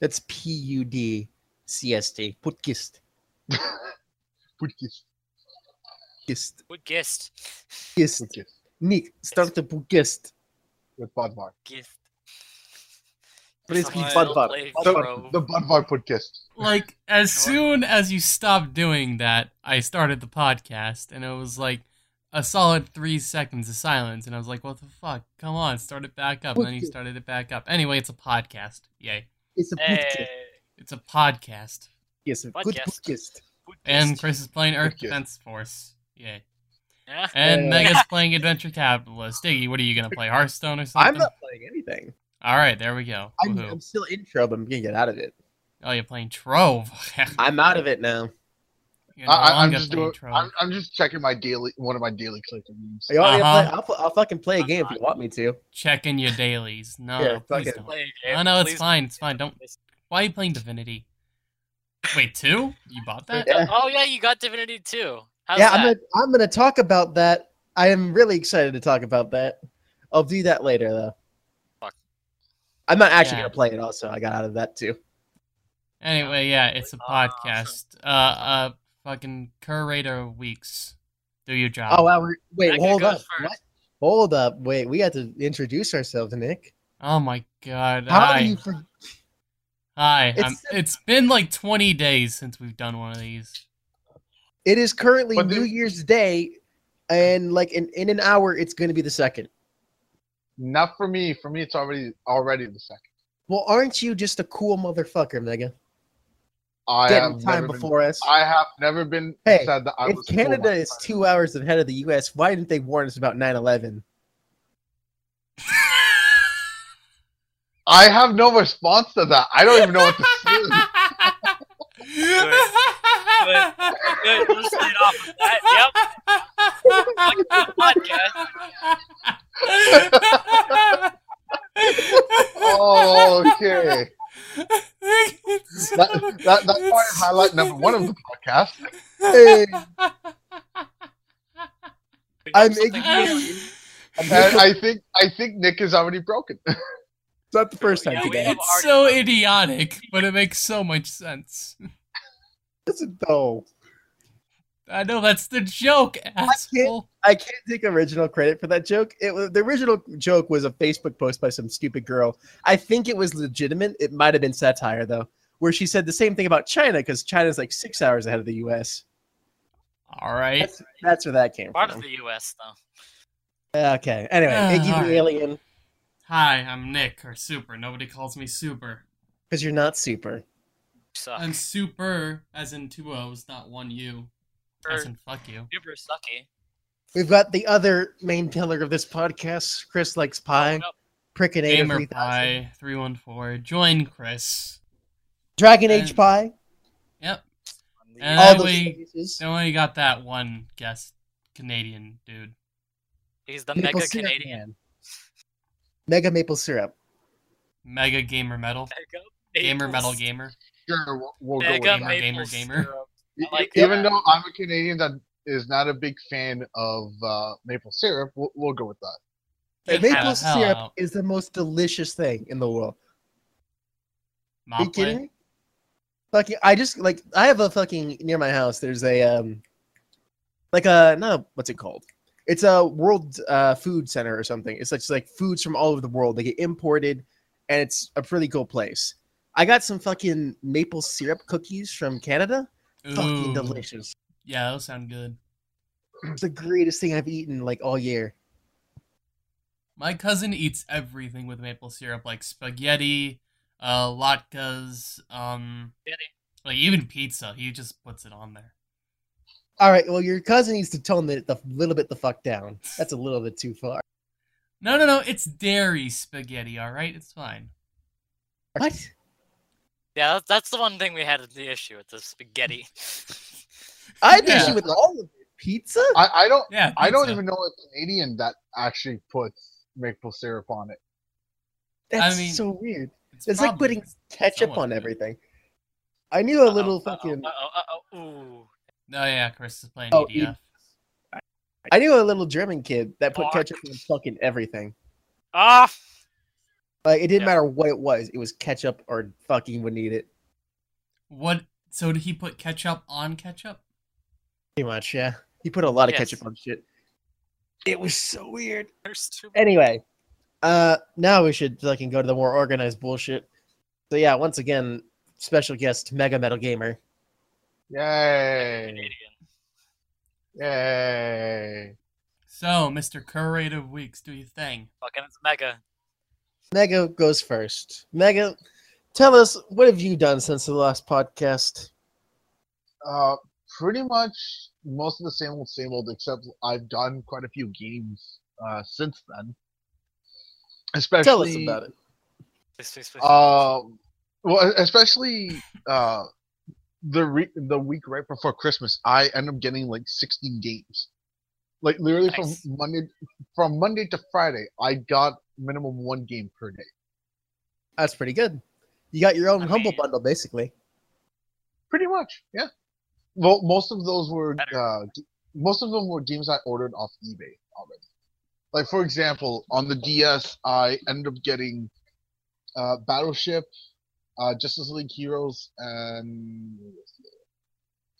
That's P U D C S T. Podcast. Podcast. Podcast. Good guest. Podcast. Podcast. Nick, start the podcast. With Budvar. Gift. Please be Budvar. play Budvar. Crow. The Budvar podcast. like as soon as you stopped doing that, I started the podcast, and it was like a solid three seconds of silence, and I was like, "What the fuck? Come on, start it back up." And then you started it back up. Anyway, it's a podcast. Yay! It's a podcast. Hey, It's a podcast, Yes, a good Podcast. podcast. and. Chris is playing Earth Podcast. Defense Force. Yay! Yeah. And Uh, Mega's playing Adventure Capitalist. Diggy, what are you gonna play? Hearthstone or something? I'm not playing anything. All right, there we go. I'm, I'm still intro, but I'm gonna get out of it. Oh, you're playing Trove. I'm out of it now. You're I, I, I'm just doing. Trove. I'm, I'm just checking my daily, one of my daily clicker memes. You want Uh-huh. I'll, fu- I'll fucking play a game if you want me to. Checking your dailies. No, Yeah, no, please don't. Play a game, Oh no, it's please. fine. It's fine. Don't. Why are you playing Divinity? Wait, two? You bought that? Yeah. Oh yeah, you got Divinity 2. How's yeah, that? I'm gonna I'm gonna talk about that. I am really excited to talk about that. I'll do that later though. Fuck. I'm not actually Yeah. gonna play it. Also, I got out of that too. Anyway, yeah, it's a Uh, podcast. Uh, uh, fucking curator weeks. Do your job. Oh wow! We're, wait, hold up. What? Hold up. Wait, we have to introduce ourselves, Nick. Oh my god. How Hi. do you? Hi. It's- I'm, it's been like 20 days since we've done one of these. it is currently But New there- Year's Day, and like in, in an hour, it's going to be the second. Not for me. For me, it's already already the second. Well, aren't you just a cool motherfucker, Mega? I Getting have time never been- us. I have never been Hey, said that I if was. Canada is myself. two hours ahead of the U.S., why didn't they warn us about 9/11? I have no response to that. I don't even know what to say. Good. Let's lead off with that. Yep. Like podcast. oh, okay. That, that, that's why highlight number one of the podcast. Hey, I'm ignorant. And I think I think Nick is already broken. It's not the first time Yeah, today. it's so idiotic, but it makes so much sense. Listen, though, I know that's the joke, asshole. I can't take original credit for that joke. It was the original joke was a Facebook post by some stupid girl. I think it was legitimate. It might have been satire though, where she said the same thing about China because China's like six hours ahead of the U.S. All right. That's, that's where that came Part of the U.S. though. Okay. Anyway, ah, Iggy alright. the alien, Hi, I'm Nick, or Super. Nobody calls me Super. because you're not super. Suck. I'm Super, as in two O's, not one U. As Super, in fuck you. super sucky. We've got the other main pillar of this podcast. Chris likes oh, pie. Coming up. Prickinator Gamer 3000. Pie 314. Join Chris. Dragon Age pie. Yep. And All then those we, faces. then we got that one guest Canadian dude. He's the Maple mega syrup Canadian. man. Mega maple syrup. Mega Gamer Metal. Mega Gamer Metal Gamer. Sure, we'll, we'll go with Gamer, maple gamer, gamer. syrup. I like Even that. though I'm a Canadian that is not a big fan of uh, maple syrup, we'll, we'll go with that. And maple hell syrup out. is the most delicious thing in the world. Are you kidding me? Fucking, I just like I have a fucking near my house. There's a um, like a no, what's it called? It's a World uh, Food Center or something. It's like, it's like foods from all over the world. They get imported, and it's a pretty cool place. I got some fucking maple syrup cookies from Canada. Fucking delicious. Yeah, those sound good. It's the greatest thing I've eaten like all year. My cousin eats everything with maple syrup, like spaghetti, uh, latkes, um, like even pizza. He just puts it on there. All right, well, your cousin needs to tone the, the little bit the fuck down. That's a little bit too far. No, no, no. It's dairy spaghetti. All right, it's fine. What? Yeah, that's, that's the one thing we had the issue with the spaghetti. I had Yeah. issue with all of it. Pizza? I, I don't Yeah, I don't even know a Canadian that actually puts maple syrup on it. That's mean, so weird. It's, It's like putting ketchup somewhat on everything. I knew a Uh-oh, little uh-oh, fucking. Uh-oh, uh-oh, ooh. Oh yeah, Chris is playing Oh, EDF. I knew a little German kid that put Fuck. ketchup on fucking everything. Ah! Like it didn't Yeah. matter what it was. It was ketchup or fucking would need it. What? So did he put ketchup on ketchup? Pretty much, yeah. He put a lot of Yes. ketchup on shit. It was so weird. There's too Anyway, uh, now we should fucking go to the more organized bullshit. So yeah, once again, special guest Mega Metal Gamer. Yay! Canadian. Yay! So, Mr. Curative Weeks, do your thing. Fucking it's mega. Mega goes first. Mega, tell us what have you done since the last podcast? Uh, pretty much most of the same old, same old. Except I've done quite a few games uh, since then. Especially, Tell us about it. Please, please, please. Um, well, especially uh, the re- the week right before Christmas, I end up getting like 16 games. Like literally Nice. from Monday from Monday to Friday, I got minimum one game per day. That's pretty good. You got your own I humble mean- bundle, basically. Pretty much, yeah. Well, most of those were uh, most of them were games I ordered off eBay already. Like for example, on the DS, I ended up getting uh, Battleship, uh, Justice League Heroes, and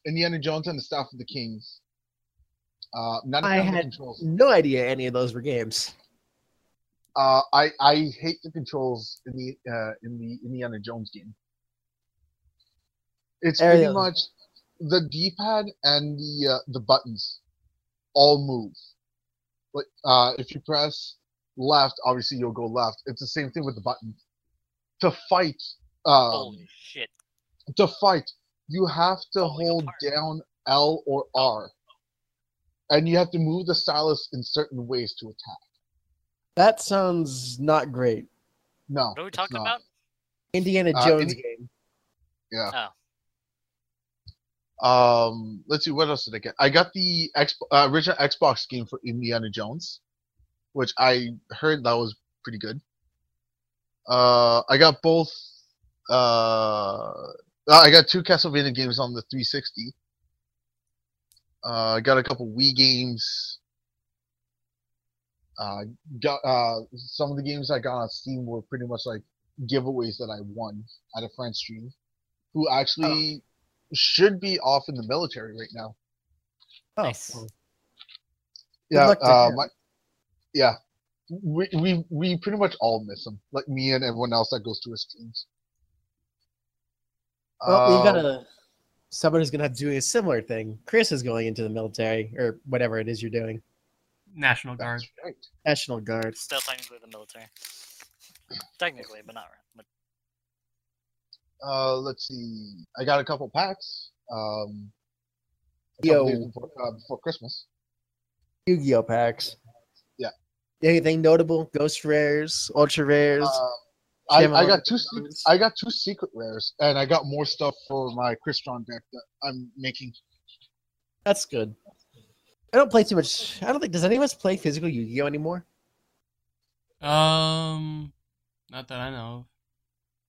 Indiana Jones and the Staff of the Kings. Uh, not a I of the had- controls. No idea any of those were games. Uh, I I hate the controls in the uh, in the Indiana Jones game. It's pretty much the D-pad and the uh, the buttons all move. Like uh, if you press left, obviously you'll go left. It's the same thing with the buttons. To fight, um, Holy shit. to fight, you have to Falling hold down L or R, and you have to move the stylus in certain ways to attack. That sounds not great. No, What are we talking not. about? Indiana Uh, Jones Indi- game. Yeah. Oh. Um, let's see, what else did I get? I got the X, uh, original Xbox game for Indiana Jones, which I heard that was pretty good. Uh, I got both. Uh, I got two Castlevania games on the 360. Uh, I got a couple Wii games. Uh, got uh, some of the games I got on Steam were pretty much like giveaways that I won at a friend's stream, who actually should be off in the military right now. Oh, Nice. well, Yeah, uh, my, yeah. We, we we pretty much all miss him, like me and everyone else that goes to his streams. well, you Um, got a someone who's gonna have to do a similar thing. Chris is going into the military or whatever it is you're doing. National Guard. Right. National Guard. Still technically the military. Technically, but not. But Uh, let's see. I got a couple packs. Um, a Yo. couple days before, uh, before Christmas. Yu-Gi-Oh packs. Yeah. Anything notable? Ghost rares, ultra rares. Uh, I, I got two. sec- I got two secret rares, and I got more stuff for my Crystron deck that I'm making. That's good. I don't play too much. I don't think does any of us play physical Yu-Gi-Oh anymore. Um, not that I know of.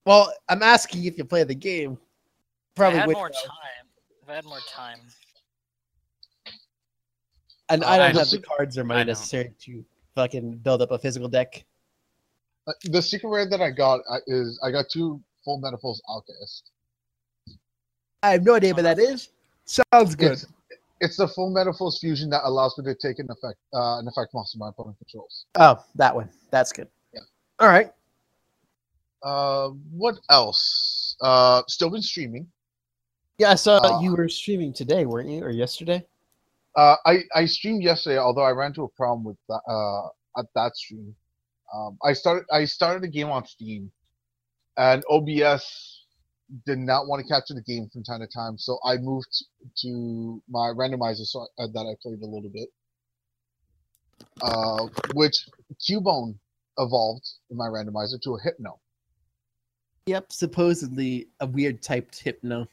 Well, I'm asking if you play the game. Probably I had more know. time. If I had more time. and Uh, I don't I have the cards or money necessary to fucking build up a physical deck. Uh, the secret rare that I got uh, is I got two Fullmetalfoes Alchemist. I have no idea what that is. Sounds good. It's, it's the Fullmetalfoes fusion that allows me to take an effect uh, an effect monster my opponent controls. Oh, that one. That's good. Yeah. All right. Uh, what else? Uh, still been streaming. Yeah, I saw Uh, you were streaming today, weren't you, or yesterday? Uh, I I streamed yesterday, although I ran into a problem with that, uh at that stream. Um, I started I started a game on Steam, and OBS did not want to capture the game from time to time, so I moved to my randomizer so uh, that I played a little bit. Uh, which Cubone evolved in my randomizer to a Hypno. Yep, supposedly a weird typed hypno.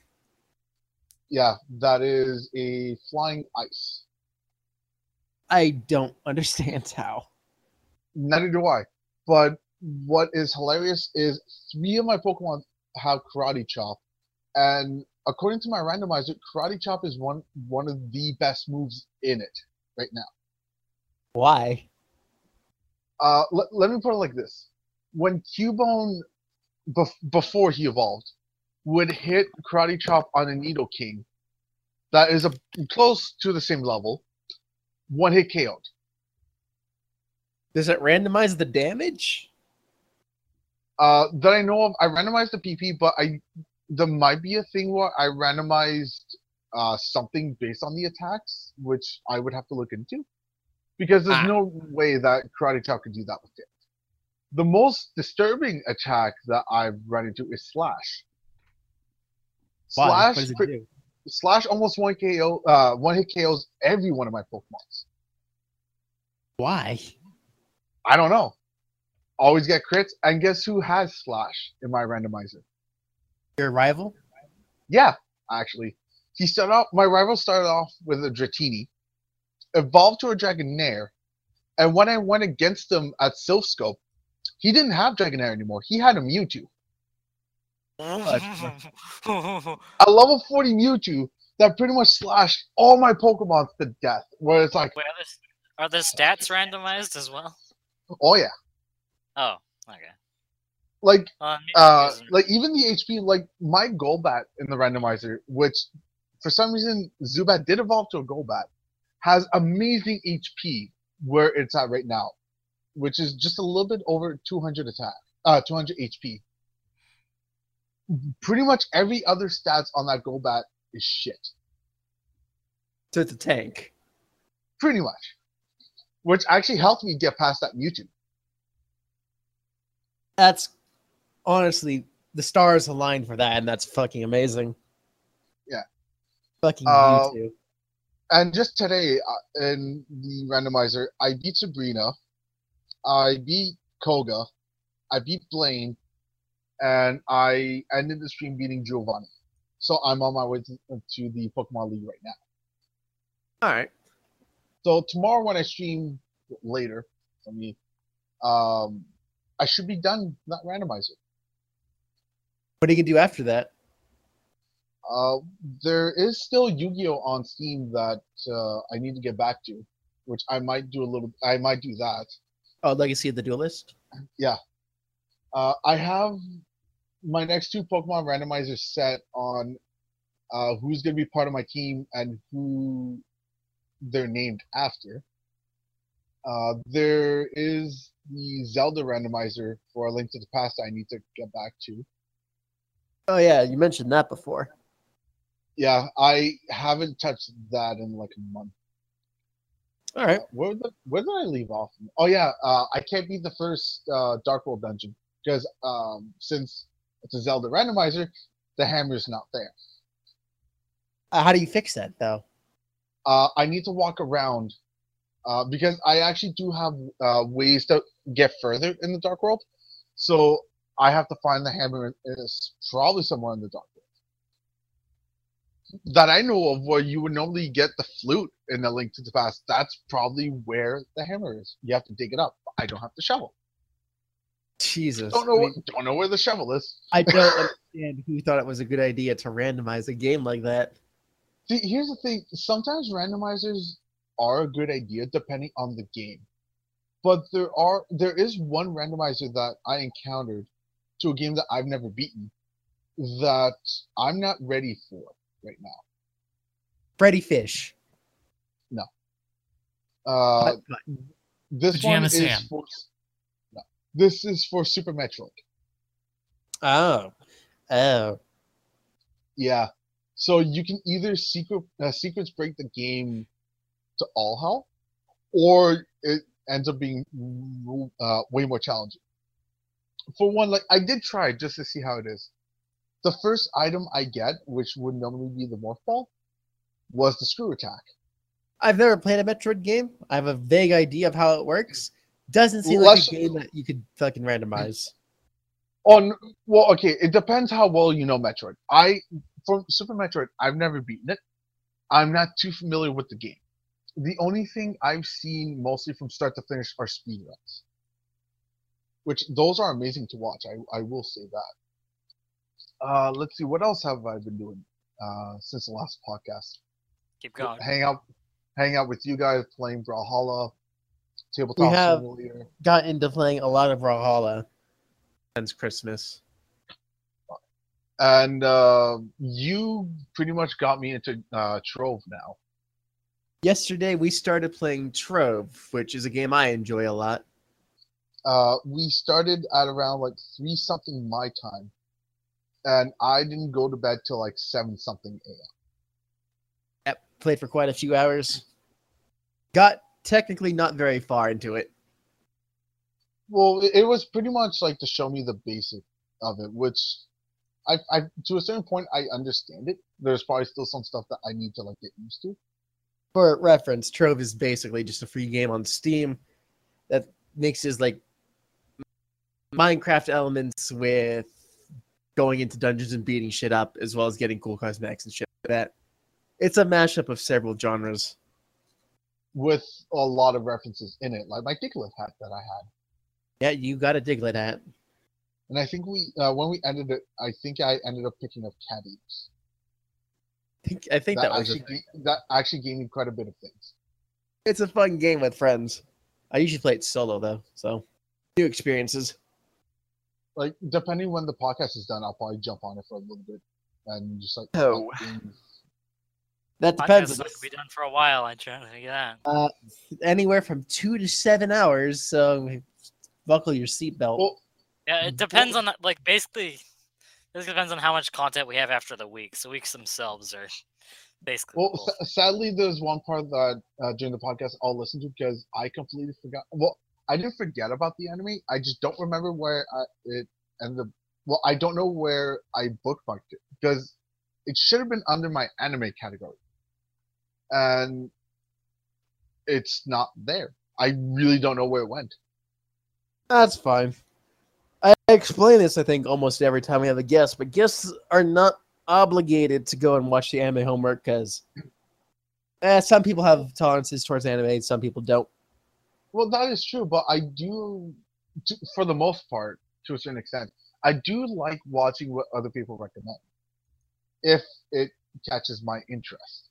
Yeah, that is a flying ice. I don't understand how. Neither do I. But what is hilarious is three of my Pokemon have Karate Chop, and according to my randomizer, Karate Chop is one one of the best moves in it right now. Why? Uh, let, let me put it like this: when Cubone, bef- before he evolved, would hit Karate Chop on a Nidoking, that is a close to the same level, one hit KO'd. Does it randomize the damage? Uh, that I know of, I randomized the PP, but I there might be a thing where I randomized uh, something based on the attacks, which I would have to look into, because there's Ah. no way that Karate Chop could do that with it. The most disturbing attack that I've run into is Slash. Why? Slash, What does it crit- do? Slash almost one KO, uh, one hit KOs every one of my Pokemons. Why? I don't know. Always get crits, and guess who has Slash in my randomizer? Your rival? Yeah, actually. He started off my rival started off with a Dratini, evolved to a Dragonair, and when I went against him at Silph Scope, he didn't have Dragonair anymore. He had a Mewtwo. A level 40 Mewtwo that pretty much slashed all my Pokemon to death. Where it's like, Wait, are the, are the stats randomized as well? Oh yeah. Oh, okay. Like Uh, uh like even the HP, like my Golbat in the randomizer, which for some reason Zubat did evolve to a Golbat, has amazing HP where it's at right now, which is just a little bit over 200 attack, uh, 200 HP. Pretty much every other stats on that Golbat is shit. So it's a tank. Pretty much, which actually helped me get past that Mewtwo. That's honestly the stars aligned for that, and that's fucking amazing. Yeah. Fucking Uh, Mewtwo. And just today uh, in the randomizer, I beat Sabrina, I beat Koga, I beat Blaine, and I ended the stream beating Giovanni. So I'm on my way to, to the Pokemon League right now. All right. So tomorrow when I stream later, I mean, um, I should be done not randomizer. What are you gonna do after that? Uh, there is still Yu-Gi-Oh on Steam that uh, I need to get back to, which I might do a little. I might do that. Oh, Legacy of the Duelist. Yeah, uh, I have my next two Pokemon randomizers set on uh, who's going to be part of my team and who they're named after. Uh, there is the Zelda randomizer for A Link to the Past I need to get back to. Oh yeah, you mentioned that before. Yeah, I haven't touched that in like a month. All right. Where the where did I leave off? Oh yeah, uh, I can't beat the first uh, Dark World dungeon because um, since it's a Zelda randomizer, the hammer's not there. Uh, how do you fix that though? Uh, I need to walk around uh, because I actually do have uh, ways to get further in the Dark World. So I have to find the hammer. It's probably somewhere in the Dark World that I know of, where you would normally get the flute in the Link to the Past. That's probably where the hammer is. You have to dig it up. I don't have the shovel. Jesus. Don't know. I, what, mean, don't know where the shovel is. I don't understand who thought it was a good idea to randomize a game like that. See, here's the thing. Sometimes randomizers are a good idea depending on the game. But there are there is one randomizer that I encountered to a game that I've never beaten that I'm not ready for right now. Freddy Fish. No. Uh, Putt, putt. this Pajama one is Sam. for no, this is for Super Metroid. Oh. Oh. Yeah. So you can either secret uh, secrets break the game to all hell, or it ends up being uh, way more challenging. For one, like I did try just to see how it is. The first item I get, which would normally be the morph ball, was the screw attack. I've never played a Metroid game. I have a vague idea of how it works. Doesn't seem Less- like a game that you could fucking randomize. On well, okay, it depends how well you know Metroid. I for Super Metroid, I've never beaten it. I'm not too familiar with the game. The only thing I've seen mostly from start to finish are speedruns. Which those are amazing to watch. I, I will say that. Uh let's see, what else have I been doing uh since the last podcast? Keep going. Hang out hang out with you guys playing Brawlhalla, tabletop have- simulator. Got into playing a lot of Brawlhalla. since Christmas. And uh, you pretty much got me into uh, Trove now. Yesterday we started playing Trove, which is a game I enjoy a lot. Uh, we started at around like three something my time, and I didn't go to bed till like seven something a.m. Yep, played for quite a few hours. Got technically not very far into it. Well, it, it was pretty much like to show me the basic of it, which I, I to a certain point I understand it. There's probably still some stuff that I need to like get used to. For reference, Trove is basically just a free game on Steam that mixes like Minecraft elements with going into dungeons and beating shit up, as well as getting cool cosmetics and shit like that. It's a mashup of several genres. with a lot of references in it, like my Diglett hat that I had. Yeah, you got a Diglett hat. And I think we, uh, when we ended it, I think I ended up picking up cat ears. I think, I think That, that, actually, ga- that actually gave me quite a bit of things. It's a fun game with friends. I usually play it solo though, so new experiences. Like depending when the podcast is done, I'll probably jump on it for a little bit and just like. Oh. talk things. That Podcast depends. is not gonna be done for a while. I try to think of that. Uh, anywhere from two to seven hours. So buckle your seatbelt. Well, Yeah, it depends on like basically. This depends on how much content we have after the weeks. The weeks themselves are basically. Well, full. sadly, there's one part that uh, during the podcast I'll listen to because I completely forgot. Well, I didn't forget about the anime. I just don't remember where I, it ended up. Well, I don't know where I bookmarked it because it should have been under my anime category, and it's not there. I really don't know where it went. That's fine. I explain this, I think, almost every time we have a guest, but guests are not obligated to go and watch the anime homework because eh, some people have tolerances towards anime, some people don't. Well, that is true, but I do, for the most part, to a certain extent, I do like watching what other people recommend, if it catches my interest.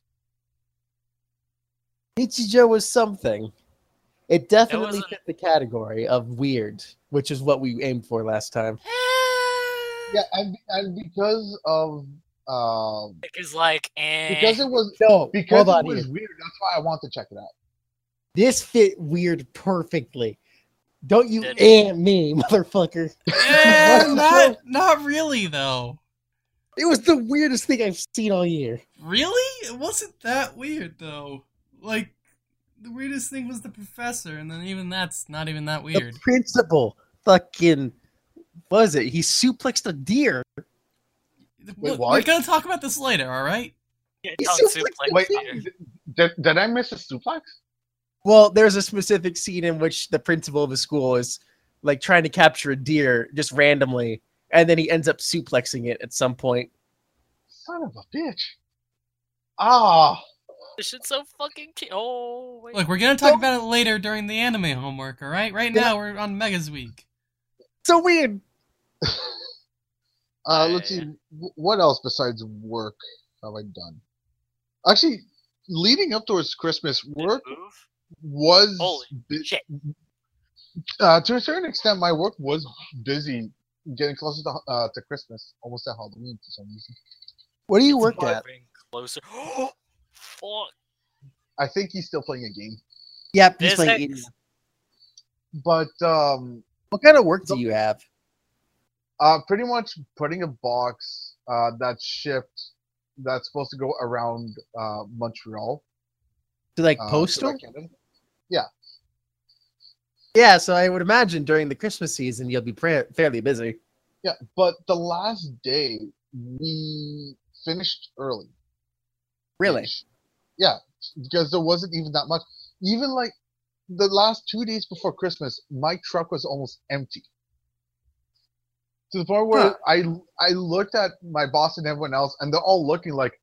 Ichijo was something. It definitely wasn't- fit the category of weird, which is what we aimed for last time. Yeah, and and because of um Because like, eh, because it was No, because it was here. weird, that's why I want to check it out. This fit weird perfectly. Don't you Did and me, motherfucker. Eh, not, not really, though. It was the weirdest thing I've seen all year. Really? It wasn't that weird, though. Like, the weirdest thing was the professor, and then even that's not even that weird. The principal fucking was it? He suplexed a deer. We're- what? We're gonna talk about this later, all right? yeah, He's tongue so Wait, did, did I miss a suplex? Well, there's a specific scene in which the principal of a school is like trying to capture a deer just randomly, and then he ends up suplexing it at some point. Son of a bitch! Ah, This shit's so fucking cute. Oh, wait. Look, we're gonna talk about it later during the anime homework, all right? Right Yeah. now, we're on Megas Week. So weird. uh, let's see. wh- What else besides work have I done? Actually, leading up towards Christmas, work was Holy bu- shit. Uh, to a certain extent, my work was busy getting closer to uh, to Christmas, almost at Halloween for some reason. What do you work It's at? moving Closer. Fuck. I think he's still playing a game, Yep, he's playing X- Eden. but um, What kind of work do you have? uh, pretty much putting a box uh, that's shipped that's supposed to go around uh, Montreal. To like uh, to, postal? like, Canada. Yeah, so I would imagine during the Christmas season you'll be fairly busy. Yeah, but the last day we finished early. Really? Yeah, because there wasn't even that much. Even like the last two days before Christmas, my truck was almost empty. To the point where Huh. I I looked at my boss and everyone else, and they're all looking like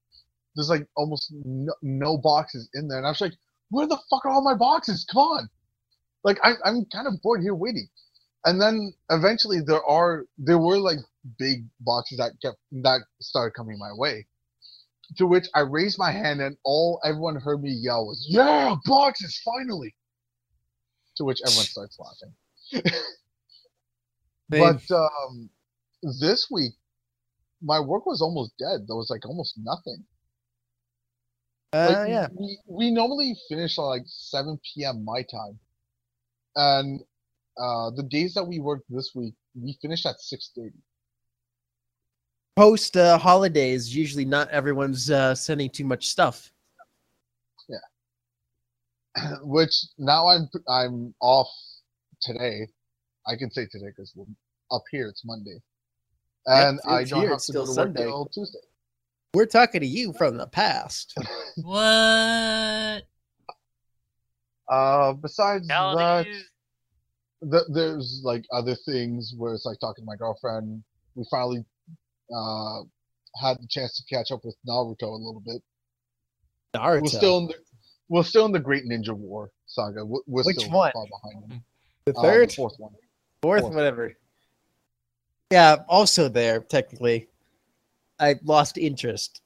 there's like almost no, no boxes in there, and I was like, "Where the fuck are all my boxes? Come on!" Like I, I'm kind of bored here waiting. And then eventually there are there were like big boxes that kept that started coming my way. To which I raised my hand and all everyone heard me yell was, Yeah, boxes, finally. To which everyone starts laughing. But um, this week, my work was almost dead. There was like almost nothing. uh, Like, yeah. We, we normally finish at like 7 p.m. my time. And uh, the days that we worked this week, we finished at 6.30. Post uh, holidays, usually not everyone's uh, sending too much stuff. Yeah. Which now I'm I'm off today. I can say today because up here it's Monday. And I it's don't here, have it's to go still to work Sunday. Tuesday. We're talking to you from the past. What? Uh, besides that, th- there's like other things where it's like talking to my girlfriend. We finally uh had the chance to catch up with Naruto a little bit. Naruto. We're still in the we're still in the Great Ninja War saga. We're, we're Which still one? far behind them. the Uh, third, the fourth one. fourth, fourth. whatever. Yeah, also there technically. I lost interest,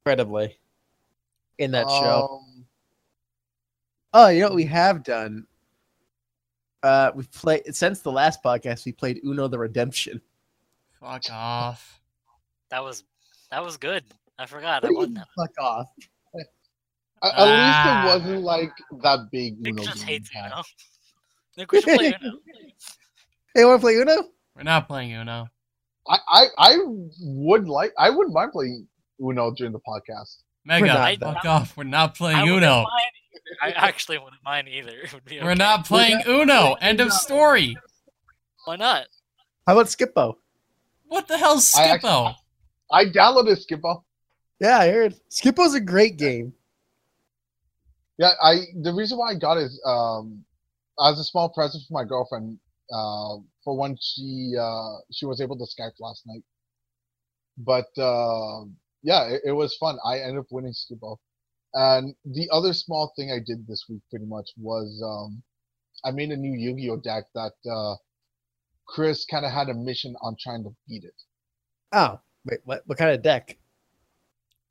incredibly, in that show. Um, Oh, you know what we have done? Uh, we've played since the last podcast. We played Uno: The Redemption. Fuck off. That was that was good. I forgot. I What do won that. Fuck off! at, at Ah. least it wasn't like that big Nick Uno just game hates we. Uno. Nick, we should play Uno. Hey, want to play Uno? We're not playing Uno. I, I I would like I wouldn't mind playing Uno during the podcast. Mega, not fuck done. off. We're not playing I Uno. mind. I actually wouldn't mind either. It would be We're okay. not playing Uno. End of story. Why not? How about Skip-Bo? What the hell's I actually- Skip-Bo? I downloaded Skip-Bo. Yeah, I heard Skip-Bo's a great game. Yeah, I the reason why I got it is um as a small present for my girlfriend uh for when she uh she was able to Skype last night. But uh, yeah, it, it was fun. I ended up winning Skip-Bo. And the other small thing I did this week pretty much was um I made a new Yu-Gi-Oh deck that uh Chris kind of had a mission on trying to beat it. Oh, wait, what? What kind of deck?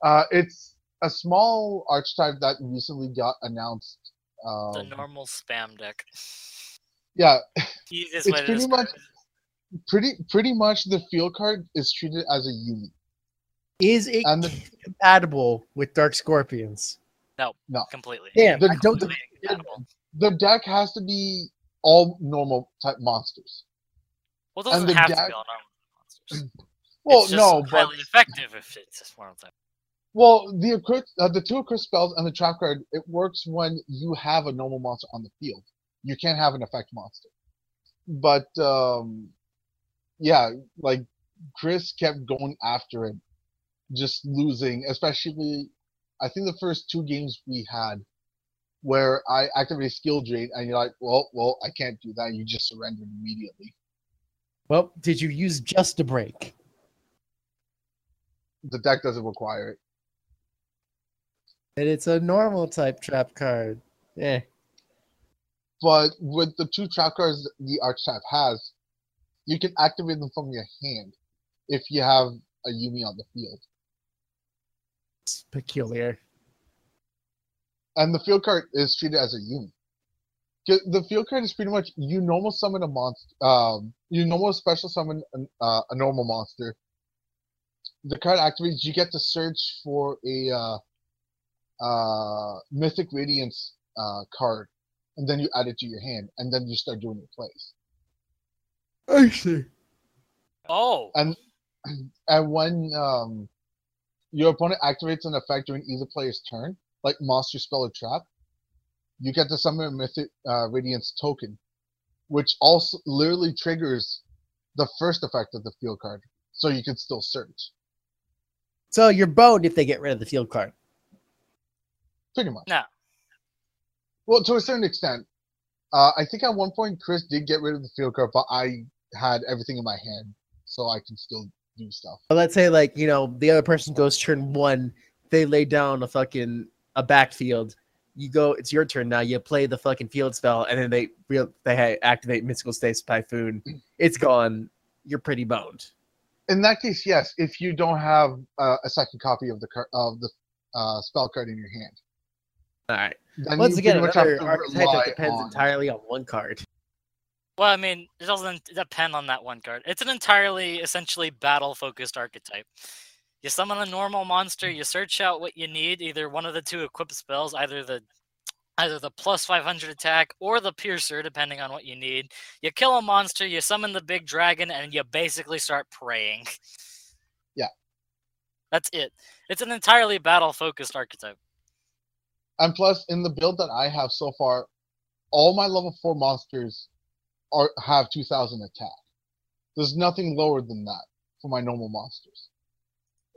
Uh it's a small archetype that recently got announced. The Um, normal spam deck. yeah, Easiest It's pretty much- pretty pretty much the field card is treated as a unit. Is it And the, compatible with Dark Scorpions? No, completely. Damn, The- don't. Completely incompatible. the deck has to be all normal type monsters. Well, it doesn't the have to deck- be all normal monsters. Well, it's just no, but highly effective if it's just one of them. well, the uh, the two equip spells and the trap card it works when you have a normal monster on the field. You can't have an effect monster. But um, yeah, like Chris kept going after it, just losing, especially I think the first two games we had where I activated skill drain and you're like, well, well, I can't do that. You just surrendered immediately. Well, did you use just a break? The deck doesn't require it. And it's a normal type trap card. Yeah. But with the two trap cards the archetype has, you can activate them from your hand if you have a Yumi on the field. It's peculiar. And the field card is treated as a Yumi. The field card is pretty much you normal summon a monster. Um, you normal special summon an, uh, a normal monster. The card activates. You get to search for a uh, uh, Mythic Radiance uh, card, and then you add it to your hand, and then you start doing your plays. I see. Oh, And and when um, your opponent activates an effect during either player's turn, like monster spell or trap, you get to summon a mythic uh, radiance token, which also literally triggers the first effect of the field card, so you can still search. So you're boned if they get rid of the field card. Pretty much. No. Well, to a certain extent. Uh, I think at one point Chris did get rid of the field card, but I had everything in my hand, so I can still do stuff. But let's say like, you know, the other person goes turn one, they lay down a fucking a backfield. You go, it's your turn now. You play the fucking field spell, and then they real they activate mystical space typhoon. It's gone. You're pretty boned. In that case, yes. If you don't have uh, a second copy of the card of the uh, spell card in your hand, All right. then Once again, pretty much have another archetype that depends on- entirely on one card. Well, I mean, it doesn't depend on that one card. It's an entirely, essentially, battle-focused archetype. You summon a normal monster, you search out what you need, either one of the two equipped spells, either the either the plus 500 attack or the piercer, depending on what you need. You kill a monster, you summon the big dragon, and you basically start praying. Yeah. That's it. It's an entirely battle-focused archetype. And plus, in the build that I have so far, all my level four monsters are have 2,000 attack. There's nothing lower than that for my normal monsters.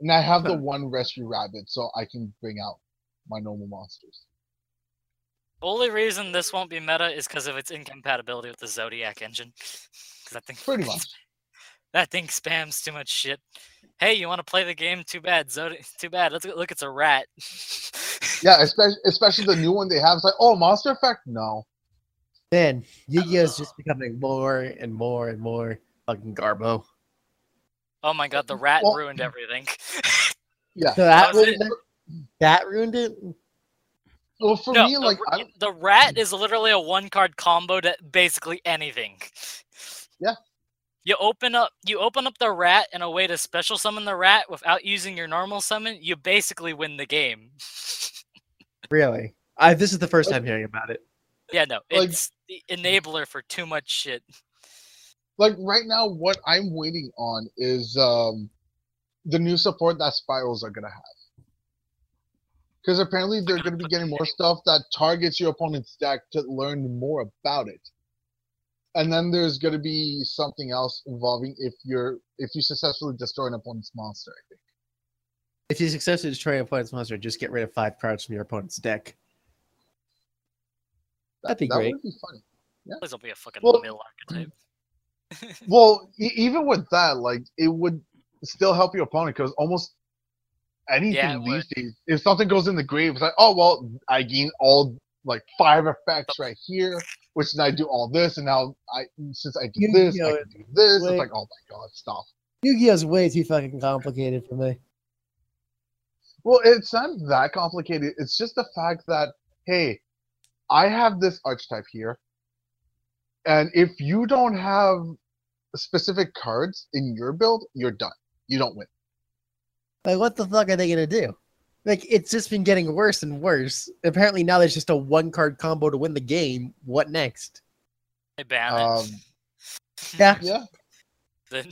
And I have the one rescue rabbit, so I can bring out my normal monsters. The only reason this won't be meta is because of its incompatibility with the Zoodiac engine. 'Cause that thing, Pretty much. that thing spams too much shit. Hey, you want to play the game? Too bad. Zodi- too bad. Let's look. It's a rat. Yeah, especially especially the new one they have. It's like, oh, monster effect? No. Man, Yu-Gi-Oh is just becoming more and more and more fucking garbo. Oh my god, the rat Well- ruined everything. Yeah. So that That was ruined it? That ruined it. Well, for no, me, the, like, r- I'm, the rat is literally a one-card combo to basically anything. Yeah. You open up you open up the rat in a way to special summon the rat without using your normal summon, you basically win the game. Really? I this is the first time hearing about it. Yeah, no, Like- it's the enabler for too much shit. like right now, what I'm waiting on is um the new support that SPYRALs are gonna have. Because apparently they're gonna be getting more stuff that targets your opponent's deck to learn more about it. And then there's gonna be something else involving if you're if you successfully destroy an opponent's monster, I think. If you successfully destroy an opponent's monster, just get rid of five cards from your opponent's deck. That'd be that great. would be funny. Please don't be a fucking Well- mill archetype. Well, e- even with that, like it would still help your opponent because almost anything Yeah, it these would. days, if something goes in the grave, it's like, oh well, I gain all like five effects right here, which then I do all this, and now I since I do You this, I can do this. Wait. It's like, oh my god, stop. Yu-Gi-Oh's way too fucking complicated for me. Well, it's not that complicated. It's just the fact that hey, I have this archetype here, and if you don't have specific cards in your build, you're done. You don't win. Like, what the fuck are they gonna do? Like, it's just been getting worse and worse. Apparently now there's just a one-card combo to win the game. What next? They ban Um, it. Yeah. yeah. Then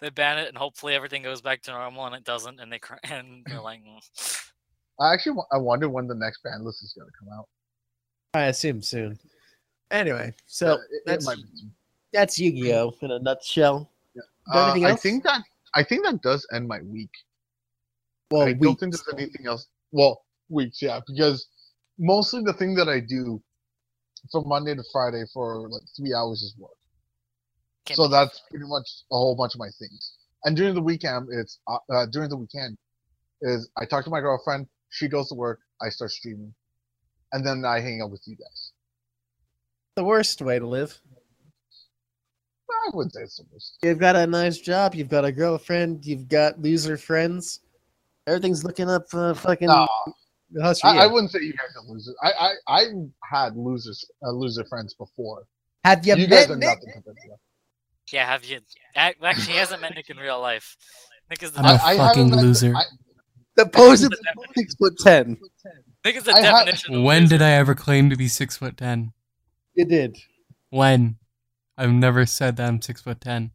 they ban it, and hopefully everything goes back to normal, and it doesn't, and they cr- and they're like, "Mm." I actually I wonder when the next ban list is going to come out. I assume soon. Anyway, so Uh, it- it that's might that's Yu-Gi-Oh in a nutshell. Uh, anything I think that I think that does end my week. Well, I we don't think there's anything else. Well, weeks, yeah, because mostly the thing that I do from Monday to Friday for like three hours is work. Can't so be- that's pretty much a whole bunch of my things. And during the weekend, it's uh, uh, during the weekend is I talk to my girlfriend. She goes to work. I start streaming, and then I hang out with you guys. the worst way to live. I wouldn't say it's the worst. You've got a nice job. You've got a girlfriend. You've got loser friends. Everything's looking up. Uh, fucking. No, How's for I, I wouldn't say you guys are losers. I I I had losers uh, loser friends before. Have you, You guys met are Nick? nothing compared to that. yeah, have you? ac- Actually, he hasn't met Nick in real life. Nick is the I'm a I- I haven't fucking met the- loser. I- Supposedly six foot ten. Nick is the I have- definition. of When did I ever claim to be six foot ten? You did. When? I've never said that I'm six foot ten.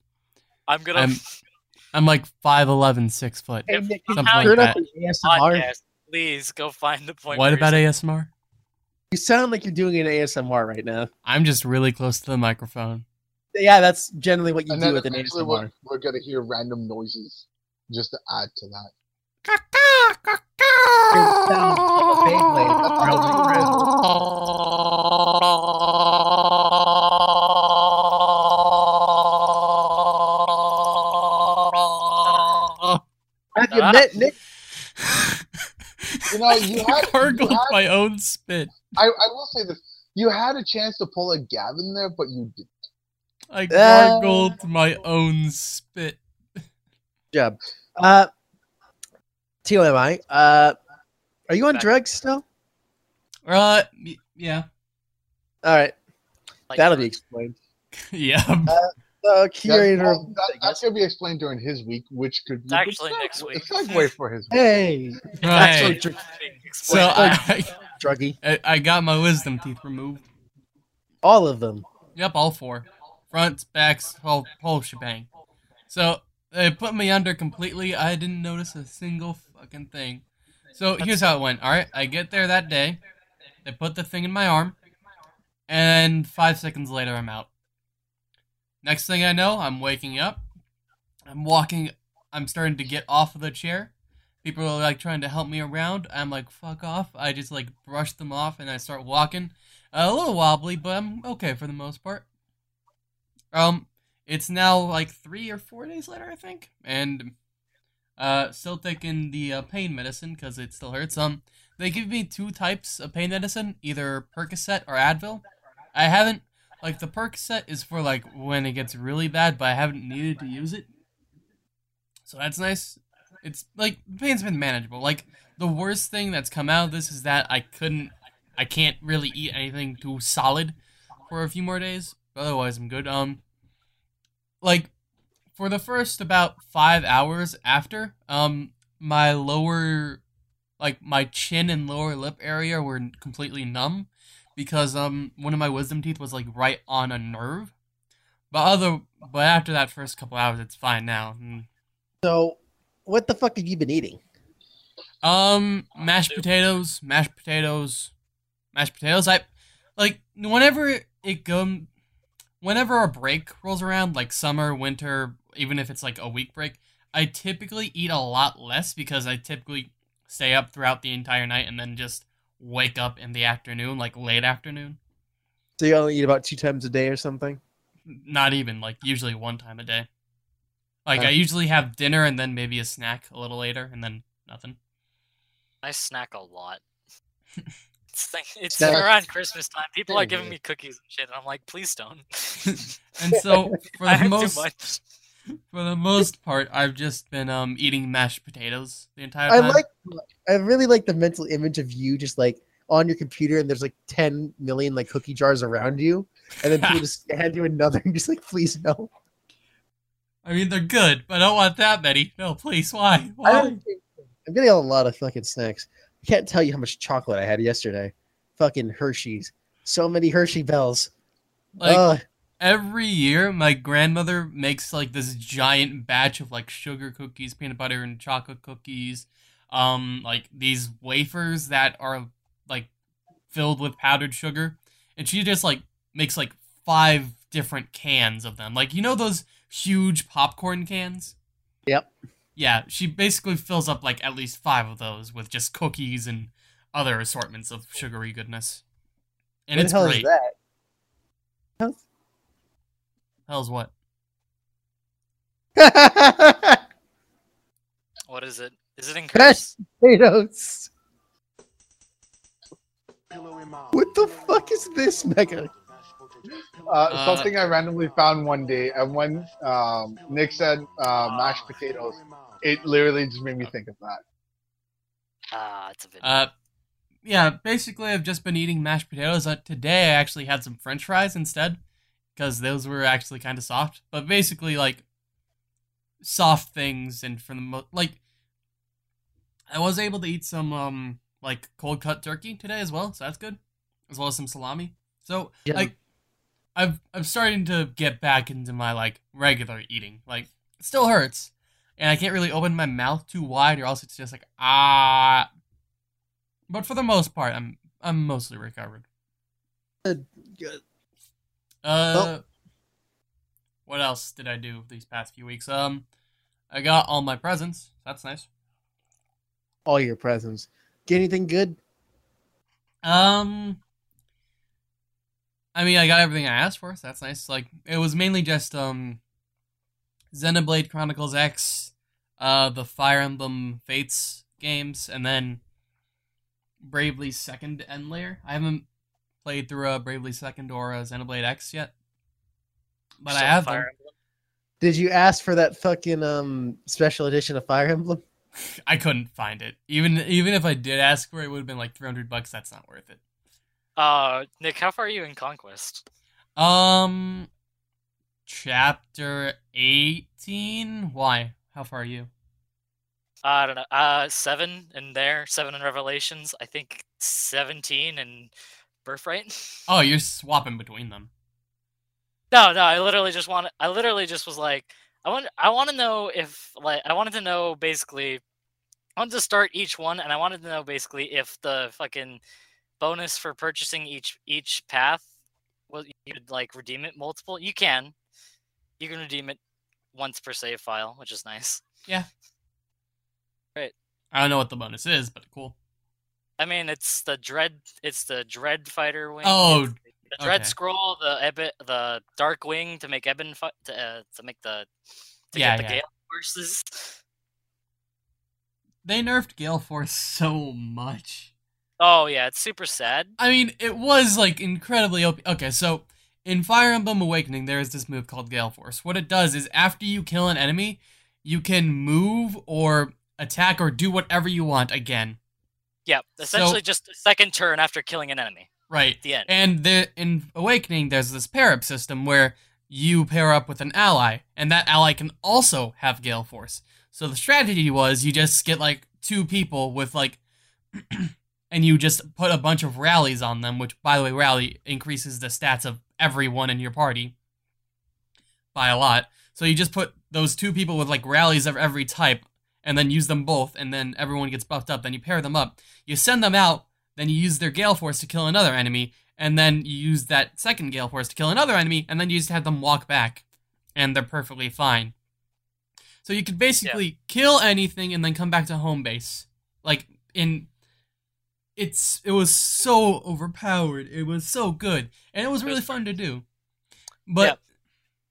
I'm gonna I'm- I'm like 5'11", six foot. Hey, If Nick, somehow Something turn like up that. the ASMR. podcast. Please go find the point. What about he's- ASMR? You sound like you're doing an ASMR right now. I'm just really close to the microphone. Yeah, that's generally what you And do with an ASMR. we're, we're gonna hear random noises just to add to that. It sounds like a Beyblade that's you Ah. Nick? You know, you had, you gargled had my own spit. I, I will say this: you had a chance to pull a Gavin there, but you didn't. I Uh, gargled my own spit. Job. Uh, TMI. Uh, are you on Back. drugs still? Uh, yeah. All right, Like, that'll be explained. yeah. Uh, the curator. That's, of- that- that's gonna be explained during his week, which could be It's a good actually seg- next week. segue for his. week. hey, Right. so So I, druggy. I I got my wisdom teeth removed. All of them. Yep, all four. Fronts, backs, whole whole shebang. So they put me under completely. I didn't notice a single fucking thing. So here's how it went. All right, I get there that day. They put the thing in my arm, and five seconds later, I'm out. Next thing I know, I'm waking up. I'm walking. I'm starting to get off of the chair. People are like trying to help me around. I'm like, fuck off. I just like brush them off and I start walking. A little wobbly, but I'm okay for the most part. Um, it's now like three or four days later, I think, and uh, still taking the uh, pain medicine because it still hurts. Um, they give me two types of pain medicine, either Percocet or Advil. I haven't like the Percocet is for like when it gets really bad, but I haven't needed to use it, so that's nice. It's like pain's been manageable. Like the worst thing that's come out of this is that I couldn't I can't really eat anything too solid for a few more days. But otherwise, I'm good. Um, like for the first about five hours after, um, my lower, like my chin and lower lip area were completely numb because um one of my wisdom teeth was like right on a nerve. But other, but after that first couple hours, it's fine now. Mm. So, what the fuck have you been eating? Um, mashed potatoes, mashed potatoes, mashed potatoes. I like whenever it go, whenever a break rolls around, like summer, winter, even if it's like a week break, I typically eat a lot less because I typically stay up throughout the entire night and then just wake up in the afternoon, like late afternoon. So you only eat about two times a day or something? Not even like usually one time a day. Like Huh. I usually have dinner and then maybe a snack a little later and then nothing. I snack a lot. It's, thing, it's Snack- around Christmas time. People are giving me cookies and shit, and I'm like, please don't. And so for the most too much. For the most part, I've just been um eating mashed potatoes the entire I time. like, I really like the mental image of you just like on your computer and there's like 10 million like cookie jars around you. And then people just hand you another and just like, please no. I mean, they're good, but I don't want that many. No, please, why? Why? I'm getting a lot of fucking snacks. I can't tell you how much chocolate I had yesterday. Fucking Hershey's. So many Hershey bells. Like. Every year, my grandmother makes like this giant batch of like sugar cookies, peanut butter and chocolate cookies, um, like these wafers that are like filled with powdered sugar, and she just like makes like five different cans of them. Like you know those huge popcorn cans. Yep. Yeah, she basically fills up like at least five of those with just cookies and other assortments of sugary goodness. And what it's great. that? Hell's what? What is it? Is it in Mashed curse? potatoes. What the fuck is this, Mega? Uh, Uh, something I randomly found one day, and when um, Nick said uh, mashed potatoes, it literally just made me think of that. Ah, it's a video. Uh, yeah, basically, I've just been eating mashed potatoes. Uh, today, I actually had some French fries instead because those were actually kind of soft. But basically, like soft things, and for the mo- like, I was able to eat some um like cold cut turkey today as well, so that's good, as well as some salami. So Yeah. like, I've I'm starting to get back into my like regular eating. Like, it still hurts, and I can't really open my mouth too wide, or else it's just like ah. But for the most part, I'm I'm mostly recovered. Good, Good. Uh, Well- what else did I do these past few weeks? Um, I got all my presents. That's nice. All your presents. Get anything good? Um, I mean, I got everything I asked for, so that's nice. Like, it was mainly just um, Xenoblade Chronicles X, uh, the Fire Emblem Fates games, and then Bravely Second End Layer. I haven't played through a Bravely Second or a Xenoblade X yet, but I have Fire them. Emblem. Did you ask for that fucking um special edition of Fire Emblem? I couldn't find it. Even even if I did ask for it, it would have been like three hundred bucks. That's not worth it. Uh, Nick, how far are you in Conquest? Um, chapter 18. Why? How far are you? I don't know. Uh, seven in there, seven in Revelations. I think seventeen in Birthright. Oh, you're swapping between them. No, no. I literally just want. I literally just was like, I want. I want to know if like I wanted to know basically. I wanted to start each one, and I wanted to know basically if the fucking bonus for purchasing each each path was you could like redeem it multiple. You can. You can redeem it once per save file, which is nice. Yeah. Right. I don't know what the bonus is, but cool. I mean, it's the dread. It's the dread fighter wing. Oh, the dread okay. scroll, the Ebon, the dark wing to make Ebon to, uh, to make the to Yeah, get the yeah. Gale forces. They nerfed Gale Force so much. Oh yeah, it's super sad. I mean, it was like incredibly OP. Okay, so in Fire Emblem Awakening, there is this move called Gale Force. What it does is after you kill an enemy, you can move or attack or do whatever you want again. Yeah, essentially just a second turn after killing an enemy. Right. At the end. And the in Awakening, there's this pair up system where you pair up with an ally, and that ally can also have Gale Force. So the strategy was you just get like two people with like, and you just put a bunch of rallies on them, which by the way, rally increases the stats of everyone in your party by a lot. So you just put those two people with like rallies of every type, and then use them both, and then everyone gets buffed up. Then you pair them up, you send them out, then you use their Gale Force to kill another enemy, and then you use that second Gale Force to kill another enemy, and then you just have them walk back, and they're perfectly fine. So you could basically kill anything and then come back to home base. Like in it's it was so overpowered. It was so good. And it was really fun to do. But Yep.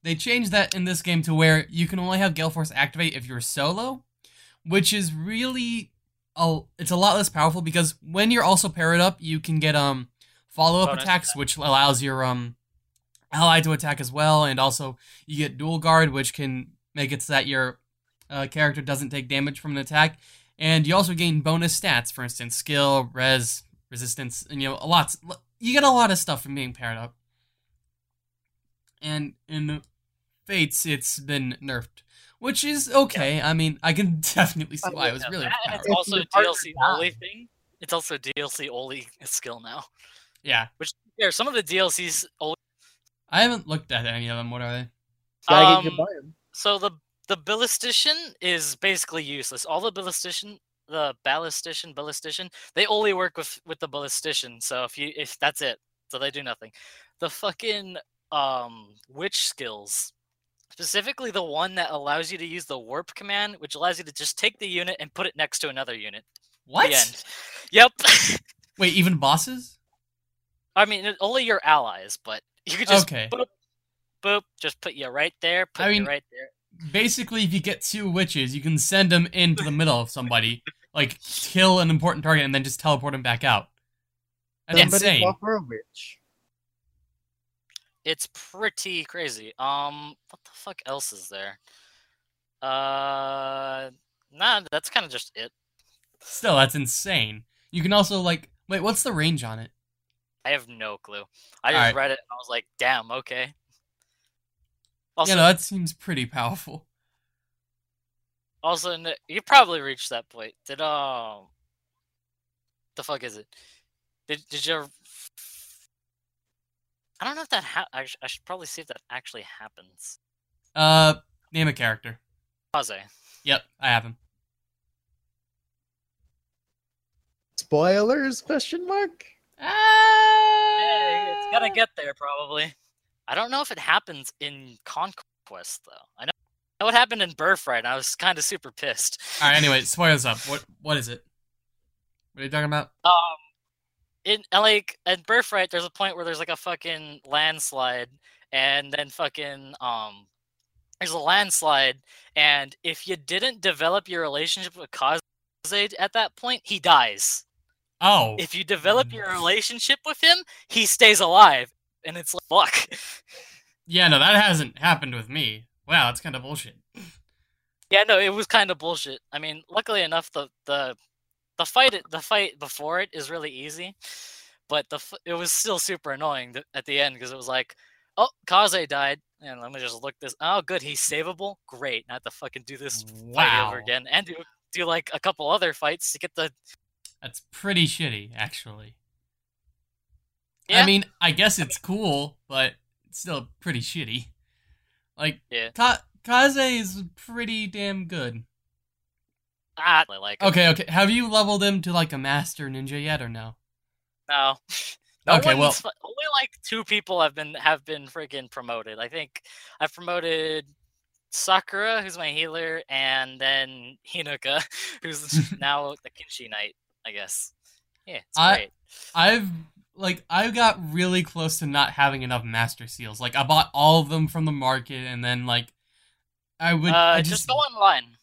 they changed that in this game to where you can only have Gale Force activate if you're solo, which is really a, it's a lot less powerful because when you're also paired up, you can get um follow-up attacks which allows your um ally to attack as well. And also you get dual guard which can make it so that your uh, character doesn't take damage from an attack. And you also gain bonus stats for instance skill res resistance and you know a lot you get a lot of stuff from being paired up. And in fates it's been nerfed which is okay i mean i can definitely see why it was really that, and it's also your a DLC only thing. It's also DLC only skill now. yeah Which yeah, some of the DLCs only. i haven't looked at any of them what are they Um, good buy 'em. So the the ballistician is basically useless. All the ballistician, the ballistician, ballistician, they only work with with the ballistician. So if you if that's it, so they do nothing. The fucking um witch skills, specifically the one that allows you to use the warp command, which allows you to just take the unit and put it next to another unit. what The end. Yep. wait even bosses I mean, only your allies, but you could just okay boop, boop, just put you right there. Put I you mean, right there. basically if you get two witches you can send them into the middle of somebody like kill an important target and then just teleport them back out that's Somebody insane fall for a witch. It's pretty crazy. Um, what the fuck else is there? Uh, nah, that's kind of just it. still that's insane you can also like wait what's the range on it I have no clue. I just Alright. read it and I was like, damn, okay. Also, yeah no, that seems pretty powerful also, you probably reached that point. Did um, the fuck is it? Did did you? I don't know if that ha- I, sh- I should probably see if that actually happens. uh name a character Kaze. yep i have him Spoilers? Question mark. Yeah, it's Ah. gonna get there probably. I don't know if it happens in Conquest though. I know, I know what happened in Birthright. and I was kind of super pissed. all right anyway spoilers up what what is it what are you talking about Um, in and, like at Birthright, there's a point where there's like a fucking landslide, and then fucking um, there's a landslide, and if you didn't develop your relationship with Kaze at that point, he dies. oh If you develop your relationship with him, he stays alive, and it's like fuck. yeah no that hasn't happened with me wow that's kind of bullshit Yeah, no, it was kind of bullshit. I mean, luckily enough, the the the fight the fight before it is really easy, but the it was still super annoying at the end because it was like, oh, Kaze died. And let me just look this. Oh, good. He's savable. Great. Not to fucking do this fight over again, and do do like a couple other fights to get the. That's pretty shitty, actually. Yeah. I mean, I guess it's cool, but it's still pretty shitty. Like, Yeah. Ka- Kaze is pretty damn good. Ah, I like. him. Okay, okay. Have you leveled him to like a master ninja yet, or no? No. No Okay, well- only like two people have been have been freaking promoted. I think I've promoted Sakura, who's my healer, and then Hinoka, who's now the Kinshi Knight, I guess. Yeah, it's I- great. I've like I got really close to not having enough master seals. Like I bought all of them from the market, and then like I would Uh, I just, just go online.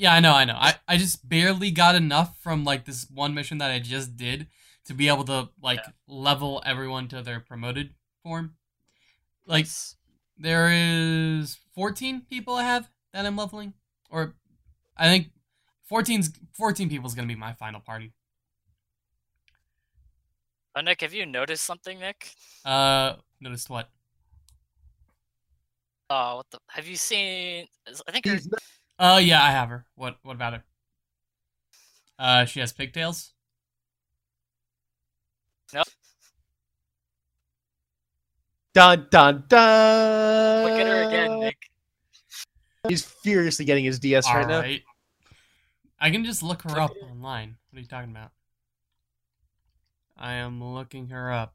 Yeah, I know, I know. I, I just barely got enough from like this one mission that I just did to be able to like Yeah. level everyone to their promoted form. Like Nice. there is 14 people I have that I'm leveling or I think 14's 14 people is going to be my final party. Oh, Nick, have you noticed something, Nick? Uh noticed what? Oh, what the? Have you seen? I think her, He's not- Uh yeah, I have her. What what about her? Uh she has pigtails? No. dun dun dun. look at her again, Nick. He's furiously getting his DS right now. I can just look her up online. What are you talking about? I am looking her up.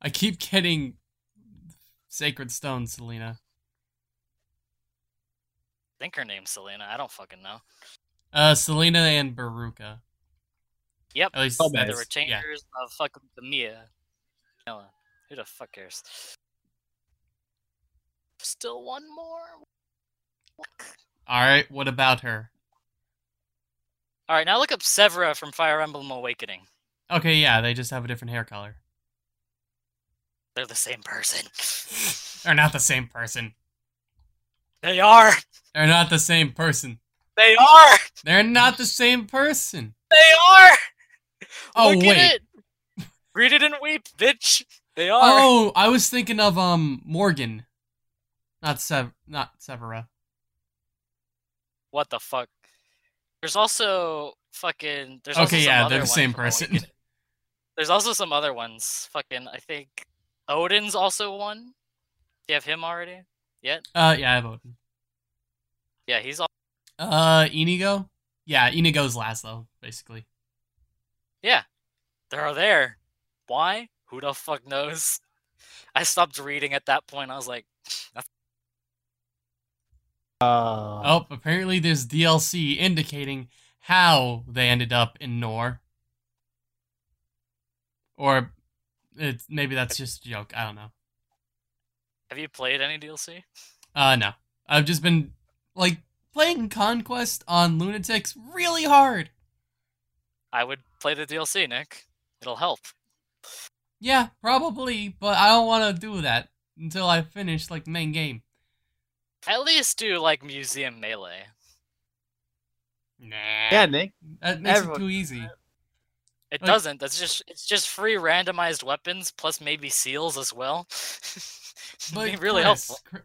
I keep getting Sacred Stone, Selena. I think her name's Selena. I don't fucking know. Uh, Selena and Beruka. Yep. At least Oh, They're that's, the yeah. retainers of fucking the Mia. No, who the fuck cares? Still one more. All right, what about her? All right, now look up Severa from Fire Emblem Awakening. Okay, yeah, they just have a different hair color. They're the same person. They're not the same person. They are. They're not the same person. They are. They're not the same person. They are. Oh Look wait. it. Read it and weep, bitch. They are. Oh, I was thinking of um Morgan, not Sev, not Severa. What the fuck? There's also fucking. There's Okay, yeah, they're the same person. There's also some other ones. Fucking, I think Odin's also one. Do you have him already? Yet? Uh, yeah, I have Odin. Yeah, he's all. Uh, Inigo. Yeah, Inigo's last though, basically. Yeah, they're there. Why? Who the fuck knows? I stopped reading at that point. I was like, Uh, Oh, apparently there's DLC indicating how they ended up in Nohr. Or it's maybe that's just a joke. I don't know. Have you played any DLC? Uh, no. I've just been like playing Conquest on Lunatics really hard. I would play the DLC, Nick. It'll help. Yeah, probably, but I don't want to do that until I finish like main game. At least do like Museum Melee. Nah. yeah, Nick. that makes everyone- it too easy. It Like- doesn't. That's just it's just free randomized weapons plus maybe seals as well. But be really Chris, helpful.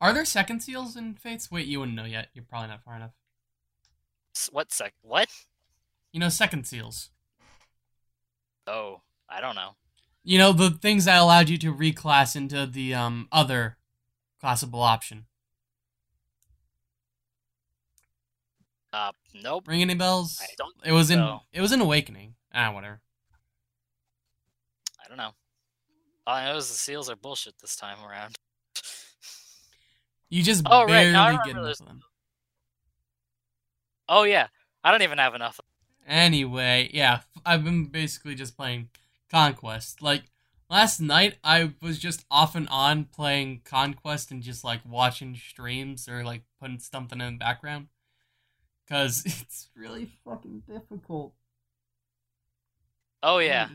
Are there second seals in Fates? Wait, you wouldn't know yet. You're probably not far enough. What sec? What? You know second seals. Oh, I don't know. You know the things that allowed you to reclass into the um other classable option. Uh, nope. Ring any bells? I don't. It was in it was in Awakening. Ah, whatever. I don't know. All I know is the seals are bullshit this time around. You just Oh, right, barely now get enough of them. Oh yeah, I don't even have enough. Anyway, yeah, I've been basically just playing Conquest. Like last night, I was just off and on playing Conquest and just like watching streams or like putting something in the background. Cause it's really fucking difficult. Oh yeah,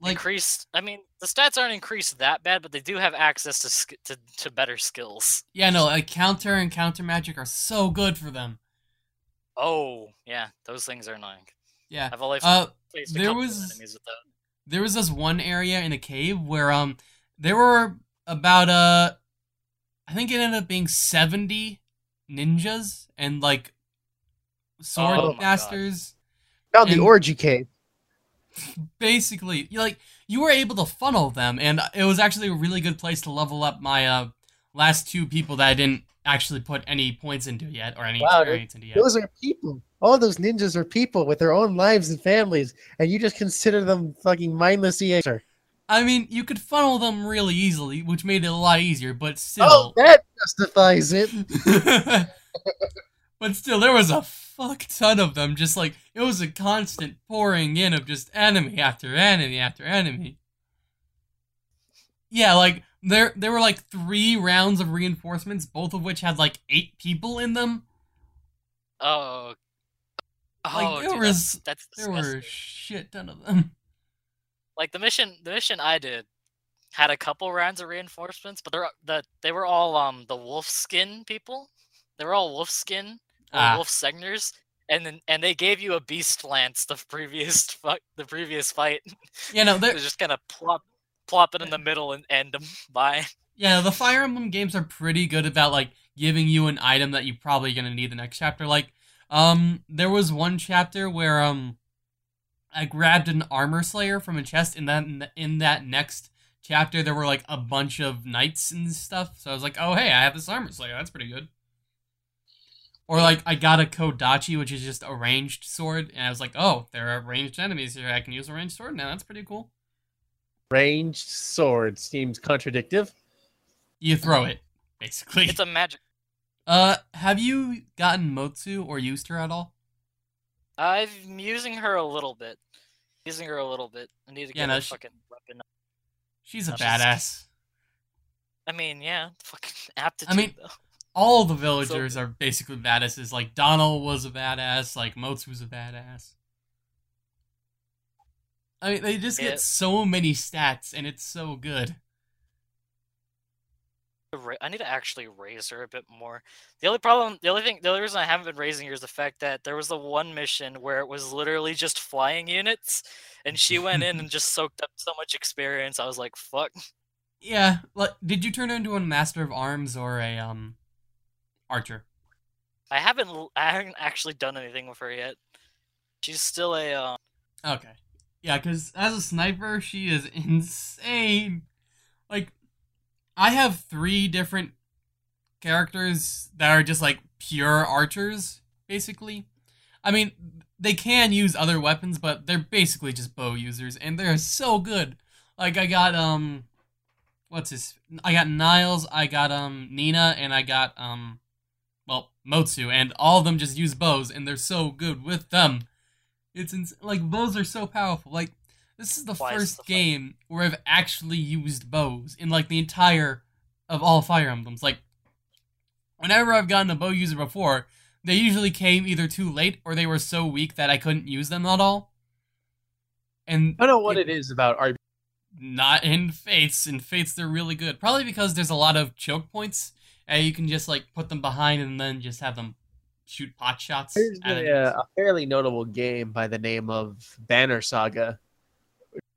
Like increased. I mean, the stats aren't increased that bad, but they do have access to to, to better skills. yeah, no, like counter and counter magic are so good for them. Oh yeah, those things are annoying. Yeah. I've only Uh, faced a there couple was- of enemies with that. there was this one area in a cave where um there were about uh I think it ended up being 70 ninjas and like sword Oh masters. Found the orgy cave. Basically, like you were able to funnel them and it was actually a really good place to level up my uh last two people that I didn't actually put any points into yet or any Wow, experience into yet. Those are people. All those ninjas are people with their own lives and families, and you just consider them fucking mindless EA. I mean, you could funnel them really easily, which made it a lot easier, but still... Oh, still that justifies it. but still, there was a fuck ton of them. Just like it was a constant pouring in of just enemy after enemy after enemy. Yeah, like there there were like three rounds of reinforcements, both of which had like eight people in them. Oh. Oh, Like, there dude, was- that's, that's There were a shit ton of them. like the mission the mission I did had a couple rounds of reinforcements, but they're the they were all um the wolf skin people. They were all wolf skin or Ah. Wolfssegners. And then and they gave you a beast lance the previous fuck the previous fight. You know, they're just kind of plop plop it in the middle and end them by. Yeah, the Fire Emblem games are pretty good about like giving you an item that you're probably gonna need the next chapter. Like, um, there was one chapter where um, I grabbed an armor slayer from a chest, and then in that next chapter there were like a bunch of knights and stuff. So I was like, oh hey, I have this armor slayer. That's pretty good. Or like I got a Kodachi, which is just a ranged sword, and I was like, oh, there are ranged enemies here. I can use a ranged sword now. That's pretty cool. Ranged sword seems contradictive. You throw it, basically. It's a magic. Uh, have you gotten Mozu or used her at all? I'm using her a little bit. Using her a little bit. I need to Yeah, get no, a she- fucking weapon. She's a No, she's- badass. I mean, yeah, fucking aptitude. I mean, though. All the villagers are basically badasses. Like Donnel was a badass. Like Mozu's a badass. I mean, they just get so many stats, and it's so good. I need to actually raise her a bit more. The only problem, the only thing, the only reason I haven't been raising her is the fact that there was the one mission where it was literally just flying units, and she went in and just soaked up so much experience. I was like, fuck. Yeah. Like, did you turn her into a master of arms or a um archer? I haven't, I haven't actually done anything with her yet. She's still a, uh, Okay. Yeah, because as a sniper, she is insane. Like, I have three different characters that are just like pure archers, basically. I mean, they can use other weapons, but they're basically just bow users, and they're so good. Like, I got, um, what's his? I got Niles, I got, um, Nina, and I got, um, Mozu, and all of them just use bows, and they're so good with them. It's ins- like bows are so powerful. Like this is the Twice the first fight. game where I've actually used bows in like the entire of all Fire Emblems. Like whenever I've gotten a bow user before, they usually came either too late or they were so weak that I couldn't use them at all. And I don't know what it is about RP. not in Fates. In Fates, they're really good. Probably because there's a lot of choke points, and you can just like put them behind and then just have them shoot pot shots. There's a, uh, a fairly notable game by the name of Banner Saga.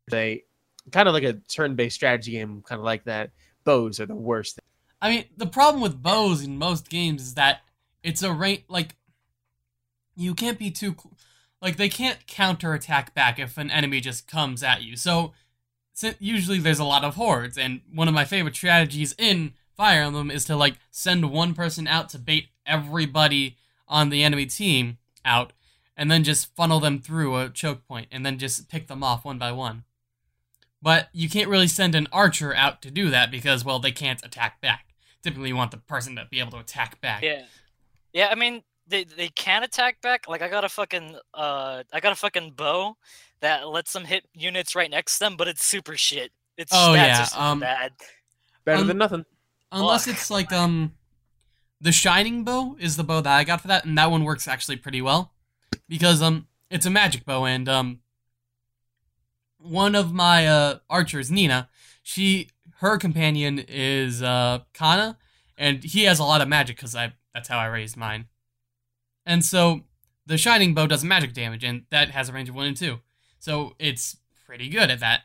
They kind of like a turn-based strategy game, kind of like that. Bows are the worst. Thing. I mean, the problem with bows in most games is that it's a range like you can't be too like they can't counterattack back if an enemy just comes at you. So, usually there's a lot of hordes, and one of my favorite strategies in Fire Emblem is to like send one person out to bait everybody on the enemy team out, and then just funnel them through a choke point, and then just pick them off one by one. But you can't really send an archer out to do that because, well, they can't attack back. Typically, you want the person to be able to attack back. yeah. Yeah, I mean, they, they can attack back. Like, I got a fucking, uh, I got a fucking bow that lets them hit units right next to them, but it's super shit. Its Oh, stats yeah, are super um, bad. Better Um, than nothing. Unless it's like um, the shining bow is the bow that I got for that, and that one works actually pretty well because um, it's a magic bow, and um, one of my uh archers, Nina, she her companion is uh Kana, and he has a lot of magic because I that's how I raised mine, and so the shining bow does magic damage, and that has a range of one and two, so it's pretty good at that.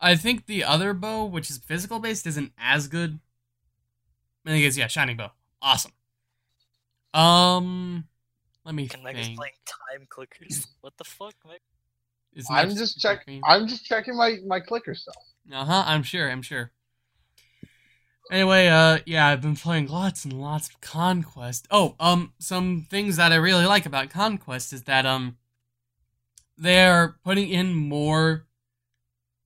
I think the other bow, which is physical based, isn't as good. I think it's yeah, shining bow, awesome. Um, let me And Mega's think. playing time clickers. What the fuck, Meg? Is I'm just checking. I'm just checking my my clicker stuff. Uh huh. I'm sure. I'm sure. Anyway, uh, yeah, I've been playing lots and lots of Conquest. Oh, um, some things that I really like about Conquest is that um, they're putting in more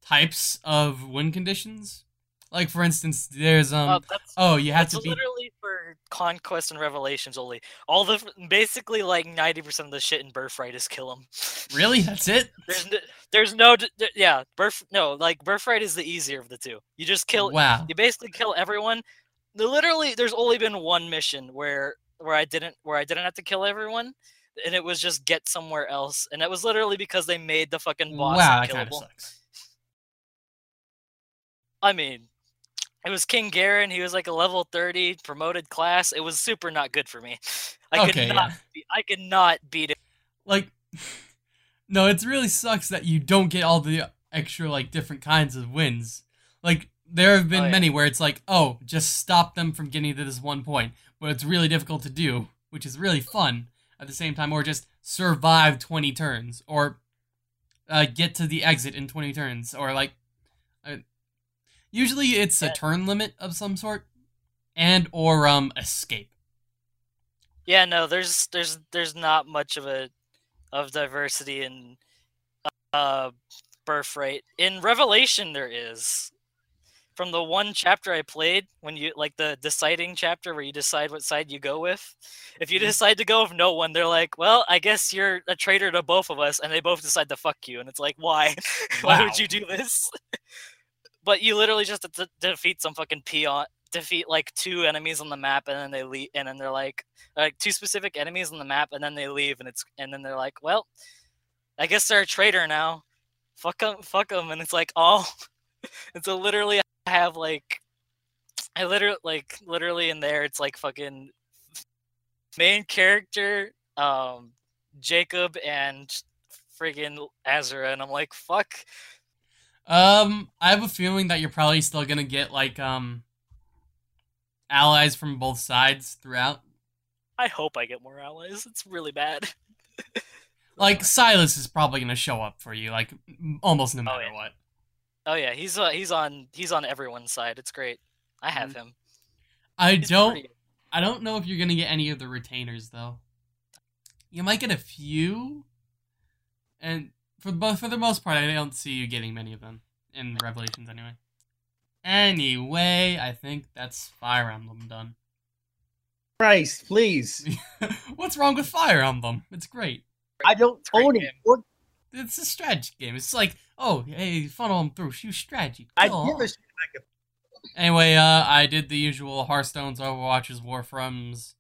types of win conditions. Like for instance, there's um, Uh, oh, you have to be literally for conquest and revelations only. All the basically like ninety percent of the shit in birthright is kill them. really. That's it. There's no, there's no d- yeah birth no like birthright is the easier of the two. You just kill Wow. you basically kill everyone. The- Literally, there's only been one mission where where I didn't where I didn't have to kill everyone, and it was just get somewhere else, and that was literally because they made the fucking boss Wow, that kind of unkillable. I mean, it was King Garon. He was like a level 30 promoted class. It was super not good for me. I Okay, could not. yeah. I could not beat it. like no it really sucks that you don't get all the extra like different kinds of wins like there have been Oh, yeah. many where it's like oh just stop them from getting to this one point but it's really difficult to do which is really fun at the same time or just survive 20 turns or uh, get to the exit in 20 turns or like usually it's a turn limit of some sort and or um escape Yeah, no. There's there's there's not much of a of diversity in uh birthright. In Revelation, there is. From the one chapter I played, when you like the deciding chapter where you decide what side you go with, if you Mhm. decide to go with no one, they're like, "Well, I guess you're a traitor to both of us," and they both decide to fuck you, and it's like, "Why? Why would you do this?" but you literally just to defeat some fucking peon, defeat like two enemies on the map, and then they leave, and then they're like, like two specific enemies on the map, and then they leave, and it's, and then they're like, "Well, I guess they're a traitor now. Fuck them, fuck them," and it's like, oh, and so literally I have like, I literally like literally in there, it's like fucking main character, um, Jakob and friggin' Azura, and I'm like, fuck. Um, I have a feeling that you're probably still gonna get like um allies from both sides throughout. I hope I get more allies. It's really bad. Like Silas is probably gonna show up for you, like almost no Oh, matter yeah. what. Oh yeah, he's uh, he's on he's on everyone's side. It's great. I have him. I He's don't. pretty- I don't know if you're gonna get any of the retainers though. You might get a few, and for but for the most part, I don't see you getting many of them in Revelations anyway. Anyway, I think that's Fire Emblem done. Christ, please. What's wrong with Fire Emblem? It's great. I don't a own it. game. Or It's a strategy game. It's like, oh, hey, funnel them through, use strategy. I give a shit. Anyway, uh, I did the usual Hearthstones, Overwatches, Warframes,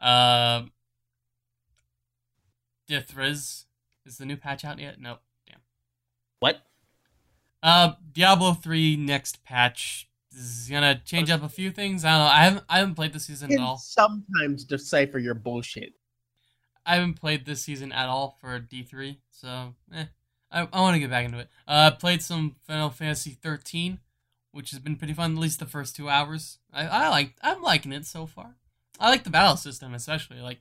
uh, Dithras. Is the new patch out yet? Nope. Damn. What? Uh, Diablo three next patch is gonna change up a few things. I don't know. I haven't I haven't played this season You at all. sometimes decipher your bullshit. I haven't played this season at all for D three, so eh. I, I want to get back into it. Uh, I played some Final Fantasy thirteen, which has been pretty fun. At least the first two hours. I I like I'm liking it so far. I like the battle system especially. Like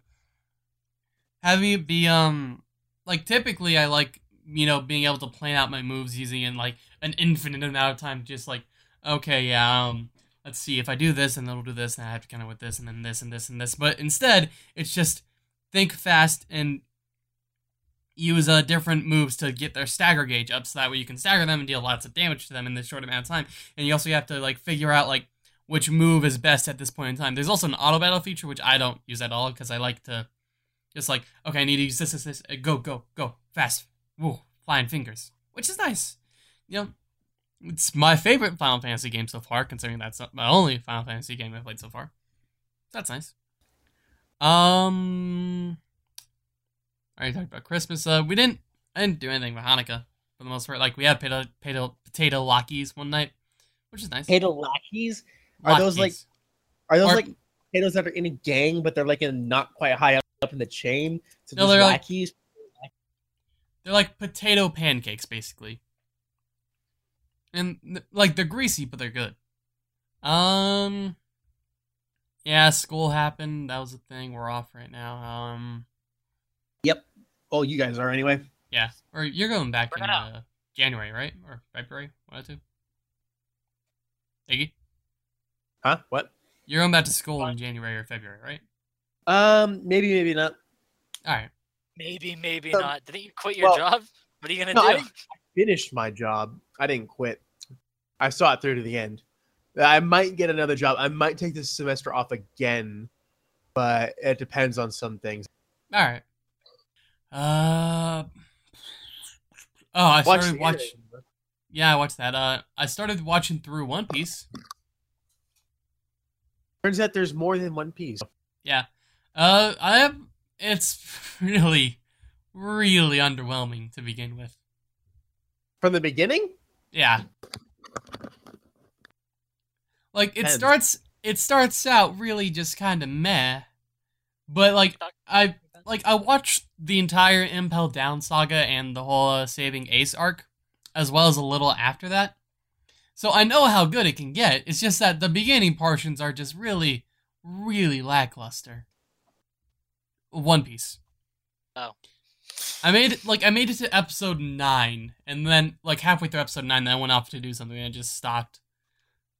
having it be um like typically I like you know being able to plan out my moves using in like an infinite amount of time. Just like okay yeah um let's see if I do this and then we'll do this and I have to kind of with this and then this and this and this. But instead it's just think fast and use uh, different moves to get their stagger gauge up so that way you can stagger them and deal lots of damage to them in this short amount of time and you also have to like figure out like which move is best at this point in time there's also an auto battle feature which i don't use at all because i like to just like okay i need to use this this this uh, go go go fast Woo, flying fingers which is nice you know it's my favorite final fantasy game so far considering that's my only final fantasy game i've played so far that's nice um, I already talked about Christmas. Uh, we didn't. I didn't do anything with Hanukkah for the most part. Like we had potato potato potato lockies one night, which is nice. Potato lockies? Are those, like- Are those Or- like potatoes that are in a gang, but they're like in not quite high up, up in the chain? So No, these they're like- lackeys. They're like potato pancakes, basically. and like they're greasy, but they're good. Um, yeah, school happened. That was a thing. We're off right now. Um, yep. Oh, you guys are anyway. yeah, or you're going back For in uh, January, right, or February? One or two. Iggy, Huh? What? you're going back to school in January or February, right? Um, maybe, maybe not. All right. Maybe, maybe Um, not. Didn't you quit your well, job? What are you gonna No, do? didn't finish my job. I didn't quit. I saw it through to the end. I might get another job. I might take this semester off again, but it depends on some things. All right. Uh. Oh, I Watch started watching. watch. Yeah, I watched that. Uh, I started watching through One Piece. Turns out there's more than one piece. Yeah. Uh, I have. It's really, really underwhelming to begin with. From the beginning? Yeah. Like it Depends. starts. It starts out really just kind of meh, but like I like I watched the entire Impel Down saga and the whole uh, Saving Ace arc, as well as a little after that. So I know how good it can get. It's just that the beginning portions are just really, really lackluster. One Piece. Oh. I made it like I made it to episode nine, and then like halfway through episode nine, then I went off to do something and I just stopped.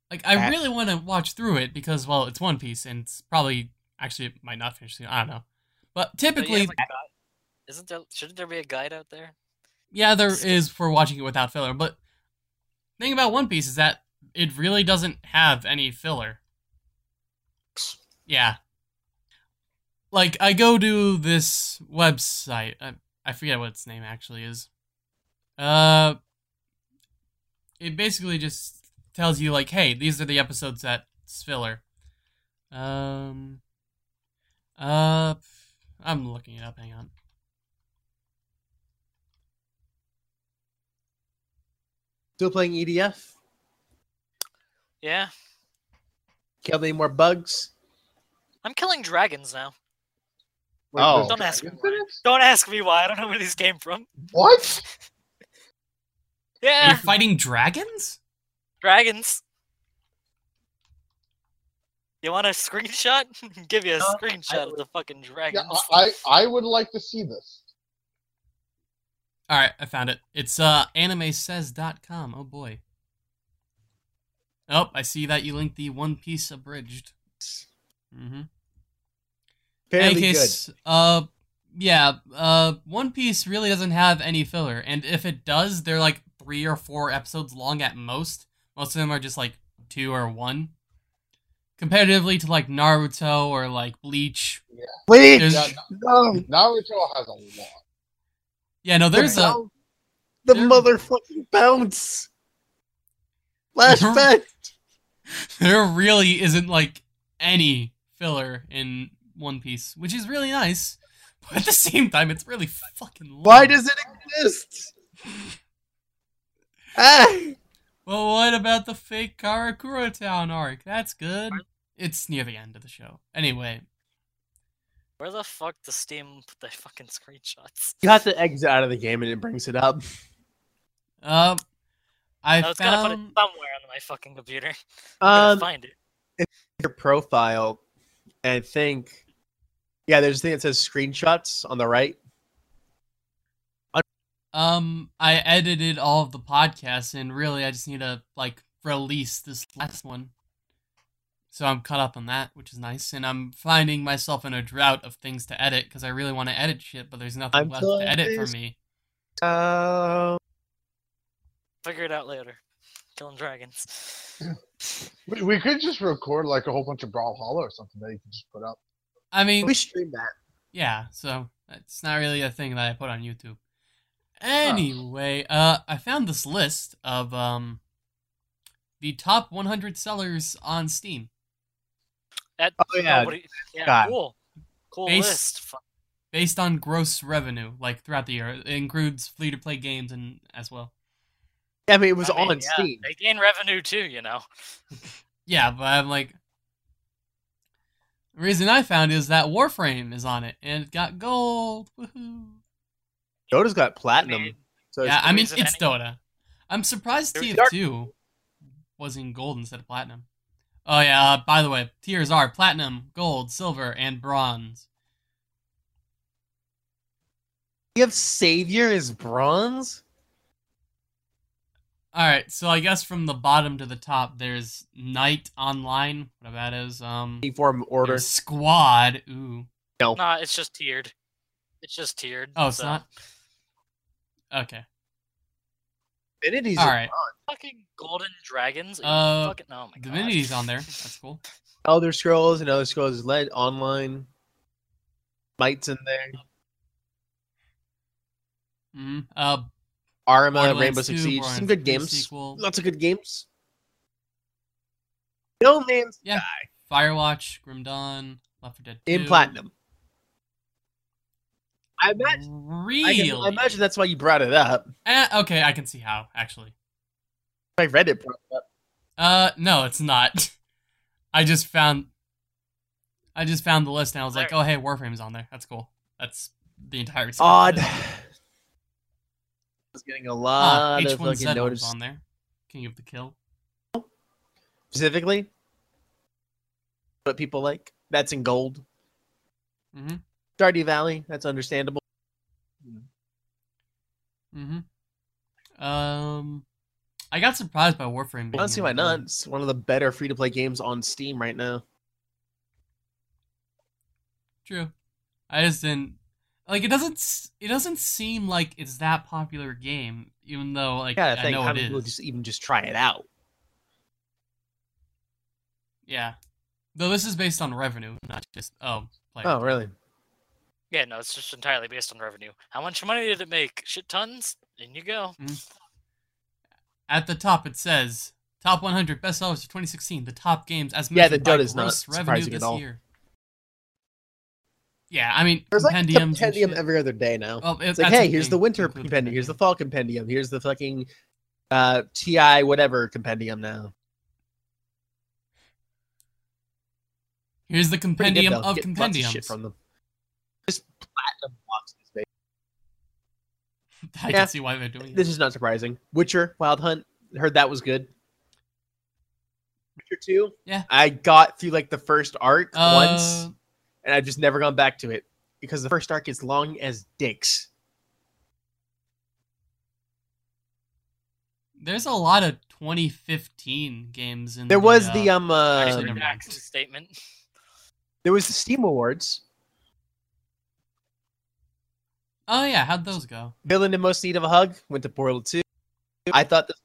Like I really want to watch through it because well, it's One Piece and it's probably actually it might not finish soon. I don't know, but typically, guide? Isn't there? Shouldn't there be a guide out there? yeah, there is for watching it without filler. But thing about One Piece is that it really doesn't have any filler. Yeah. Like I go to this website. I, I forget what its name actually is. Uh it basically just tells you like, hey, these are the episodes that's filler. Um uh I'm looking it up, hang on. Still playing EDF? Yeah, Kill any more bugs? I'm killing dragons now. Oh. Don't ask me why. Don't ask me why. I don't know where these came from. What? Yeah, You're fighting dragons? dragons. You want a screenshot? Give you a No, I screenshot of the fucking Yeah, dragons. I, I I would like to see this. Alright, I found it. It's uh animesays.com. Oh boy. Oh, I see that you linked the One Piece abridged. Mm-hmm. Fairly any case, uh, yeah, uh, One Piece really doesn't have any filler, and if it does, they're like three or four episodes long at most. Most of them are just like two or one. Comparatively to like Naruto or like Bleach. good. Bleach! Yeah, No! Naruto has a lot. Yeah, no, there's the, a the there- motherfucking bounce. Flashback. there really isn't like any filler in One Piece, which is really nice. But at the same time, it's really fucking long. Why does it exist? ah! Well, what about the fake Karakura Town arc? That's good. It's near the end of the show. Anyway, Where the fuck does Steam put the fucking screenshots? You have to exit out of the game and it brings it up. um, I I was gonna put it found somewhere on my fucking computer. Um, find it. your profile, and I think, yeah, there's a thing that says screenshots on the right. um I edited all of the podcasts, and really, I just need to like release this last one. So I'm caught up on that, which is nice, and I'm finding myself in a drought of things to edit because I really want to edit shit, but there's nothing I'm left to edit for close. me. Uh, Figure it out later. Killing dragons. We, we could just record like a whole bunch of Brawlhalla or something that you can just put up. I mean, we stream that. Yeah, so it's not really a thing that I put on YouTube. Anyway, uh I found this list of um the top 100 sellers on Steam. That, Oh, yeah. nobody- yeah, God. cool. Cool Based- list. Fu- based on gross revenue like throughout the year. It includes free to play games and as well. I mean, it was I mean, on yeah, Steam. They gain revenue too, you know. Yeah, but I'm like the reason I found is that Warframe is on it and it got gold. Woohoo. Dota's got I platinum. mean, so yeah, I mean it's any- Dota. I'm surprised There's TF2 was in gold instead of platinum. Oh yeah. Uh, by the way, tiers are platinum, gold, silver, and bronze. You have Savior is bronze. All right, so I guess from the bottom to the top, there's Knight Online, whatever that is. Um, Uniform order. Squad. Ooh. Nah, it's just tiered. It's just tiered. Oh, it's so- not. Okay. Divinity's All a- Fucking golden dragons. Uh, fucking, oh my god. Divinity's on there. That's cool. Elder Scrolls and Elder Scrolls led online. Might's in there. hmm Uh, Arma, Rainbow 2, Six Siege. Some good games. Sequel. Lots of good games. No Man's Yeah. Sky Firewatch, Grim Dawn, Left 4 Dead 2. in platinum. I imagine. I, Really? can, I imagine that's why you brought it up. Eh, okay, I can see how actually. I read it. brought it up. Uh, no, it's not. I just found. I just found the list and I was like, There. oh hey, Warframe's on there. That's cool. That's the entire. Odd. Was getting a Ah, lot of H1Z fucking notice on there. King of the Kill. specifically. What people like. That's in gold. Mm-hmm. Stardew Valley. That's understandable. Mm-hmm. Um, I got surprised by Warframe. I being don't see why not. It's one of the better free to play games on Steam right now. True. I just didn't like. It doesn't. It doesn't seem like it's that popular game, even though like Yeah, I I think know how it many people just even just try it out. Yeah. Though this is based on revenue, not just oh. Player. Oh, really? Yeah, no, it's just entirely based on revenue. How much money did it make? Shit tons? In you go. Mm. At the top, it says top 100 best sellers of 2016. The top games as Yeah, the measured by Dota's not gross revenue surprising at this all. year. Yeah, I mean There's like a compendiums. compendium every other day now. Well, it- It's like, hey, here's the winter include compendium, here's the fall compendium, here's the fucking uh TI whatever compendium now. Here's the Pretty good, compendium of Get lots compendiums. shit from them. Just platinum boxes, baby. I Yeah. can see why they're doing it. This is not surprising. Witcher, Wild Hunt, heard that was good. Witcher 2? Yeah. I got through like the first arc once Uh, and I've just never gone back to it because the first arc is long as dicks. There's a lot of 2015 games in. There the, was uh, the um uh, Actually, never mind. Statement. there was the Steam Awards. Oh yeah, how'd those go? Villain in the Most Need of a Hug went to Portal 2. I thought this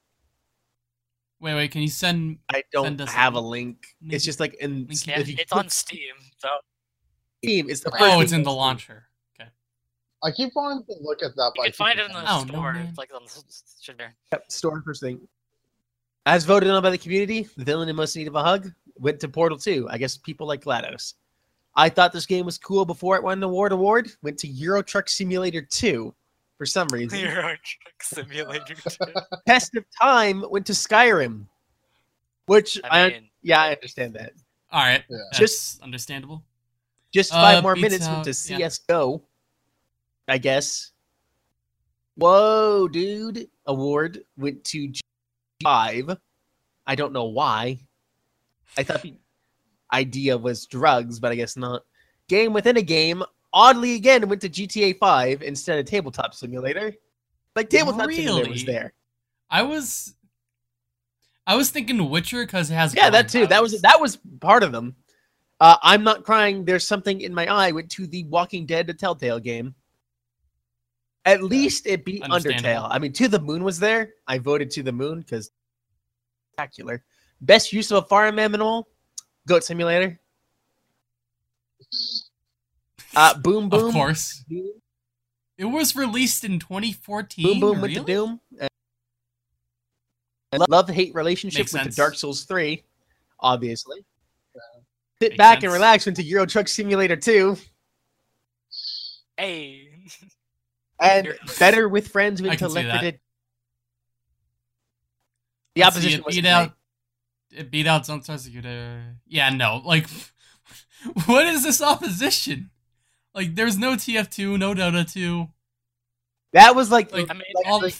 Wait, wait, can you send? I don't us have a link. link. Link. It's just like in if you it's click on Steam. So Steam, it's the first Oh, it's in the launcher. Okay. I keep wanting to look at that. you but I can find it in the forgetting. Oh, no, store. man. it's like on the s- s- should there. Yep, store first thing. As voted on by the community, the villain in Most Need of a Hug went to Portal 2. I guess people like GLaDOS. I thought this game was cool before it won an award award. Went to Euro Truck Simulator 2 for some reason. Euro Truck Simulator. Test of Time went to Skyrim. Which I, I yeah, I understand that. All right. Yeah. That's Just- understandable. Just Uh, five more minutes went out- to yeah. CSGO. I guess. Whoa, dude. Award went to G5. I don't know why. I thought the idea was drugs, but I guess not. Game within a game, oddly again, went to GTA 5 instead of Tabletop Simulator. Like, Tabletop Simulator was there. I was. I was thinking Witcher because it has. Yeah, that too. That was that was part of them. Uh, I'm not crying. There's something in my eye. Went to the Walking Dead, the Telltale game. At least it beat Undertale. I mean, To the Moon was there. I voted To the Moon because spectacular. Best use of a farm animal, Goat Simulator. Uh, boom Boom. Of course. It was released in 2014. Boom, boom really? with the Doom. And love hate relationship Makes with sense. the Dark Souls 3, obviously. Sit Makes back and relax into Euro Truck Simulator 2. hey, And better with friends I went can see Left 4 that. Dead. The opposition was beat out. It beat out Zone Suicide. Yeah, no. Like, what is this opposition? Like, there's no TF2, no Dota 2. That was like, Like, I mean, like, all- like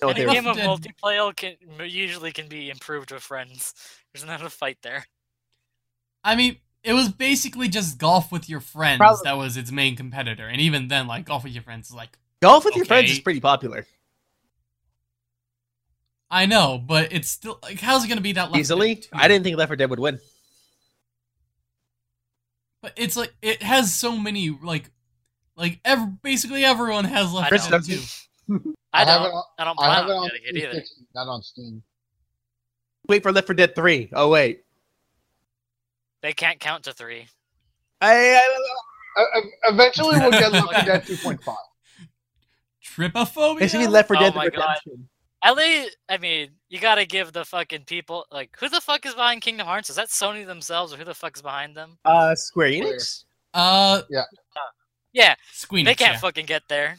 know what Any game of multiplayer can usually can be improved with friends. There's not a fight there. I mean, it was basically just golf with your friends Probably- that was its main competitor, and even then, like golf with your friends is like Golf with your friends is pretty popular. I know, but it's still like how's it gonna be that Left Easily, I didn't think Left 4 Dead would win. But it's like it has so many like like ev- basically everyone has Left 4 Dead doesn't. 2. I, I don't. it on- I don't I plan have it on on it either. not on Steam. Wait for Left 4 Dead 3. Oh wait, They can't count to three. I, I Uh, uh, eventually, we'll get Left 4 Dead 2.5. Tripophobia. it's gonna be Left 4 Oh Dead my God. Redemption. At least, I mean, you gotta give the fucking people like who the fuck is behind Kingdom Hearts? Is that Sony themselves or who the fuck's behind them? Uh, Square Enix. Uh, Yeah, Squeenix. they can't yeah. fucking get there.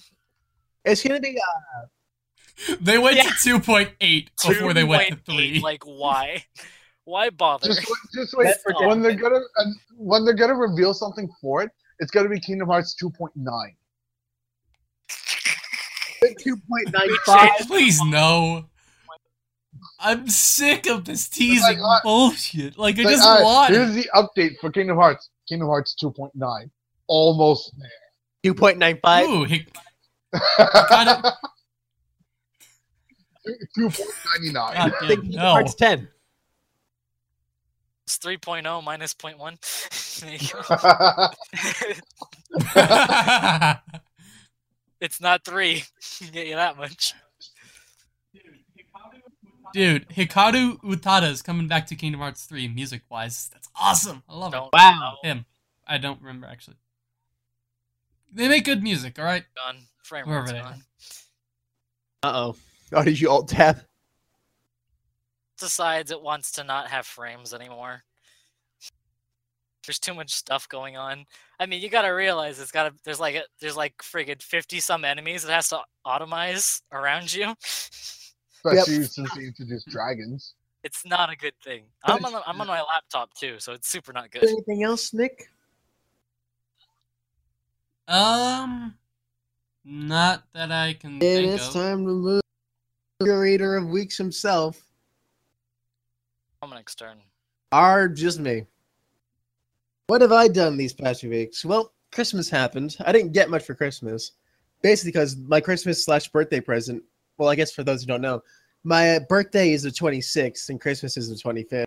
It's gonna be. Uh, They went Yeah. to two point eight before they went to three. Like why? Why bother? Just, wait- just wait. Left 4 Dead. When they're gonna uh, when they're gonna reveal something for it, it's gonna be Kingdom Hearts 2.9. 2.95. Please no. I'm sick of this teasing like, uh, bullshit. Like I Like, just alright, want here's the update for Kingdom Hearts. Kingdom Hearts 2.9. Almost there. 2.95. Ooh, Hic- Hikado- 2.99. God damn, Kingdom no. Hearts 10. It's 3.0 minus 0.1. There you go. it's not three. Can get you that much. Dude, Hikaru Utada is coming back to Kingdom Hearts 3 music wise. That's awesome. I love it. Don't Wow. know. Him. I don't remember actually. They make good music, alright? Gone. Frame Whoever rate's they gone. Uh oh. Oh, did you alt tab? Decides it wants to not have frames anymore. There's too much stuff going on. I mean, you gotta realize it's gotta. There's like a, there's like friggin' fifty some enemies it has to automize around you. Especially since they introduced dragons. It's not a good thing. I'm on the, I'm on my laptop too, so it's super not good. Anything else, Nick? Um not that I can And think it's of. time to move the curator of weeks himself. Dominic's turn. Are just me. What have I done these past few weeks? Well, Christmas happened. I didn't get much for Christmas. Basically, because my Christmas slash birthday present, well, I guess for those who don't know, my birthday is the 26th and Christmas is the 25th.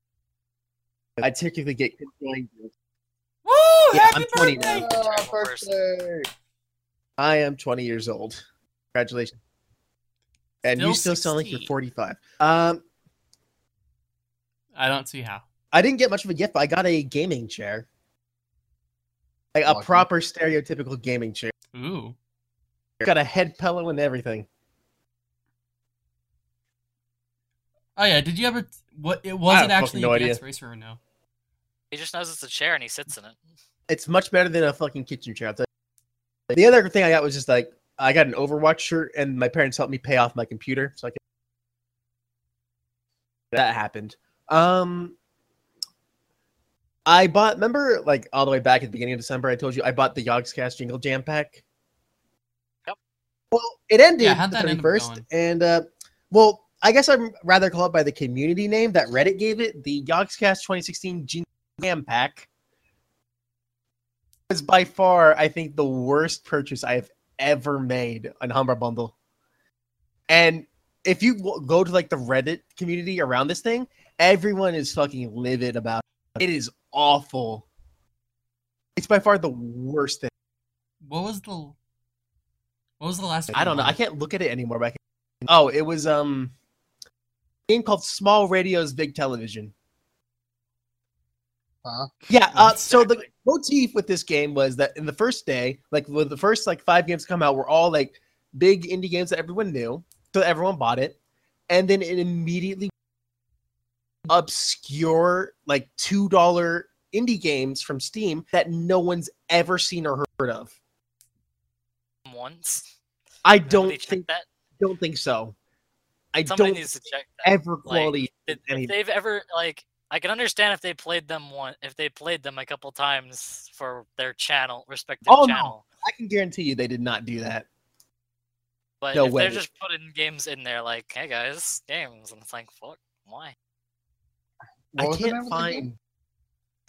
I typically get conjoined. Woo! Yeah, happy I'm 20 birthday! now. Terrible person. birthday. I am 20 years old. Congratulations. And you Still still sound like you're 45. Um, I don't see how. I didn't get much of a gift, but I got a gaming chair. Like a Lucky. proper stereotypical gaming chair. Ooh. Got a head pillow and everything. Oh yeah, did you ever what it was have it fucking actually no a idea. dance racer or no? He just knows it's a chair and he sits in it. It's much better than a fucking kitchen chair. I'll tell you. The other thing I got was just like I got an Overwatch shirt, and my parents helped me pay off my computer, so I could. That happened. Um, I bought. Remember, like all the way back at the beginning of December, I told you I bought the Yogscast Jingle Jam pack. Yep. Well, it ended Yeah, the that end thirty up first, going? and uh, well, I guess I'm rather call it by the community name that Reddit gave it, the Yogscast 2016 Jingle Jam pack. Was by far, I think, the worst purchase I have ever made on Humble Bundle. And if you go to like the Reddit community around this thing, everyone is fucking livid about it. It is awful. It's by far the worst thing. What was the what was the last I don't know. I can't look at it anymore. But I can... Oh, it was um a game called Small Radio's Big Television. Huh? Yeah. Uh, so the motif with this game was that in the first day, like with the first like five games to come out, were all like big indie games that everyone knew, so everyone bought it, and then it immediately obscure like two dollar indie games from Steam that no one's ever seen or heard of. Once. I don't think that. don't think so. I Somebody don't needs to check that. ever quality. Any- if they've ever like I can understand if they played them one if they played them a couple times for their channel respective Oh, no. channel. I can guarantee you they did not do that. But No if way. they're just putting games in there, like, hey guys, games, and it's like, fuck, why? I can't the find. game?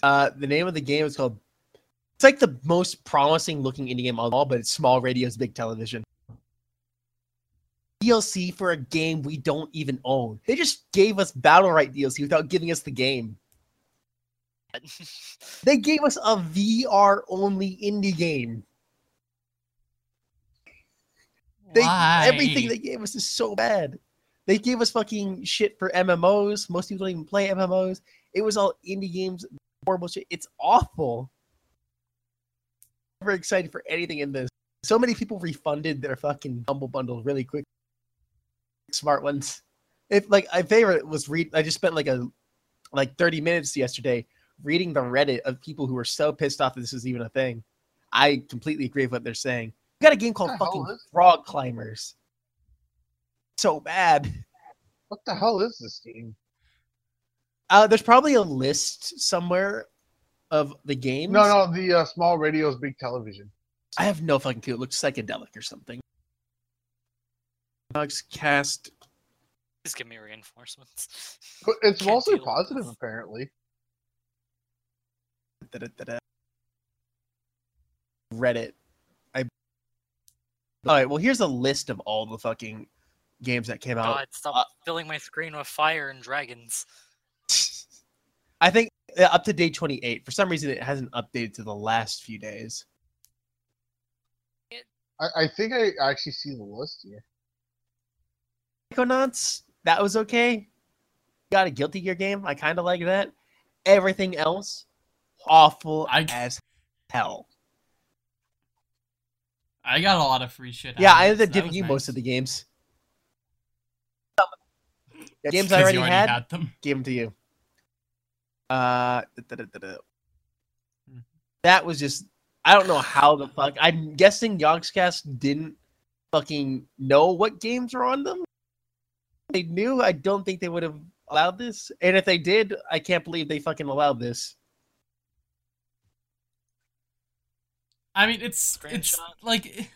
Uh, the name of the game is called. It's like the most promising looking indie game of all, but it's small radios, big television. DLC for a game we don't even own. They just gave us Battle Right DLC without giving us the game. They gave us a VR only indie game. They, Why? everything they gave us is so bad. They gave us fucking shit for MMOs. Most people don't even play MMOs. It was all indie games, horrible shit. It's awful. Never excited for anything in this. So many people refunded their fucking Humble Bundle really quick. Smart ones. If like my favorite was read, I just spent like a like 30 minutes yesterday reading the Reddit of people who were so pissed off that this was even a thing. I completely agree with what they're saying. We got a game called fucking Frog Climbers. So bad. What the hell is this game? Uh, there's probably a list somewhere of the games. No, no, the uh, small radios, big television. I have no fucking clue. It looks psychedelic or something. Dogs cast. Please give me reinforcements. But it's Can't mostly positive, this. apparently. da-da-da-da. Reddit. I. All right. Well, here's a list of all the fucking games that came out. God, stop uh, filling my screen with fire and dragons. I think uh, up to day 28. For some reason, it hasn't updated to the last few days. I, I think I actually see the list here. Psychonauts, that was okay. Got a Guilty Gear game. I kind of like that. Everything else, awful I- as hell. I got a lot of free shit. Yeah, out I ended up giving you nice. most of the games. The games I Because already you had, them. gave them to you. Uh, da-da-da-da-da. Hmm. that was just. I don't know how the fuck. I'm guessing Yogscast didn't fucking know what games were on them. They knew. I don't think they would have allowed this. And if they did, I can't believe they fucking allowed this. I mean, it's it's Screenshot. like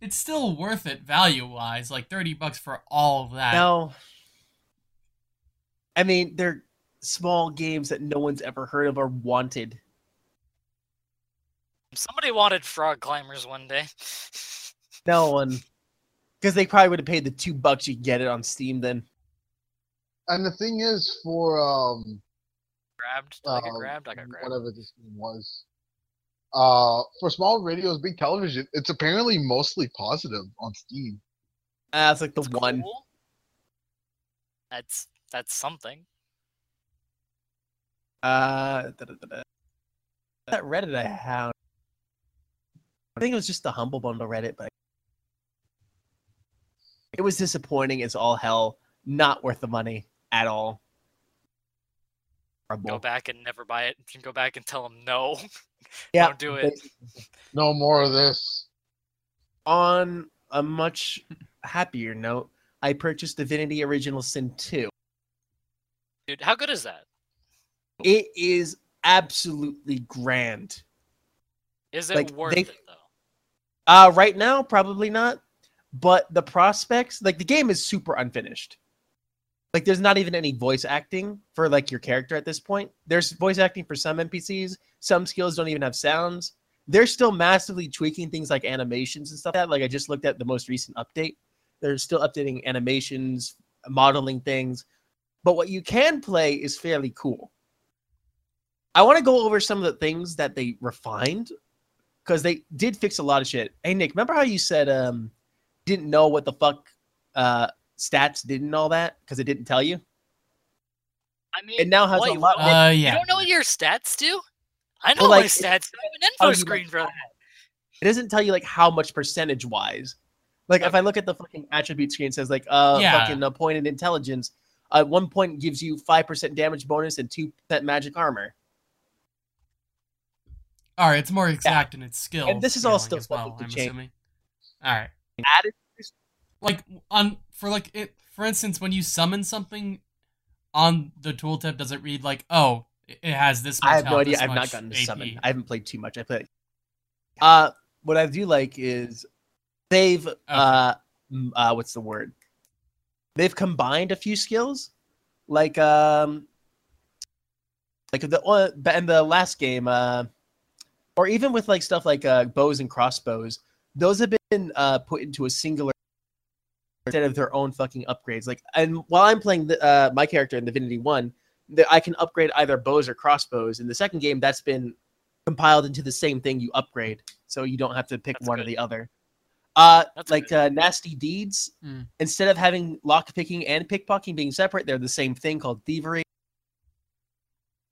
it's still worth it value wise. Like thirty bucks for all of that. No. I mean, they're small games that no one's ever heard of or wanted. Somebody wanted frog climbers one day. No one. Because they probably would have paid the two bucks you could get it on Steam then. And the thing is, for um, grabbed. I get uh, grabbed? I got grabbed. whatever this game was, uh, for small radios, big television, it's apparently mostly positive on Steam. Ah, it's like the That's one. cool. That's that's something. Uh, da-da-da-da. that Reddit I have. I think it was just the Humble Bundle Reddit, but it was disappointing as all hell. Not worth the money at all. Go back and never buy it. You can go back and tell them no. Yeah, Don't do it. No more of this. On a much happier note, I purchased Divinity Original Sin 2. Dude, how good is that? It is absolutely grand. Is it Like, worth they- it though? Uh, right now, probably not. But the prospects, like the game is super unfinished. Like there's not even any voice acting for like your character at this point. There's voice acting for some NPCs. Some skills don't even have sounds. They're still massively tweaking things like animations and stuff like that. Like I just looked at the most recent update. They're still updating animations, modeling things. But what you can play is fairly cool. I want to go over some of the things that they refined because they did fix a lot of shit. Hey Nick, remember how you said um didn't know what the fuck uh stats did and all that because it didn't tell you? I mean, It now has wait, a lot. what? more- Uh, You don't know what your stats do? I know Well, my like, it- stats. I have an info screen like, for that. it doesn't tell you like how much percentage wise. Like if I look at the fucking attribute screen, it says like uh Yeah. fucking appointed intelligence. Uh, one point gives you five percent damage bonus and two percent magic armor. All right, it's more exact in its skill. And this is all still well. I'm change. assuming. All right, Added like on for like it. For instance, when you summon something on the tooltip, does it read like, oh, it has this? Much I have no idea I've not gotten to AP? summon. I haven't played too much. I played. Uh, what I do like is they've uh mm, uh, what's the word? They've combined a few skills, like um, like the uh, in the last game, uh, or even with like stuff like uh, bows and crossbows. Those have been uh, put into a singular instead of their own fucking upgrades. Like, and while I'm playing the, uh, my character in Divinity One, that I can upgrade either bows or crossbows. In the second game, that's been compiled into the same thing you upgrade, so you don't have to pick That's one or the other. Uh, That's like uh, nasty deeds. Mm. Instead of having lock picking and pickpocketing being separate, they're the same thing called thievery.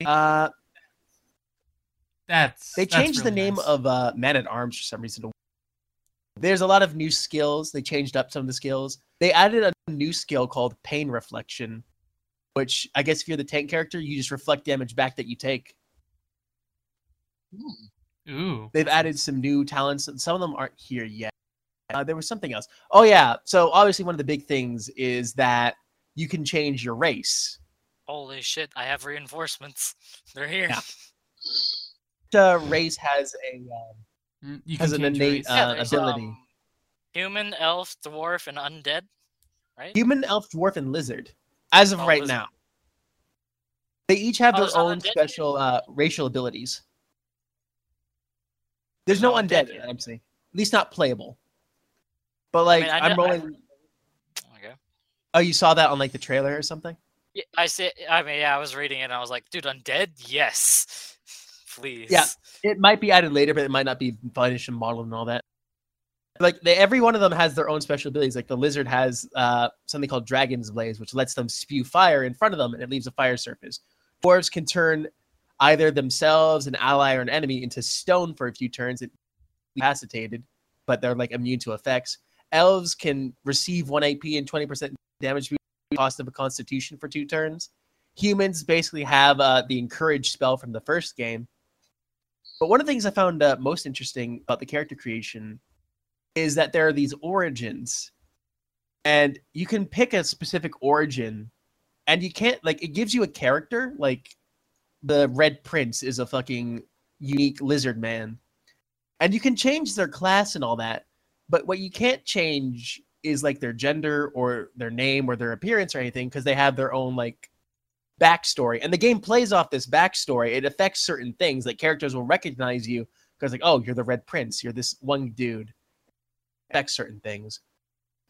Uh, That's they that's changed the name nice. of uh, Man at Arms for some reason. There's a lot of new skills. They changed up some of the skills. They added a new skill called Pain Reflection, which I guess if you're the tank character, you just reflect damage back that you take. Ooh. They've added some new talents, and some of them aren't here yet. Uh, there was something else. Oh yeah, so obviously one of the big things is that you can change your race. Holy shit! I have reinforcements. They're here. Yeah. The race has a um, Mm, You has can an innate, uh, there's, ability. um, human, elf, dwarf, and undead. Right? human, elf, dwarf, and lizard. As of Oh, right lizard. now, they each have Oh, their own special uh, racial abilities. There's There's no no undead, undead. I'm saying. At least not playable. But like, mean, I I am know- I- rolling. Okay. Oh, you saw that on like the trailer or something? Yeah, I see. I mean, yeah, I was reading it and I was like, dude, undead? Yes. Please. Yeah, it might be added later, but it might not be finished and modeled and all that. Like they, every one of them has their own special abilities. Like the lizard has uh, something called Dragon's Blaze, which lets them spew fire in front of them, and it leaves a fire surface. Dwarves can turn either themselves, an ally, or an enemy into stone for a few turns. It incapacitated, but they're like immune to effects. Elves can receive one AP and twenty percent damage cost of a Constitution for two turns. Humans basically have uh, the encourage spell from the first game, but one of the things I found uh, most interesting about the character creation is that there are these origins, and you can pick a specific origin, and you can't like it gives you a character. Like the Red Prince is a fucking unique lizard man, and you can change their class and all that. But what you can't change is like their gender or their name or their appearance or anything because they have their own like backstory. And the game plays off this backstory. It affects certain things. Like characters will recognize you because like oh you're the red prince. You're this one dude. Affects certain things.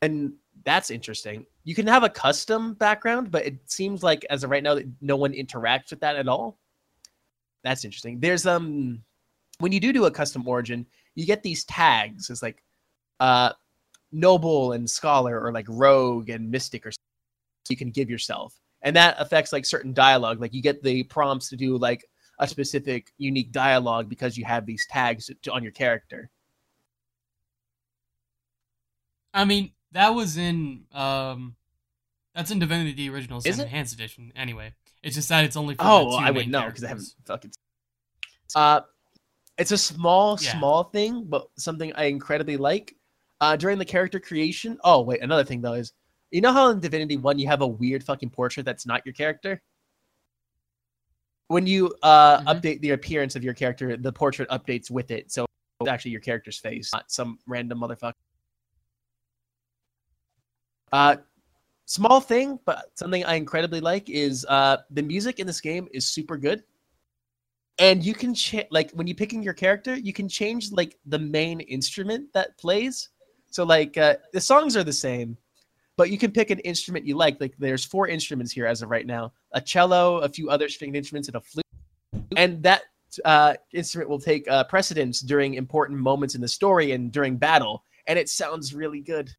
And that's interesting. You can have a custom background but it seems like as of right now that no one interacts with that at all. That's interesting. There's um when you do do a custom origin you get these tags. It's like uh noble and scholar or like rogue and mystic or something you can give yourself. And that affects like certain dialogue. Like you get the prompts to do like a specific unique dialogue because you have these tags to, on your character. I mean, that was in um, that's in Divinity the Original Sin Enhanced Edition. Anyway, it's just that it's only for oh the well, two i wouldn't know because i haven't fucking uh it's a small Yeah. small thing but something i incredibly like uh during the character creation oh wait another thing though is you know how in divinity 1 you have a weird fucking portrait that's not your character? When you uh Mhm. update the appearance of your character the portrait updates with it so it's actually your character's face not some random motherfucker. Uh small thing but something i incredibly like is uh the music in this game is super good. And you can like when you picking your character you can change like the main instrument that plays so like uh, the songs are the same but you can pick an instrument you like like there's four instruments here as of right now a cello a few other stringed instruments and a flute and that uh, instrument will take uh, precedence during important moments in the story and during battle and it sounds really good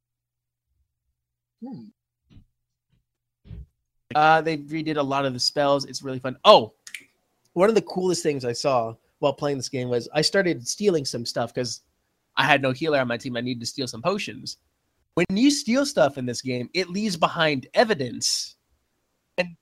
Hmm. uh, they redid a lot of the spells. It's really fun. Oh, one of the coolest things I saw while playing this game was I started stealing some stuff because I had no healer on my team. I needed to steal some potions. When you steal stuff in this game, it leaves behind evidence. And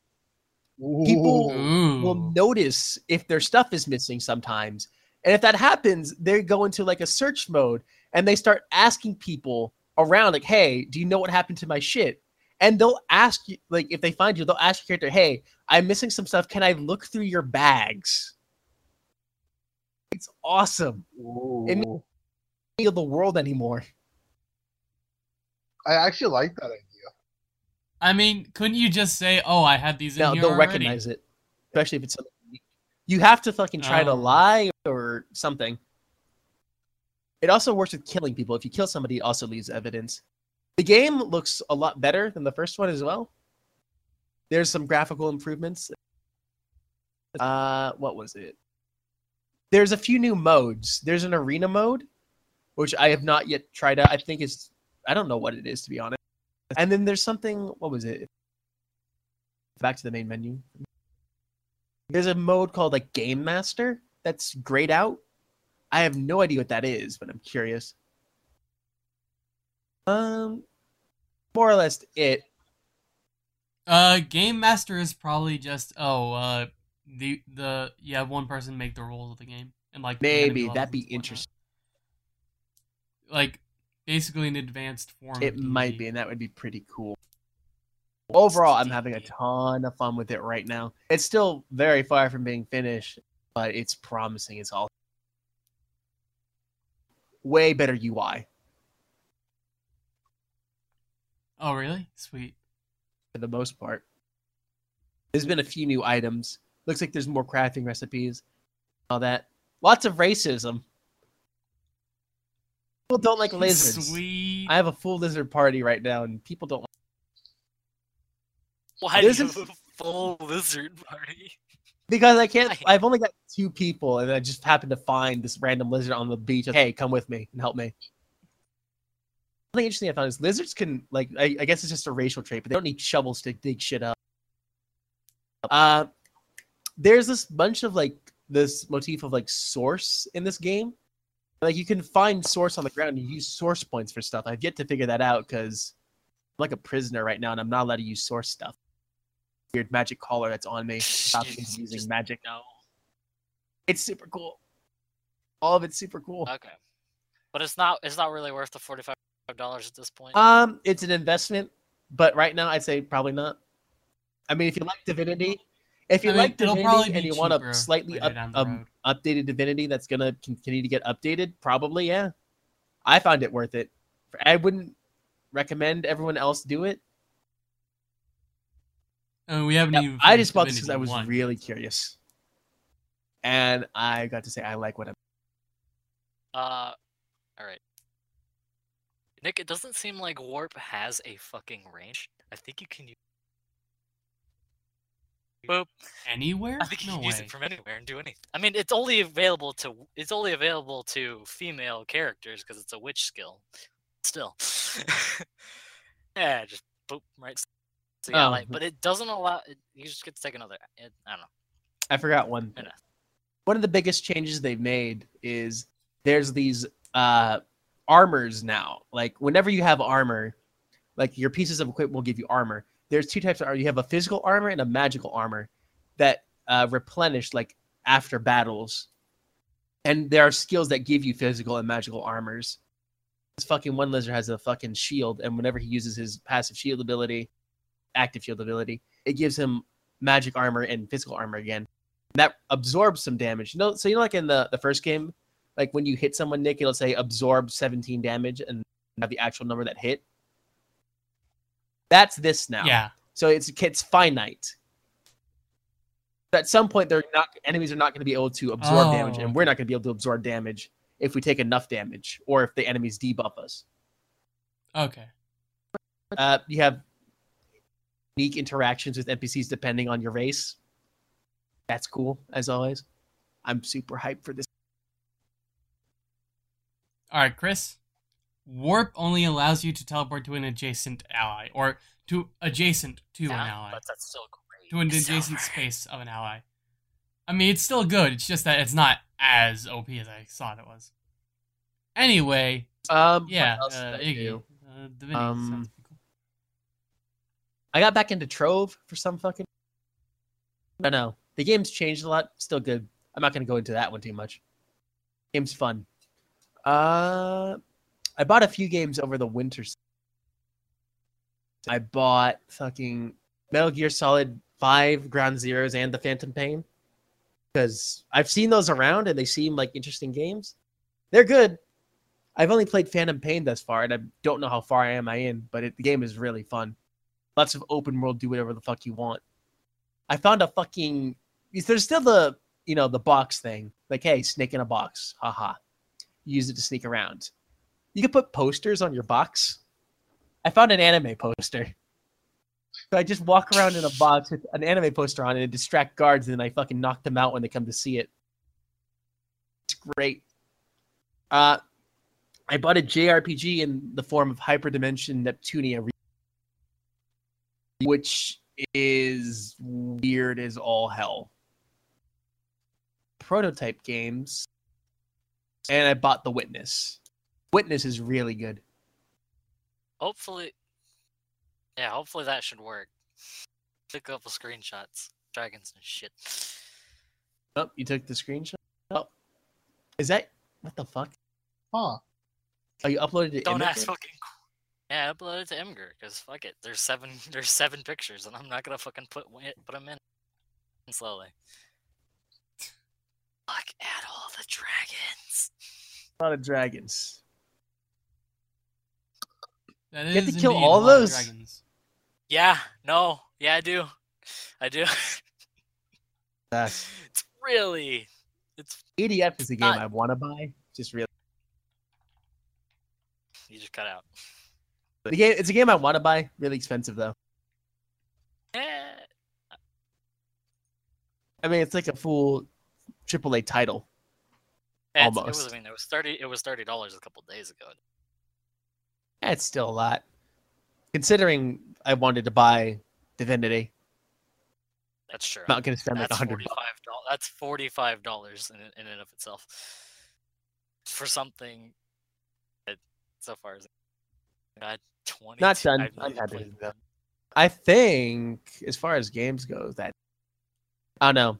people Ooh. will notice if their stuff is missing sometimes. And if that happens, they go into like a search mode and they start asking people around, like, hey, do you know what happened to my shit? And they'll ask you, like, if they find you, they'll ask your character, hey, I'm missing some stuff. Can I look through your bags? It's awesome. It Ooh. Feel the world anymore. I actually like that idea. I mean, couldn't you just say, "Oh, I had these in No, here they'll already"? recognize it, especially if it's something. You have to fucking try to Oh. lie or something. It also works with killing people. If you kill somebody, it also leaves evidence. The game looks a lot better than the first one as well. There's some graphical improvements. Uh, what was it? There's a few new modes. There's an arena mode, which I have not yet tried out. I think it's, I don't know what it is to be honest. And then there's something, what was it? Back to the main menu. There's a mode called like Game Master that's grayed out. I have no idea what that is, but I'm curious. Um, more or less it. Uh, game master is probably just oh, uh, the the you have one person make the rules of the game and like Maybe that'd be interesting. Like basically an advanced form. It might be, and that would be pretty cool. Overall, I'm having a ton of fun with it right now. It's still very far from being finished, but it's promising. It's all way better UI Oh really? Sweet. for the most part. There's been a few new items. Looks like there's more crafting recipes. All that. Lots of racism. People don't like lizards. Sweet. I have a full lizard party right now, and people don't. Why do you is- have a full lizard party? Because I can't. Why? I've only got two people, and I just happened to find this random lizard on the beach. Hey, come with me and help me. Something interesting I found is lizards can like. I, I guess it's just a racial trait, but they don't need shovels to dig shit up. Uh, there's this bunch of like this motif of like source in this game. Like you can find source on the ground and use source points for stuff. I've yet to figure that out because I'm like a prisoner right now, and I'm not allowed to use source stuff. Weird magic collar that's on me. Using just- magic. No. It's super cool. All of it's super cool. Okay. But it's not. It's not really worth the forty-five dollars at this point. Um, it's an investment, but right now I'd say probably not. I mean, if you like Divinity, if you I mean, like it'll Divinity probably and you want a slightly up, um, updated Divinity that's gonna continue to get updated, probably yeah. I found it worth it. I wouldn't recommend everyone else do it. I mean, we haven't Yep, even. I just bought this because I was 1 really curious, and I got to say I like what I'm. Uh, all right. Nick, it doesn't seem like warp has a fucking range. I think you can use. Boop. Anywhere? I think you no can way. use it from anywhere and do anything. I mean, it's only available to it's only available to female characters because it's a witch skill. Still, yeah, just boop right. So yeah, Oh. like, but it doesn't allow. It, you just get to take another. It, I don't know. I forgot one. I. One of the biggest changes they've made is there's these uh armors now. Like whenever you have armor, like your pieces of equipment will give you armor. There's two types of armor. You have a physical armor and a magical armor that uh, replenish like after battles. And there are skills that give you physical and magical armors. This fucking one lizard has a fucking shield, and whenever he uses his passive shield ability, active shield ability, it gives him magic armor and physical armor again. That absorbs some damage. You know, so you know, like in the the first game, like when you hit someone, Nick, it'll say absorb 17 damage and have the actual number that hit. That's this now. Yeah. So it's it's finite. At some point, they're not enemies are not going to be able to absorb Oh, damage, and we're not going to be able to absorb damage if we take enough damage, or if the enemies debuff us. Okay. Uh, you have unique interactions with NPCs depending on your race. That's cool, as always. I'm super hyped for this. All right, Chris. Warp only allows you to teleport to an adjacent ally, or to adjacent to an ally, But that's still great. to an adjacent Silver. space of an ally. I mean, it's still good. It's just that it's not as OP as I thought it was. Anyway, Um, yeah, what else uh, I Iggy, uh, Divinity Um, cool. I got back into Trove for some fucking. I don't know. The game's changed a lot. Still good. I'm not going to go into that one too much. Game's fun. Uh, I bought a few games over the winter. I bought fucking Metal Gear Solid 5, Ground Zeroes, and The Phantom Pain. Because I've seen those around and they seem like interesting games. They're good. I've only played Phantom Pain thus far, and I don't know how far I am I in, but it, the game is really fun. Lots of open world, do whatever the fuck you want. I found a fucking. There's still the you know the box thing, like hey, snake in a box, haha. Use it to sneak around. You can put posters on your box. I found an anime poster. So I just walk around in a box with an anime poster on it and distract guards, and then I fucking knock them out when they come to see it. It's great. Uh, I bought a JRPG in the form of Hyperdimension Neptunia, which is weird as all hell. Prototype games, and I bought The Witness. Witness is really good. Hopefully, yeah, hopefully that should work. Took a couple screenshots, dragons and shit. Oh, you took the screenshot? Oh. Is that... What the fuck? Huh. Oh, you uploaded it Don't Imgur? ask fucking. Yeah, I uploaded it to Imgur because fuck it. There's seven. There's seven pictures, and I'm not gonna fucking put wi- put them in slowly. Look at all the dragons. A lot of dragons. That You have to kill all those? dragons. Yeah, no, yeah, I do. I do. That's... it's really, it's EDF is a game Not- I want to buy. Just really... you just cut out. The game, it's a game I want to buy. Really expensive, though. Eh, I mean, it's like a full AAA title. it's- It was, Almost. I mean, it was thirty. It was thirty dollars a couple days ago. Eh, that's still a lot. Considering I wanted to buy Divinity, That's true. I'm not going to spend like That's bucks. dollars. That's forty-five dollars in in and of itself for something that so far is God twenty. Not done. I'm happy. I think, as far as games go, that I don't know.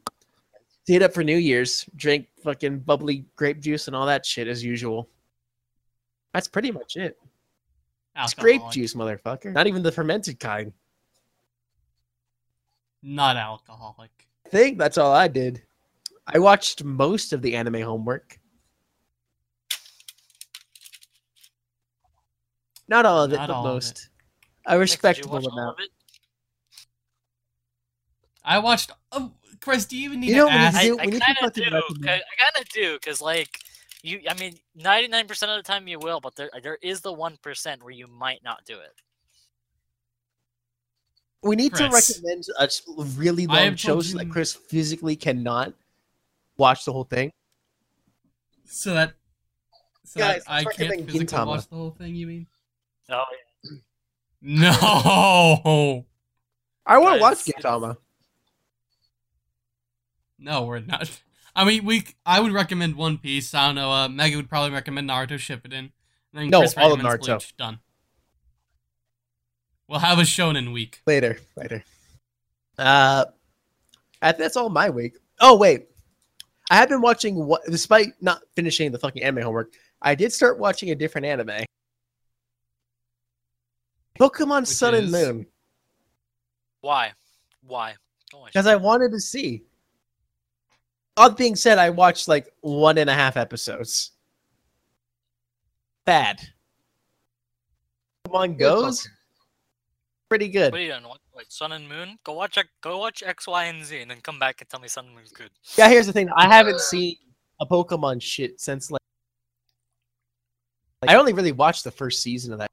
Hit up for New Year's, drink fucking bubbly grape juice and all that shit as usual. That's pretty much it. It's grape juice, motherfucker. Not even the fermented kind. Not alcoholic. I think that's all I did. I watched most of the anime homework. Not all of it, Not but all of it. most. A Nick, did you respectable watch amount. I watched. Oh, Chris, do you even need You know to ask? need I, do- I we need to kind of do. I, I kind of do because, like, you. I mean, ninety-nine percent of the time you will, but there there is the one percent where you might not do it. We need to recommend a really I long show so that Chris physically cannot watch the whole thing. So that. So Guys, that I can't physically Gintama. watch the whole thing. You mean? Oh, No. I want to Guys, watch it's- Gintama. No, we're not. I mean, we. I would recommend One Piece. I don't know. Uh, Maggie would probably recommend Naruto Shippuden. And then No, Chris all of recommends Naruto. Bleach. Done. We'll have a shonen week. Later, later. Uh, I- that's all my week. Oh wait, I have been watching. What, despite not finishing the fucking anime homework, I did start watching a different anime. Pokemon Which Sun and is? Moon, why? Why? Go on, because I wanted to see. All that being said, I watched like one and a half episodes. Bad. Pokemon It's goes pretty good. What are you doing? What, wait, Sun and Moon? Go watch X- go watch X, Y, and Z, and then come back and tell me Sun and Moon's good. Yeah, here's the thing. I haven't seen a Pokemon shit since like I only really watched the first season of that.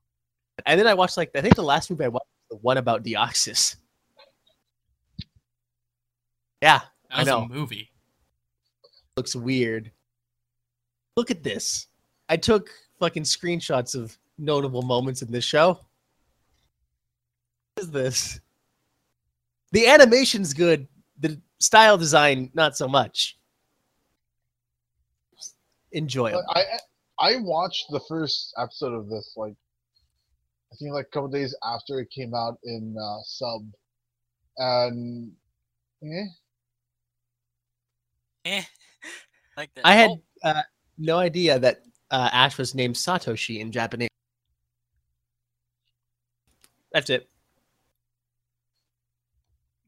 And then I watched like I think the last movie I watched was the one about Deoxys. Yeah, That I was know. a movie. Looks weird. Look at this. I took fucking screenshots of notable moments in this show. What is this? The animation's good. The style design, not so much. Enjoyable. I I watched the first episode of this like I think like a couple days after it came out in uh, sub, and eh, Eh, like that. I had Oh, uh, no idea that uh, Ash was named Satoshi in Japanese. That's it.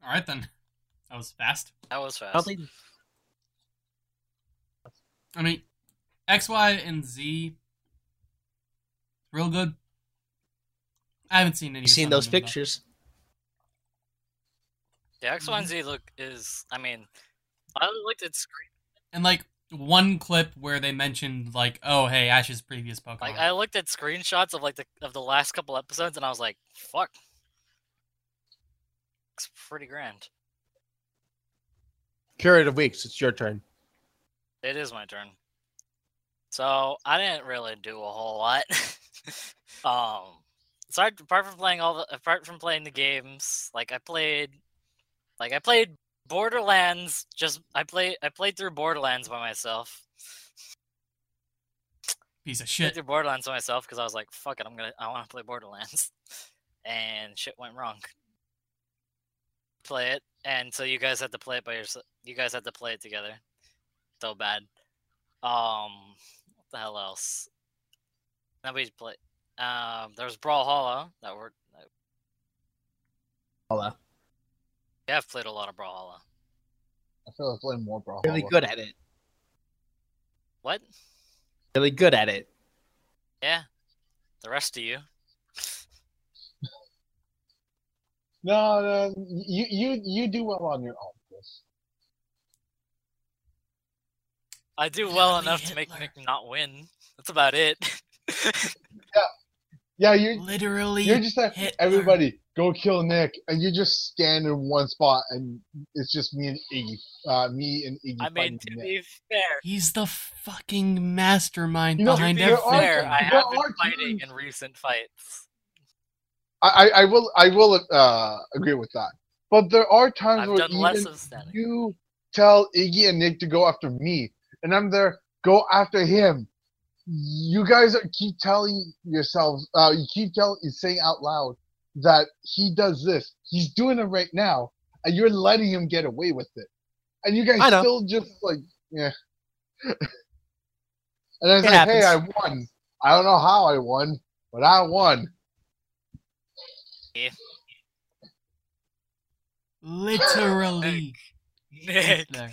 All right then. That was fast. that was fast. think I mean, X, Y, and Z. real good. I haven't seen any. You of seen those of them, pictures? The X Y and Z look is. I mean, I looked at screen. And like one clip where they mentioned like, oh hey, Ash's previous Pokemon. Like I looked at screenshots of like the of the last couple episodes, and I was like, "Fuck, it's pretty grand." Curative weeks. It's your turn. It is my turn. So I didn't really do a whole lot. um, aside apart from playing all the apart from playing the games, like I played, like I played Borderlands. Just I played I played through Borderlands by myself. Piece of Played shit. through Borderlands by myself because I was like, "Fuck it, I'm gonna I want to play Borderlands," and shit went wrong. Play it, and so you guys had to play it by yourself. You guys had to play it together. So bad. Um, what the hell else? Nobody play. Um, there was Brawlhalla that were. Holla. Yeah, I've played a lot of Brawlhalla. I feel like playing more Brawlhalla. Really good at it. What? Really good at it. Yeah. The rest of you. No, no, you you you do well on your own. Chris. I do well Literally enough to make Hitler. Nick not win. That's about it. Yeah, you're Literally. you're just like Hitler. everybody go kill Nick, and you just stand in one spot, and it's just me and Iggy, uh, me and Iggy I mean, fighting to Nick. be fair, He's the fucking mastermind You know, to behind be there everything. are fair, I have been fighting in recent fights. I, I I will I will uh agree with that, but there are times I've where done even you tell Iggy and Nick to go after me, and I'm there, go after him. You guys are, keep telling yourselves, uh, you keep telling, you saying out loud that he does this. He's doing it right now, and you're letting him get away with it. And you guys still just like, yeah. and I was It like, hey, I won. I don't know how I won, but I won. Literally. Nick, Hitler.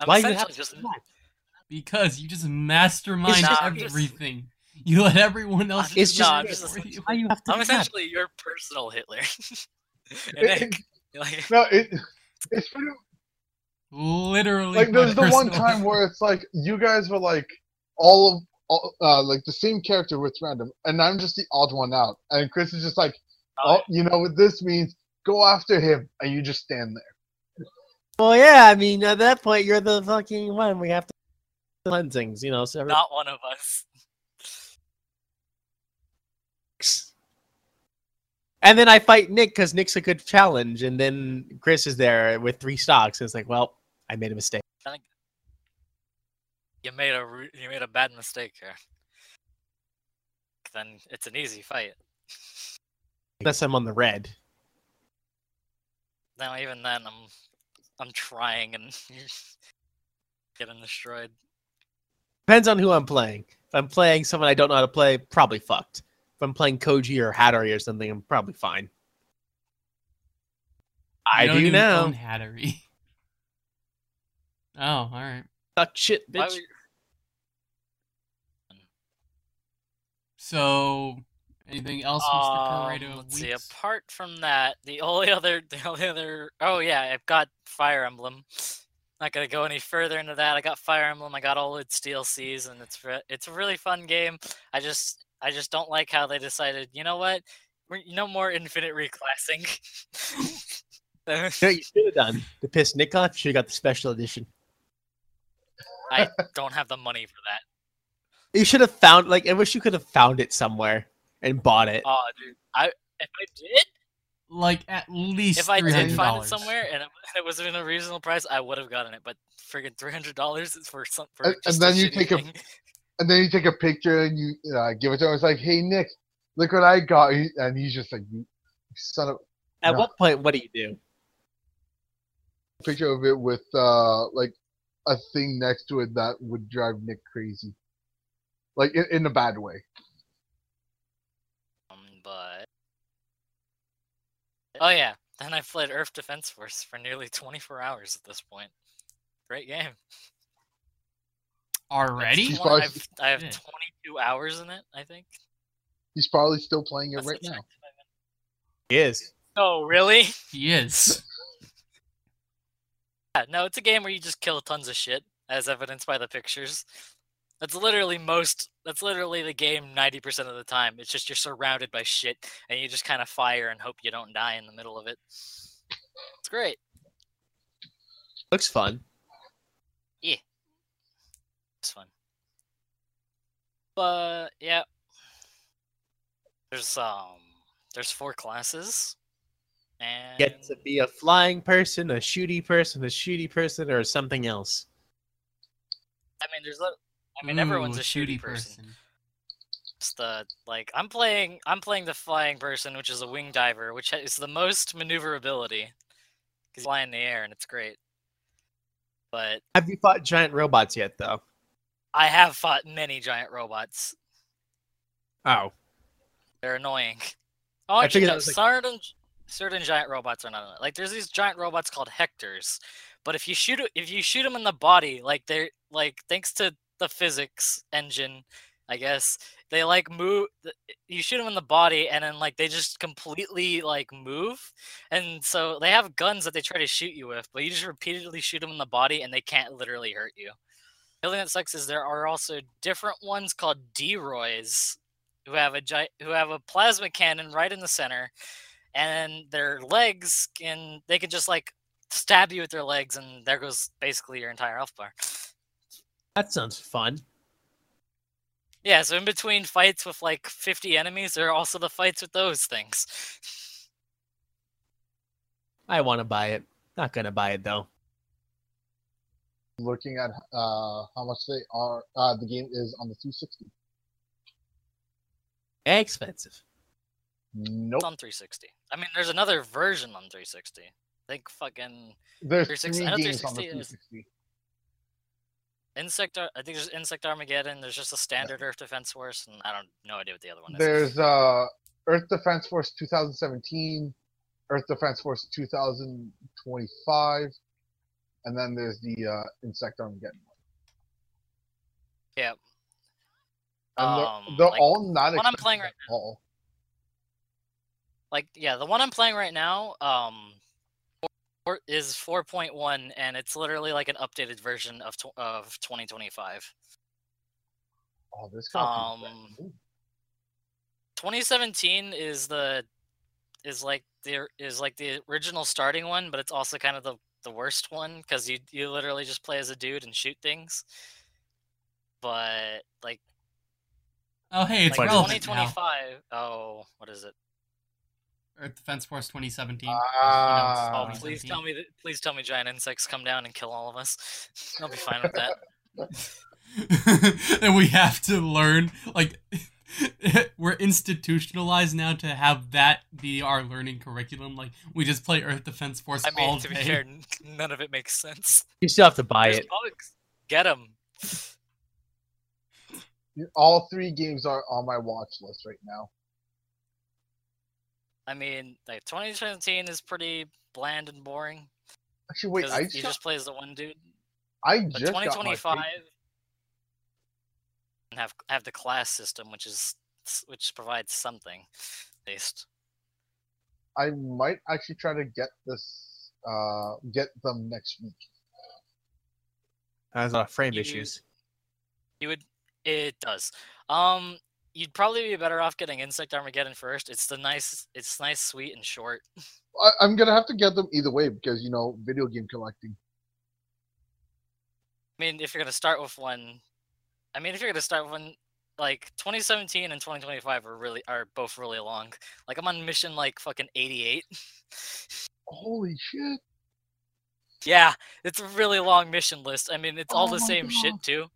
I'm Why you have to just do that? Because you just mastermind It's just- everything. You let everyone else. I'm It's just- it just, no, I'm just you. why you have to I'm do that? essentially your personal Hitler. and Nick, like, No, it, it's pretty Literally. like there's the one personal- time where it's like you guys were like all of all, uh like the same character with random and i'm just the odd one out and chris is just like Oh, oh you know what this means go after him and you just stand there Well, yeah. I mean, at that point, you're the fucking one. We have to cleansings, you know. So every- not one of us. And then I fight Nick because Nick's a good challenge, and then Chris is there with three stocks. It's like, well, I made a mistake. You made a you made a bad mistake here. Then it's an easy fight. Unless I'm on the red. Now even then, I'm I'm trying and getting destroyed. Depends on who I'm playing. If I'm playing someone I don't know how to play, probably fucked. If I'm playing Koji or Hattori or something, I'm probably fine. I You don't do even now. own Hattori. Oh, all right. Suck shit, bitch. So, anything else, Mr. Um, Pareto? let's see. Apart from that, the only other, the only other. Oh yeah, I've got Fire Emblem. Not gonna go any further into that. I got Fire Emblem. I got all its DLCs, and it's re- it's a really fun game. I just I just don't like how they decided. You know what? We're, no more infinite reclassing. You you should have done to piss Nick off. You should have got the special edition. I don't have the money for that. You should have found like I wish you could have found it somewhere and bought it. Oh, dude, I if I did, Like at least if I did find it somewhere and it, it was in a reasonable price, I would have gotten it. But friggin' three hundred dollars is for some. For And- and then you shitty take a- and then you take a picture and you uh, give it to him it's like hey nick look what i got and he's just like you son of At no. what point, what do you do? picture of it with uh like a thing next to it that would drive nick crazy like in, in a bad way Um, but oh yeah, then I played Earth Defense Force for nearly 24 hours at this point. Great game. Already? It's He's probably- I've, I have Shit. 22 hours in it, I think. He's probably still playing it That's right now. check that I'm He is. Oh, really? He is. Yeah, no, it's a game where you just kill tons of shit, as evidenced by the pictures. That's literally most. That's literally the game 90% of the time. It's just you're surrounded by shit, and you just kind of fire and hope you don't die in the middle of it. It's great. Looks fun. Yeah, it's fun. But yeah, there's um, there's four classes, and Get to be a flying person, a shooty person, a shooty person, or something else. I mean, there's. Lit- I mean, everyone's a shooty person. It's the like I'm playing I'm playing the flying person, which is a wing diver, which ha- is the most maneuverability. Because you fly in the air and it's great. But Have you fought giant robots yet, though? I have fought many giant robots. Oh. They're annoying. Oh, I actually, figured no, like- certain certain giant robots are not annoying. like. There's these giant robots called Hectors, but if you shoot if you shoot them in the body, like they're like thanks to the physics engine, I guess they like move. You shoot them in the body, and then like they just completely like move, and so they have guns that they try to shoot you with, but you just repeatedly shoot them in the body, and they can't literally hurt you. The other thing that sucks is there are also different ones called D-Roys who have a who have a plasma cannon right in the center, and their legs can they can just like stab you with their legs, and there goes basically your entire health bar. That sounds fun. Yeah, so in between fights with like 50 enemies, there are also the fights with those things. I want to buy it. Not gonna buy it though. Looking at uh, how much they are, uh, the game is on the 360. Expensive. Nope. It's on 360. I mean, there's another version on 360. I think fucking There's 360 three I know games on the 360 is- 360. Insect. Ar- I think there's Insect Armageddon. There's just a standard Earth Defense Force, and I don't no idea what the other one is. There's uh, Earth Defense Force 2017, Earth Defense Force 2025, and then there's the uh, Insect Armageddon one. Yeah. And they're, Um, they're like, all not one I'm playing right all. like yeah the one i'm playing right now um is 4.1 and it's literally like an updated version of tw- of 2025 Oh, this kind Um, 2017 is the is like the is like the original starting one but it's also kind of the the worst one because you you literally just play as a dude and shoot things. But like Oh, hey, it's like relevant now. 2025 oh what is it Earth Defense Force 2017. Ah. oh please tell me that please tell me giant insects come down and kill all of us i'll be fine with that and we have to learn like we're institutionalized now to have that be our learning curriculum. Like we just play Earth Defense Force I mean, all to be fair, none of it makes sense. You still have to buy There's it. bugs. Get them. all three games are on my watch list right now. I mean, like 2017 is pretty bland and boring Actually, wait, I you just, just play as the one dude. I But just got my 2025 have have the class system, which is which provides something, at least. I might actually try to get this, uh, get them next week. Has a lot of frame You- issues. You would. It does. Um, you'd probably be better off getting Insect Armageddon first. It's the nice. It's nice, sweet, and short. I, I'm gonna have to get them either way because you know, video game collecting. I mean, if you're gonna start with one, I mean, if you're gonna start with one, like 2017 and 2025 are really are both really long. Like I'm on mission like fucking 88. Holy shit! yeah, it's a really long mission list. I mean, it's all Oh the my same shit too.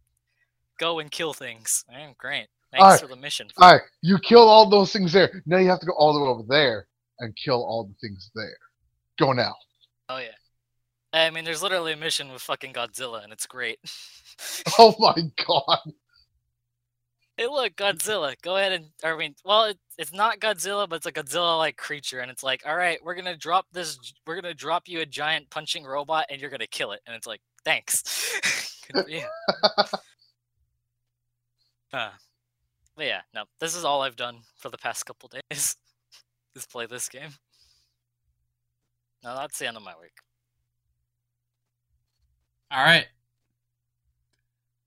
Go and kill things. Eh, great. Thanks for the mission. All right, you kill all those things there. Now you have to go all the way over there and kill all the things there. Go now. Oh yeah. I mean, there's literally a mission with fucking Godzilla, and it's great. Oh my god! hey, look, Godzilla. Go ahead and, I mean, well, it, it's not Godzilla, but it's a Godzilla-like creature, and it's like, all right, we're gonna drop this, we're gonna drop you a giant punching robot, and you're gonna kill it, and it's like, thanks. Good for you. Uh, but yeah, no, this is all I've done for the past couple days. is play this game. No, that's the end of my week. All right.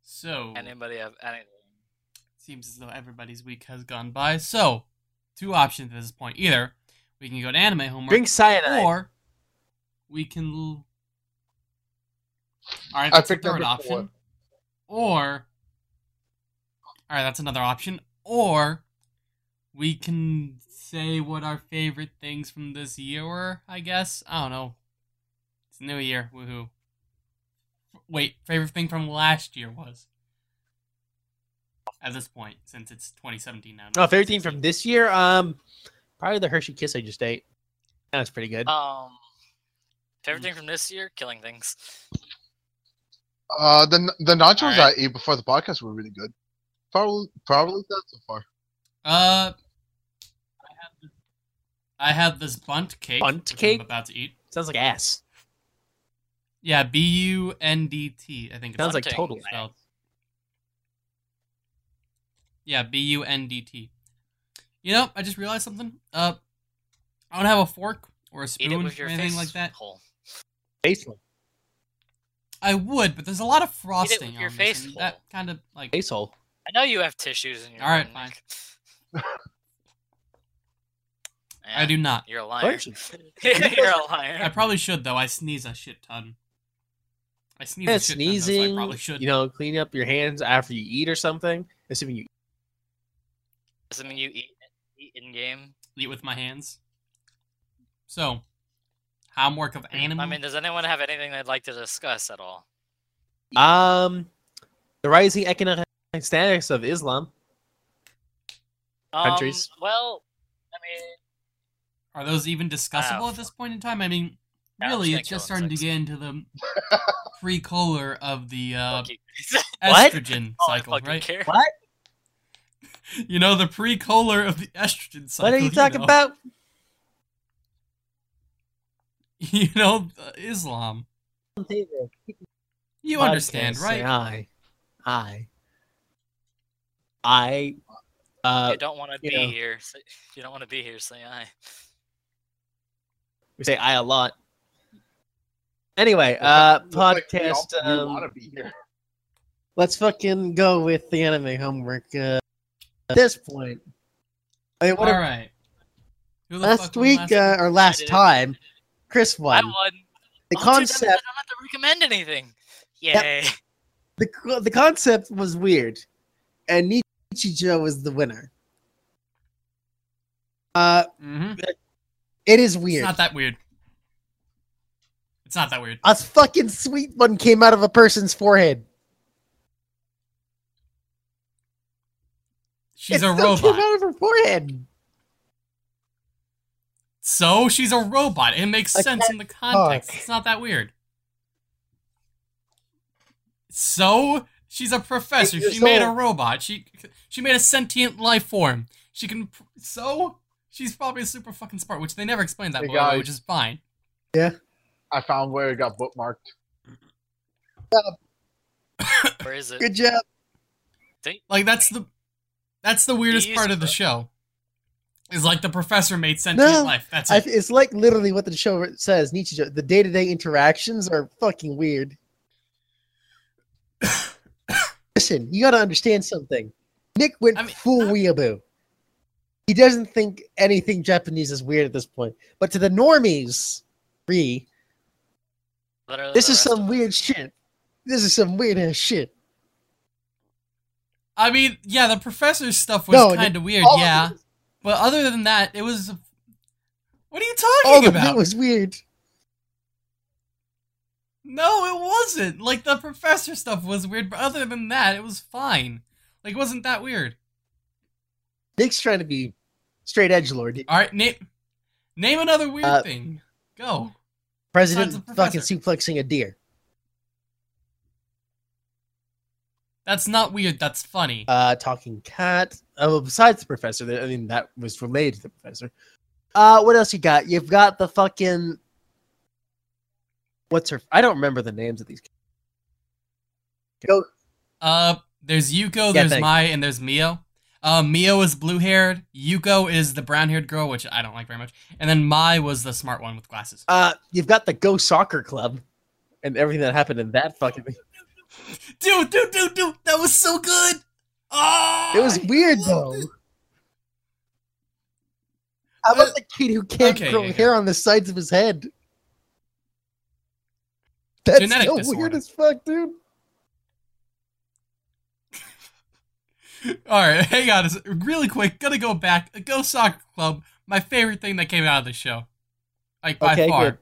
So Anybody have anything? seems as though everybody's week has gone by. So two options at this point: either we can go to anime homework, Drink cyanide. or we can. All right, I that's the picked third number option. Or, all right, that's another option. Or we can say what our favorite things from this year were. I guess I don't know. It's a new year. Woohoo! Wait, favorite thing from last year was. At this point, since it's 2017 now. Oh, favorite thing from this year? Um, probably the Hershey Kiss I just ate. That was pretty good. Um, favorite thing from this year? Killing things. Uh, the the nachos Alright. I ate before the podcast were really good. Probably probably that so far. Uh, I have this, I have this bunt cake. Bunt which cake? I'm about to eat. Sounds like ass. Yeah, B U N D T. I think it's Sounds like Bunting. total. spelled. Yeah, B U N D T. You know, I just realized something. Uh, I don't have a fork or a spoon it with your or anything face like that. hole. Face hole. I would, but there's a lot of frosting with your on face this, hole. that kind of like. Face hole. I know you have tissues in your. All right, room, fine. Nick. I do not. You're a liar. You're a liar. I probably should though. I sneeze a shit ton. I sneeze Yeah, a shit ton, though, so sneezing. I probably should. You know, clean up your hands after you eat or something. Assuming you. Does it mean you eat eat in game? eat with my hands. So, homework of anime. I mean, does anyone have anything they'd like to discuss at all? Um, the rising economic status of Islam. Countries. Um, well, I mean, Are those even discussable at this point in time? I mean, Yeah, really, just it's just kill starting to get into the pre-color of the uh, fuck you. What? estrogen Oh, cycle, fucking right? care. What? You know, the pre-color of the estrogen cycle. What are you talking know. about? You know, uh, Islam. You understand, right? I, I, I, uh, you don't want to be know. here. Say, if you don't want to be here, say I. we say I a lot. Anyway, uh, Looks like podcast. we Um, wanna be here. let's fucking go with the anime homework. Uh, at this point, I mean, what All. Who the last fuck week last uh, or last time, Chris I won. won. The Oh, dude, concept, I don't have to recommend anything. Yay! the the concept was weird, and Nichijou was the winner. Uh, Mhm. it is It's weird. not that weird. It's not that weird. a fucking sweet one came out of a person's forehead. She's It a still Came robot. out of her forehead. So she's a robot. It makes I sense in the context. It's not that weird. So she's a professor. She made a robot. She she made a sentient life form. She can. pr- So she's probably super fucking smart, which they never explained that, Hey, by way, which is fine. Yeah. I found where it got bookmarked. Where is it? Good job. Like that's the that's the weirdest These part of the show. Is like the professor made sentient No, life. That's I, it. it's like literally what the show says. Nichijou. The day to day interactions are fucking weird. Listen, you got to understand something. Nick went I mean, full uh, weeaboo. He doesn't think anything Japanese is weird at this point. But to the normies, three, Literally this is some of us. weird shit. This is some weird ass shit. I mean, yeah, the professor's stuff was No, kind of weird, All of yeah. it- But other than that, it was. What are you talking of about? it was weird. No, it wasn't. Like the professor stuff was weird, but other than that, it was fine. Like, it wasn't that weird. Nick's trying to be straight edge lord. All right, name name another weird Uh, thing. Go. President fucking suplexing a deer. That's not weird. That's funny. uh, talking cat. Well, besides the professor, I mean that was related to the professor. Uh, what else you got? You've got the fucking. What's her? I don't remember the names of these. Go. Uh, There's Yuko, Yeah, there's thanks. Mai, and there's Mio. Uh, Mio is blue haired. Yuko is the brown haired girl, which I don't like very much. And then Mai was the smart one with glasses. Uh, you've got the Go Soccer Club, and everything that happened in that fucking thing. Dude, dude, dude, dude, that was so good. Oh, It was weird though. it. How about Uh, the kid who can't okay, grow yeah, hair on the sides of his head? That's Genetic so disorder. weird as fuck, dude. All right, hang on, a s- really quick. Gonna go back. Go Soccer Club. My favorite thing that came out of the show, like by Okay, far. good.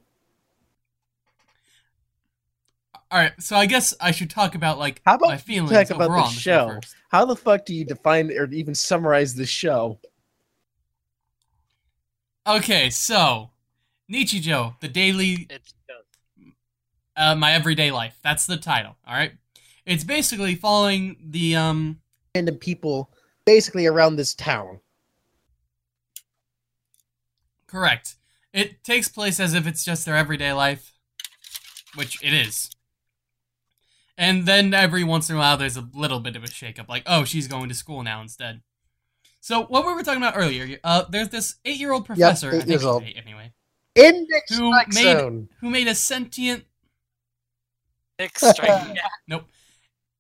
All right, so I guess I should talk about like How about my feelings talk about the overall the show show? first. How the fuck do you define or even summarize the show? Okay, so Nichijou, the daily, It's uh, my everyday life. That's the title. All right, it's basically following the um. Random people basically around this town. Correct. It takes place as if it's just their everyday life, which it is. And then every once in a while, there's a little bit of a shakeup, like, oh, she's going to school now instead. So what we were talking about earlier, uh, there's this eight-year-old professor, I eight think years old. eight anyway, Index Who made- Zone. who made a sentient, Nick Strike. yeah.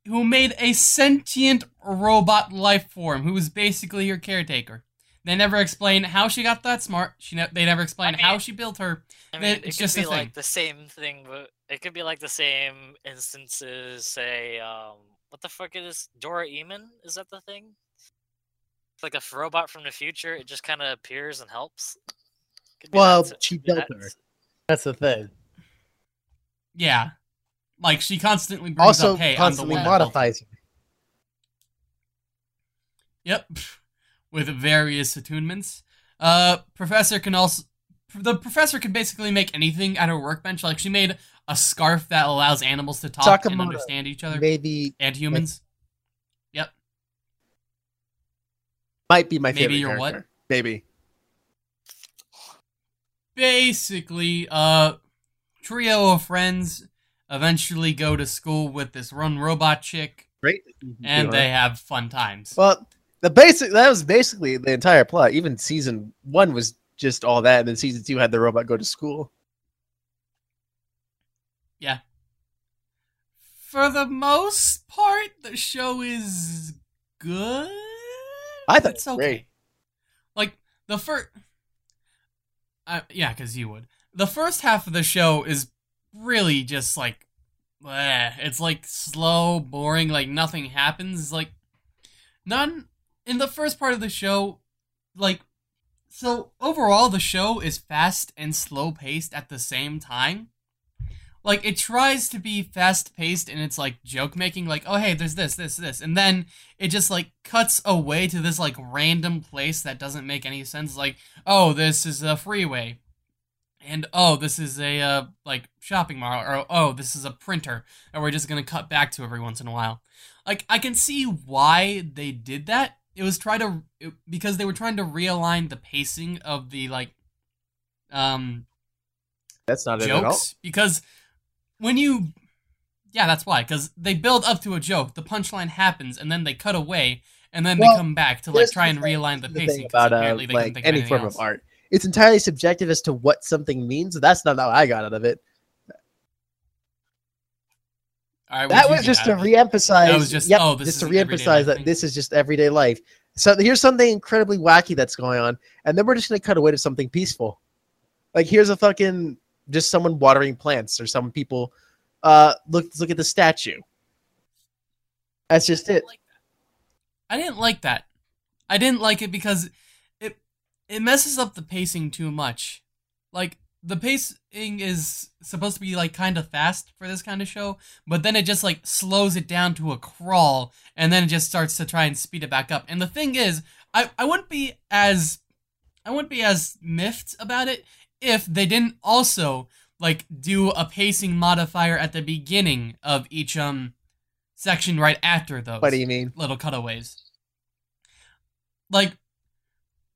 Who made a sentient robot life form, who was basically her caretaker. They never explain how she got that smart. She ne- they never explain I how she built her. I mean, it's it could just be a thing. like the same thing, but it could be like the same instances. Say, um, what the fuck is Doraemon? Is that the thing? It's like a robot from the future. It just kind of appears and helps. Well, that she built that. her. That's the thing. Yeah, like she constantly brings Also, up, "Hey, constantly I'm the one that built her." modifies her. Yep, with various attunements. Uh, professor can also the professor can basically make anything at her workbench. Like she made a scarf that allows animals to talk and understand each other Maybe and humans. Yep. might be my Maybe favorite your what? Maybe. Basically, uh, trio of friends eventually go to school with this run robot chick, Great. and they have fun times. Well, the basic that was basically the entire plot. Even season one was just all that, and then season two had the robot go to school. Yeah. For the most part, the show is good. I thought it's okay. great. Like the first, uh, yeah, because you would. The first half of the show is really just like, bleh. it's like slow, boring. Like nothing happens. Like none in the first part of the show. Like so overall, the show is fast and slow paced at the same time like it tries to be fast paced in its like joke making like oh hey there's this this this and then it just like cuts away to this like random place that doesn't make any sense like oh this is a freeway and oh this is a uh, like shopping mall or oh this is a printer and we're just gonna cut back to every once in a while like i can see why they did that it was try to it, because they were trying to realign the pacing of the like um That's not it at all. jokes because when you yeah that's why because they build up to a joke the punchline happens and then they cut away and then Well, they come back to like try and realign the here's pacing about uh, they like any form else. of art. It's entirely subjective as to what something means. That's not how I got out of it. That was just to reemphasize. That was just, yep, oh, this just is to reemphasize that this is just everyday life. So here's something incredibly wacky that's going on, and then we're just gonna cut away to something peaceful. Like here's a fucking just someone watering plants or some people. Uh, look look at the statue. That's just it. like I didn't like that. I didn't like it because it messes up the pacing too much. Like the pacing is supposed to be like kind of fast for this kind of show, but then it just like slows it down to a crawl and then it just starts to try and speed it back up. And the thing is, I I wouldn't be as I wouldn't be as miffed about it if they didn't also like do a pacing modifier at the beginning of each um section right after those What do you mean? little cutaways. Like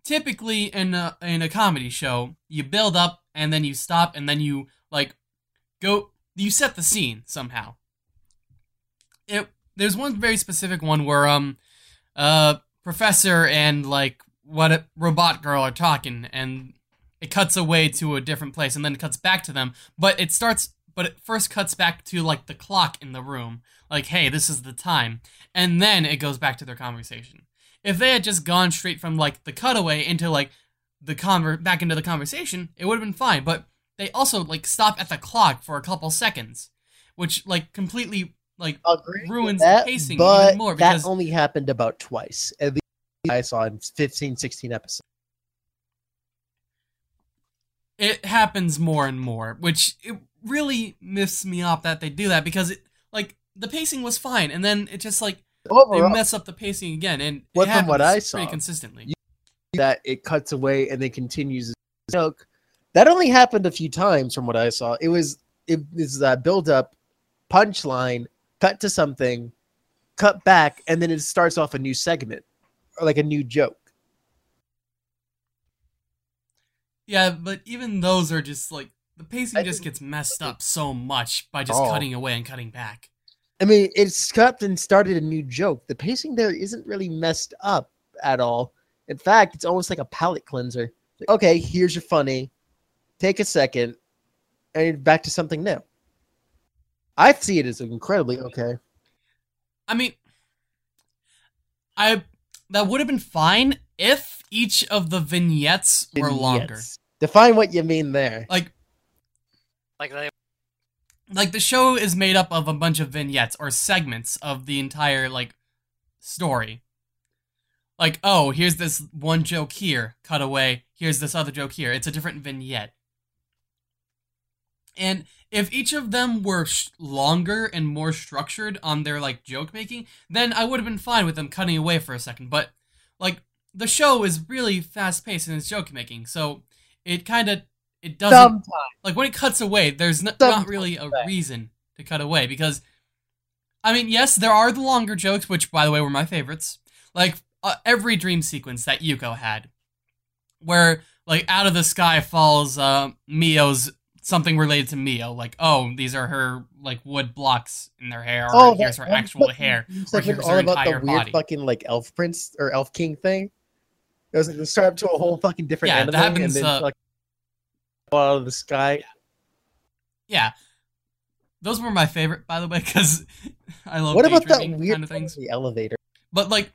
typically in a, in a comedy show, you build up and then you stop and then you like go you set the scene somehow. It there's one very specific one where um uh professor and like what a robot girl are talking and it cuts away to a different place and then it cuts back to them but it starts but it first cuts back to like the clock in the room. Like hey this is the time. And then it goes back to their conversation if they had just gone straight from like the cutaway into like the conver back into the conversation it would have been fine but they also like stop at the clock for a couple seconds which like completely like Agree with ruins that, the pacing but even more because that only happened about twice. At least I saw in 15, 16 episodes. it happens more and more, which it really miffs me off that they do that because it like the pacing was fine and then it just like Oh, they mess up the pacing again and it from what I saw, consistently. that it cuts away and then continues a joke. That only happened a few times from what I saw. It was it was that build up, punchline, cut to something, cut back, and then it starts off a new segment or like a new joke. Yeah, but even those are just like the pacing just gets messed up so much by just Oh. cutting away and cutting back. I mean, it's cut and started a new joke. The pacing there isn't really messed up at all. In fact, it's almost like a palate cleanser. Like, okay, here's your funny. Take a second, and you're back to something new. I see it as incredibly okay. I mean, I that would have been fine if each of the vignettes were longer. Define what you mean there. Like Like they like the show is made up of a bunch of vignettes or segments of the entire like story. Like, oh, here's this one joke here, cut away. Here's this other joke here. It's a different vignette. And if each of them were sh- longer and more structured on their like joke making, then I would have been fine with them cutting away for a second. But like the show is really fast paced in its joke making, so it kind of it doesn't Sometimes. like when it cuts away, there's not, not really a reason to cut away because, I mean, yes, there are the longer jokes, which by the way were my favorites. Like uh, every dream sequence that Yuko had, where like out of the sky falls uh, Mio's something related to Mio, like oh these are her like wood blocks in their hair, or Oh, here's her actual hair. segment here's all her about the entire weird body. fucking like elf prince or elf king thing. It was like start up to a whole fucking different Yeah, anime that happens, and then uh, like out of the sky. Yeah, those were my favorite, by the way, because I love What about that weird kind of things. the elevator? But like,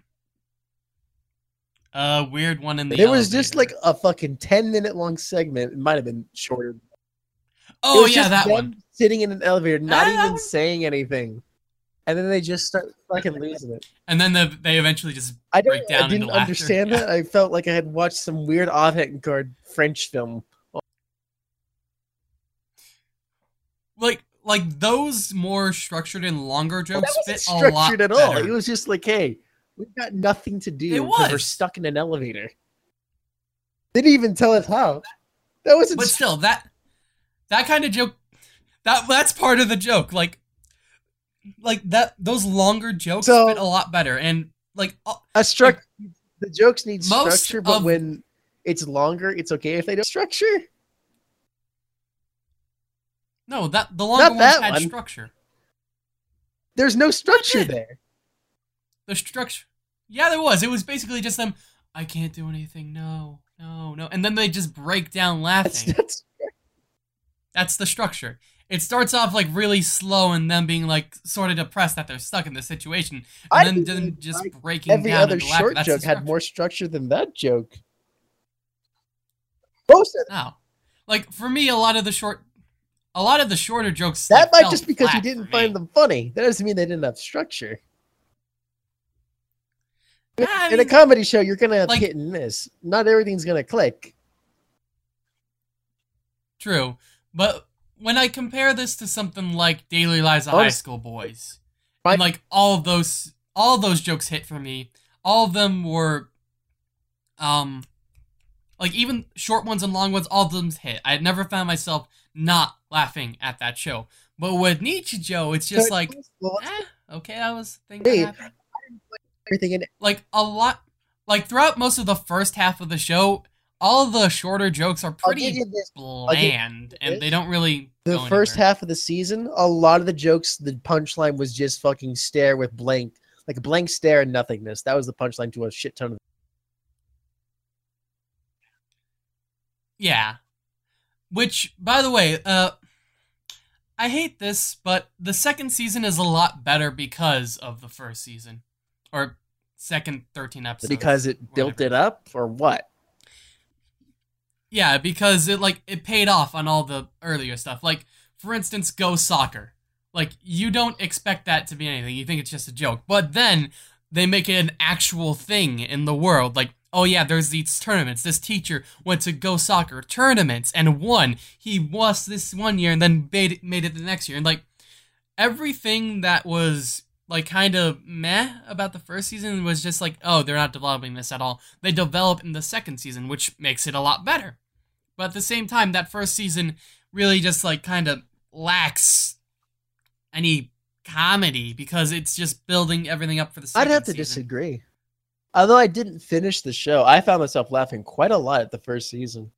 a weird one in the. there was just like a fucking ten minute long segment. It might have been shorter. Oh yeah, just that one. Sitting in an elevator, not Ah, even one- saying anything, and then they just start fucking losing it. And then the, they eventually just I break down I didn't laughter. understand Yeah. that. I felt like I had watched some weird avant-garde French film. Like like those more structured and longer jokes wasn't fit a lot structured at all. better. It was just like, hey, we've got nothing to do because we're stuck in an elevator. They didn't even tell us how. That wasn't. but still, that that kind of joke, that that's part of the joke. Like, like that those longer jokes So- fit a lot better. And like, a struct. The jokes need structure, but when it's longer, it's okay if they don't structure. No, that the longer ones that had one. structure. There's no structure there. The structure, yeah, there was. It was basically just them. I can't do anything. No, no, no. And then they just break down laughing. that's That's the structure. It starts off like really slow and them being like sort of depressed that they're stuck in this situation, I and then them just like, breaking every down other short That's joke had more structure than that joke. Most of No, like for me, a lot of the short, a lot of the shorter jokes. that might just because you didn't find them funny. That doesn't mean they didn't have structure. I in a comedy show, you're gonna have like- hit and miss. Not everything's gonna click. true, but when I compare this to something like Daily Lives of Oh, High School Boys, My- and like all of those, all those jokes hit for me. All of them were, um, like even short ones and long ones. All of them hit. I had never found myself not laughing at that show. But with Nichijou, it's just So like, eh, okay, that was thing that happened. everything in it. like a lot like throughout most of the first half of the show all the shorter jokes are pretty you this. give bland, and they don't really. The first anywhere. half of the season, a lot of the jokes, the punchline was just fucking stare with blank, like a blank stare and nothingness. That was the punchline to a shit ton of. Yeah. Which, by the way, uh, I hate this, but the second season is a lot better because of the first season, or second thirteen episodes. because it built it up, or what? Yeah, because it like it paid off on all the earlier stuff. Like, for instance, Go Soccer. Like, you don't expect that to be anything. You think it's just a joke. But then they make it an actual thing in the world. Like, oh yeah, there's these tournaments. This teacher went to Go Soccer tournaments and won. He lost this one year and then made it, made it the next year. And like everything that was like kind of meh about the first season was just like, oh, they're not developing this at all. They develop in the second season, which makes it a lot better. But at the same time, that first season really just like kind of lacks any comedy because it's just building everything up for the season. I'd have to season. disagree. Although I didn't finish the show, I found myself laughing quite a lot at the first season.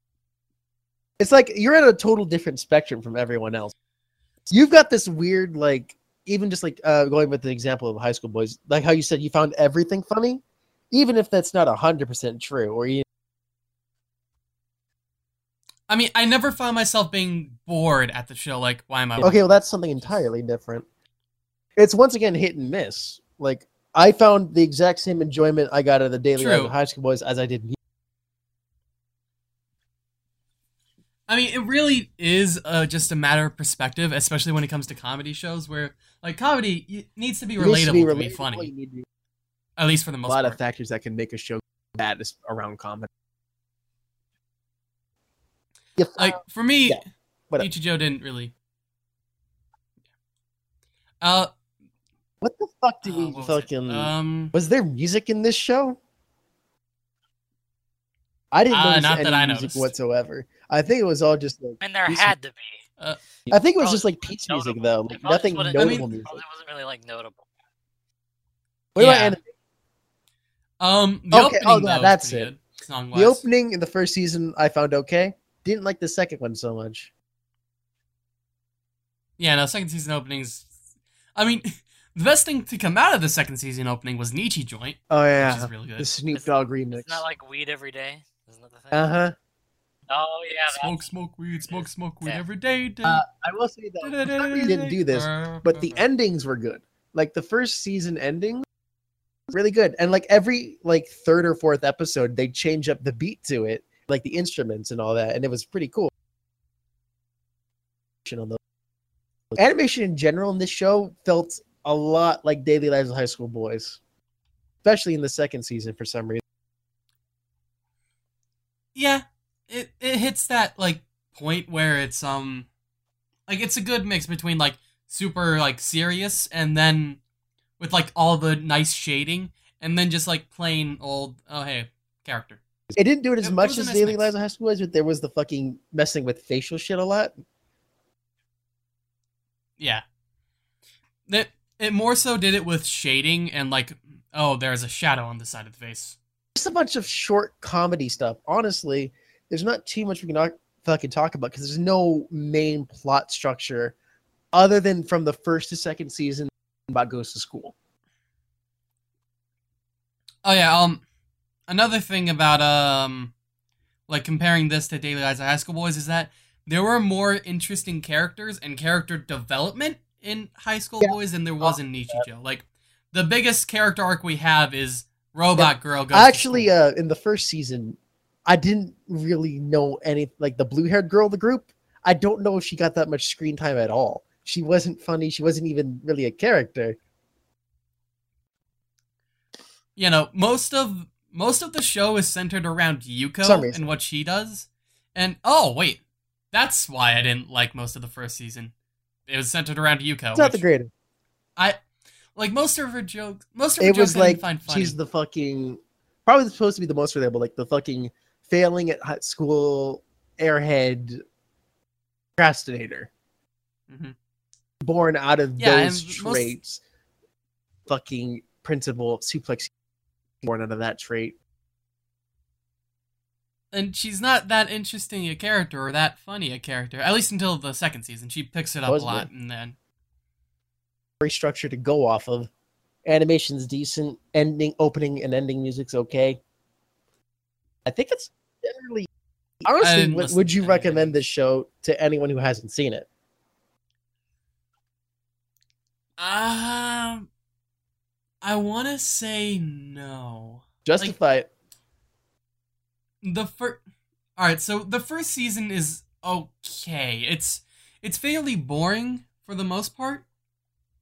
It's like you're at a total different spectrum from everyone else. You've got this weird, like, even just like uh, going with the example of high school boys, like how you said you found everything funny, even if that's not hundred percent true, or you I mean, I never found myself being bored at the show. Like, why am I? Okay, well, that's something entirely different. It's once again hit and miss. Like I found the exact same enjoyment I got out of the Daily True. of High School Boys as I did. I mean, it really is uh, just a matter of perspective, especially when it comes to comedy shows, where like comedy needs to be relatable to to be, be, relatable, funny, you need to- at least for the most part, A lot part. of factors that can make a show bad is around comedy. You like for me, Yeah. Ichijo didn't really. Uh, fuck did uh, we what was, fucking? um, was there music in this show? I didn't Uh, notice not any that I music noticed. whatsoever. I think it was all just like. I mean, there had to be. I think it was just like wasn't peace music though, like probably nothing just notable wouldn't- music. Probably wasn't really like notable. What about anime? um, the Okay, opening oh, yeah, though, that's it. The opening in the first season I found okay. Didn't like the second one so much. Yeah, no, second season openings. I mean, the best thing to come out of the second season opening was Nietzsche Joint, Oh yeah, which yeah, is really good. the Snoop It's- Dogg remix. It's not like weed every day. Isn't that the thing? uh huh. Oh yeah. Smoke, smoke weed, smoke, smoke weed Yeah. every day. Uh, I will say that for some didn't do this, but the endings were good. Like the first season ending, really good. And like every like third or fourth episode, they change up the beat to it, like the instruments and all that, and it was pretty cool. On those. Animation in general in this show felt a lot like Daily Lives of High School Boys, especially in the second season for some reason. yeah, it it hits that like point where it's um like it's a good mix between like super like serious and then with like all the nice shading and then just like plain old oh hey character. It didn't do it as It- much as Daily. Lives of High School Boys, but there was the fucking messing with facial shit a lot. Yeah. That it more so did it with shading and like oh there's a shadow on the side of the face. just a bunch of short comedy stuff. Honestly, there's not too much we can fucking talk about because there's no main plot structure other than from the first to second season about goes to school. Oh yeah, um another thing about um like comparing this to Daily Lives of High School Boys is that there were more interesting characters and character development in High School Yeah. Boys than there was in Nichijou. Like the biggest character arc we have is Robot Girl goes actually, uh, in the first season, I didn't really know any like the blue-haired girl of the group. I don't know if she got that much screen time at all. She wasn't funny. She wasn't even really a character. you know, most of most of the show is centered around Yuko and what she does. And oh wait, that's why I didn't like most of the first season. It was centered around Yuko. It's not the greatest. I like most of her jokes. Most of her It jokes was like find funny. she's the fucking probably supposed to be the most relatable, like the fucking failing at high school airhead procrastinator, Mhm. born out of Yeah, those and most- traits. Fucking principal suplex born out of that trait. And she's not that interesting a character or that funny a character. At least until the second season, she picks it up a lot, and then Very structure to go off of. Animation's decent. Ending, opening, and ending music's okay. I think it's generally. Honestly, would, would you recommend this show to anyone who hasn't seen it? um, I want to say no. Justify it. The first all right so the first season is okay. It's it's fairly boring for the most part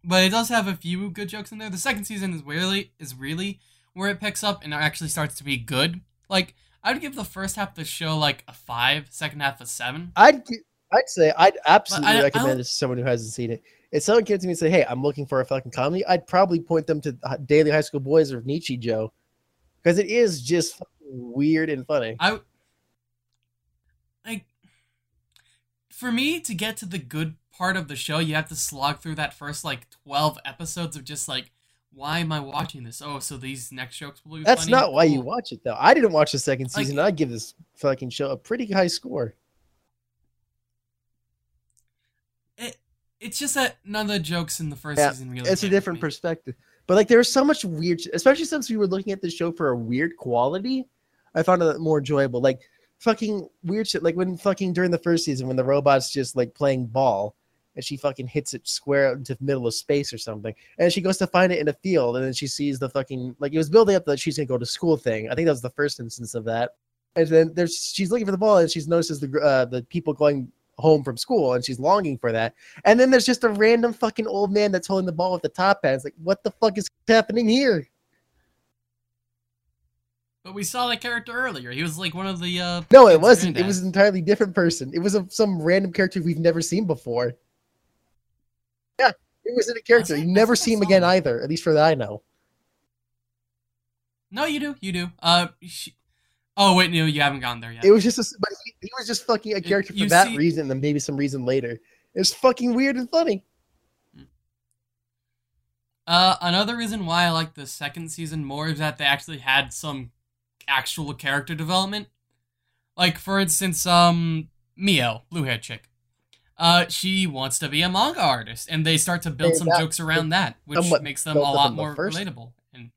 but it does have a few good jokes in there. The second season is really is really where it picks up and actually starts to be good. Like i'd give the first half of the show like a five second half a seven. I'd I'd say I'd absolutely I- I recommend don't- it to someone who hasn't seen it. If someone came to me and said, "Hey, I'm looking for a fucking comedy," I'd probably point them to Daily High School Boys or Nichijou, because it is just weird and funny. i like for me to get to the good part of the show you have to slog through that first like 12 episodes of just like why am i watching this oh so these next jokes will be That's funny? not why you watch it though. I didn't watch the second Like- season. I'd give this fucking show a pretty high score. it, it's just that none of the jokes in the first Yeah, season really it's a different perspective. But like there's so much weird, especially since we were looking at the show for a weird quality. I found it more enjoyable. Like fucking weird shit. Like when fucking during the first season when the robot's just like playing ball and she fucking hits it square into the middle of space or something, and she goes to find it in a field, and then she sees the fucking like it was building up that she's gonna go to school thing. I think that was the first instance of that. And then there's she's looking for the ball and she's notices the uh, the people going home from school and she's longing for that. And then there's just a random fucking old man that's holding the ball with the top hat. It's like, what the fuck is happening here? But we saw that character earlier. He was like one of the. uh No, it wasn't. It was an entirely different person. It was a, some random character we've never seen before. Yeah, it wasn't a character. it? You never see him again either, at least for that I know. No, you do. You do. Uh. Oh wait, no, you haven't gone there yet. It was just a, but he, he was just fucking a character for that see- reason and maybe some reason later. It's fucking weird and funny. Uh, another reason why I like the second season more is that they actually had some actual character development. Like, for instance, um, Mio, blue haired chick. Uh, she wants to be a manga artist, and they start to build Yeah, some that jokes around that, which makes them a lot more first- relatable. And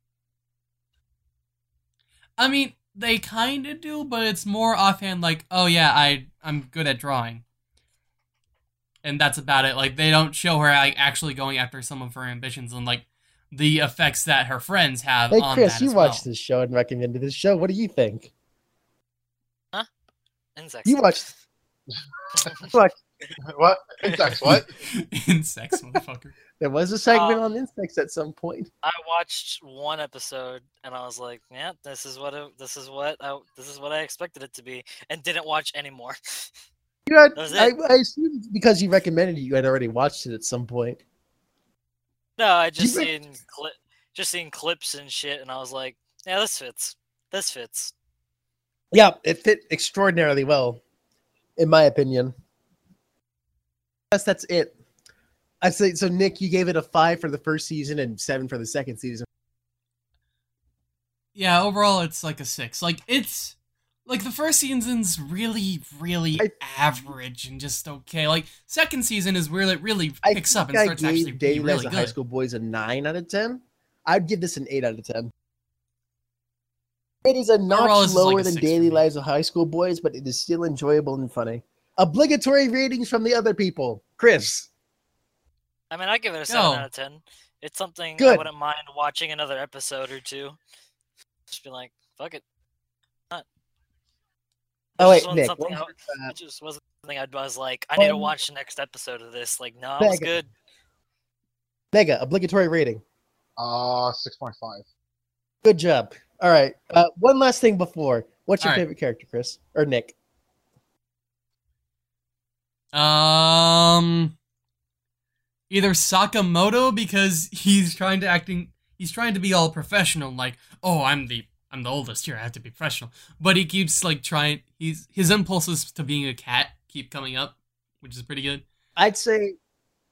I mean, they kind of do, but it's more offhand, like, oh yeah, I I'm good at drawing, and that's about it. Like, they don't show her like actually going after some of her ambitions and like the effects that her friends have Hey, on Chris, that you as watched well. this show and recommended this show. What do you think? Huh? Insects. You watched. What? Insects, what? Insects, motherfucker. There was a segment Uh, on insects at some point. I watched one episode and I was like, "Yeah, this is what it, this is what I, this is what I expected it to be," and didn't watch anymore. You had, I. I assumed because you recommended it, you had already watched it at some point. No, I just You seen cli- just seen clips and shit, and I was like, "Yeah, this fits. This fits." Yeah, it fit extraordinarily well, in my opinion. Yes, that's it. I say so. Nick, you gave it a five for the first season and seven for the second season. Yeah, overall it's like a six. Like it's like the first season's really, really I- average and just okay. Like second season is where it really I picks up and think I starts to actually gave be Daily really Lives of High good. School Boys a nine out of ten. I'd give this an eight out of ten. It is a Overall, notch this is like lower a than Daily. Lives of High School Boys, but it is still enjoyable and funny. Obligatory ratings from the other people. Chris, I mean, I give it a seven Go. out of ten. It's something I wouldn't mind watching another episode or two. Just be like, "Fuck it." Not. oh wait, just wasn't Nick, something one I- more, It just wasn't something I was like, I need to Um, watch the next episode of this. Like, no, it was good. Mega obligatory rating. Uh, 6.5. Good job. All right. Uh, one last thing before. What's your All right. favorite character, Chris or Nick? Um, either Sakamoto because he's trying to acting, he's trying to be all professional, like, oh, I'm the I'm the oldest here, I have to be professional. But he keeps like trying. He's his impulses to being a cat keep coming up, which is pretty good. I'd say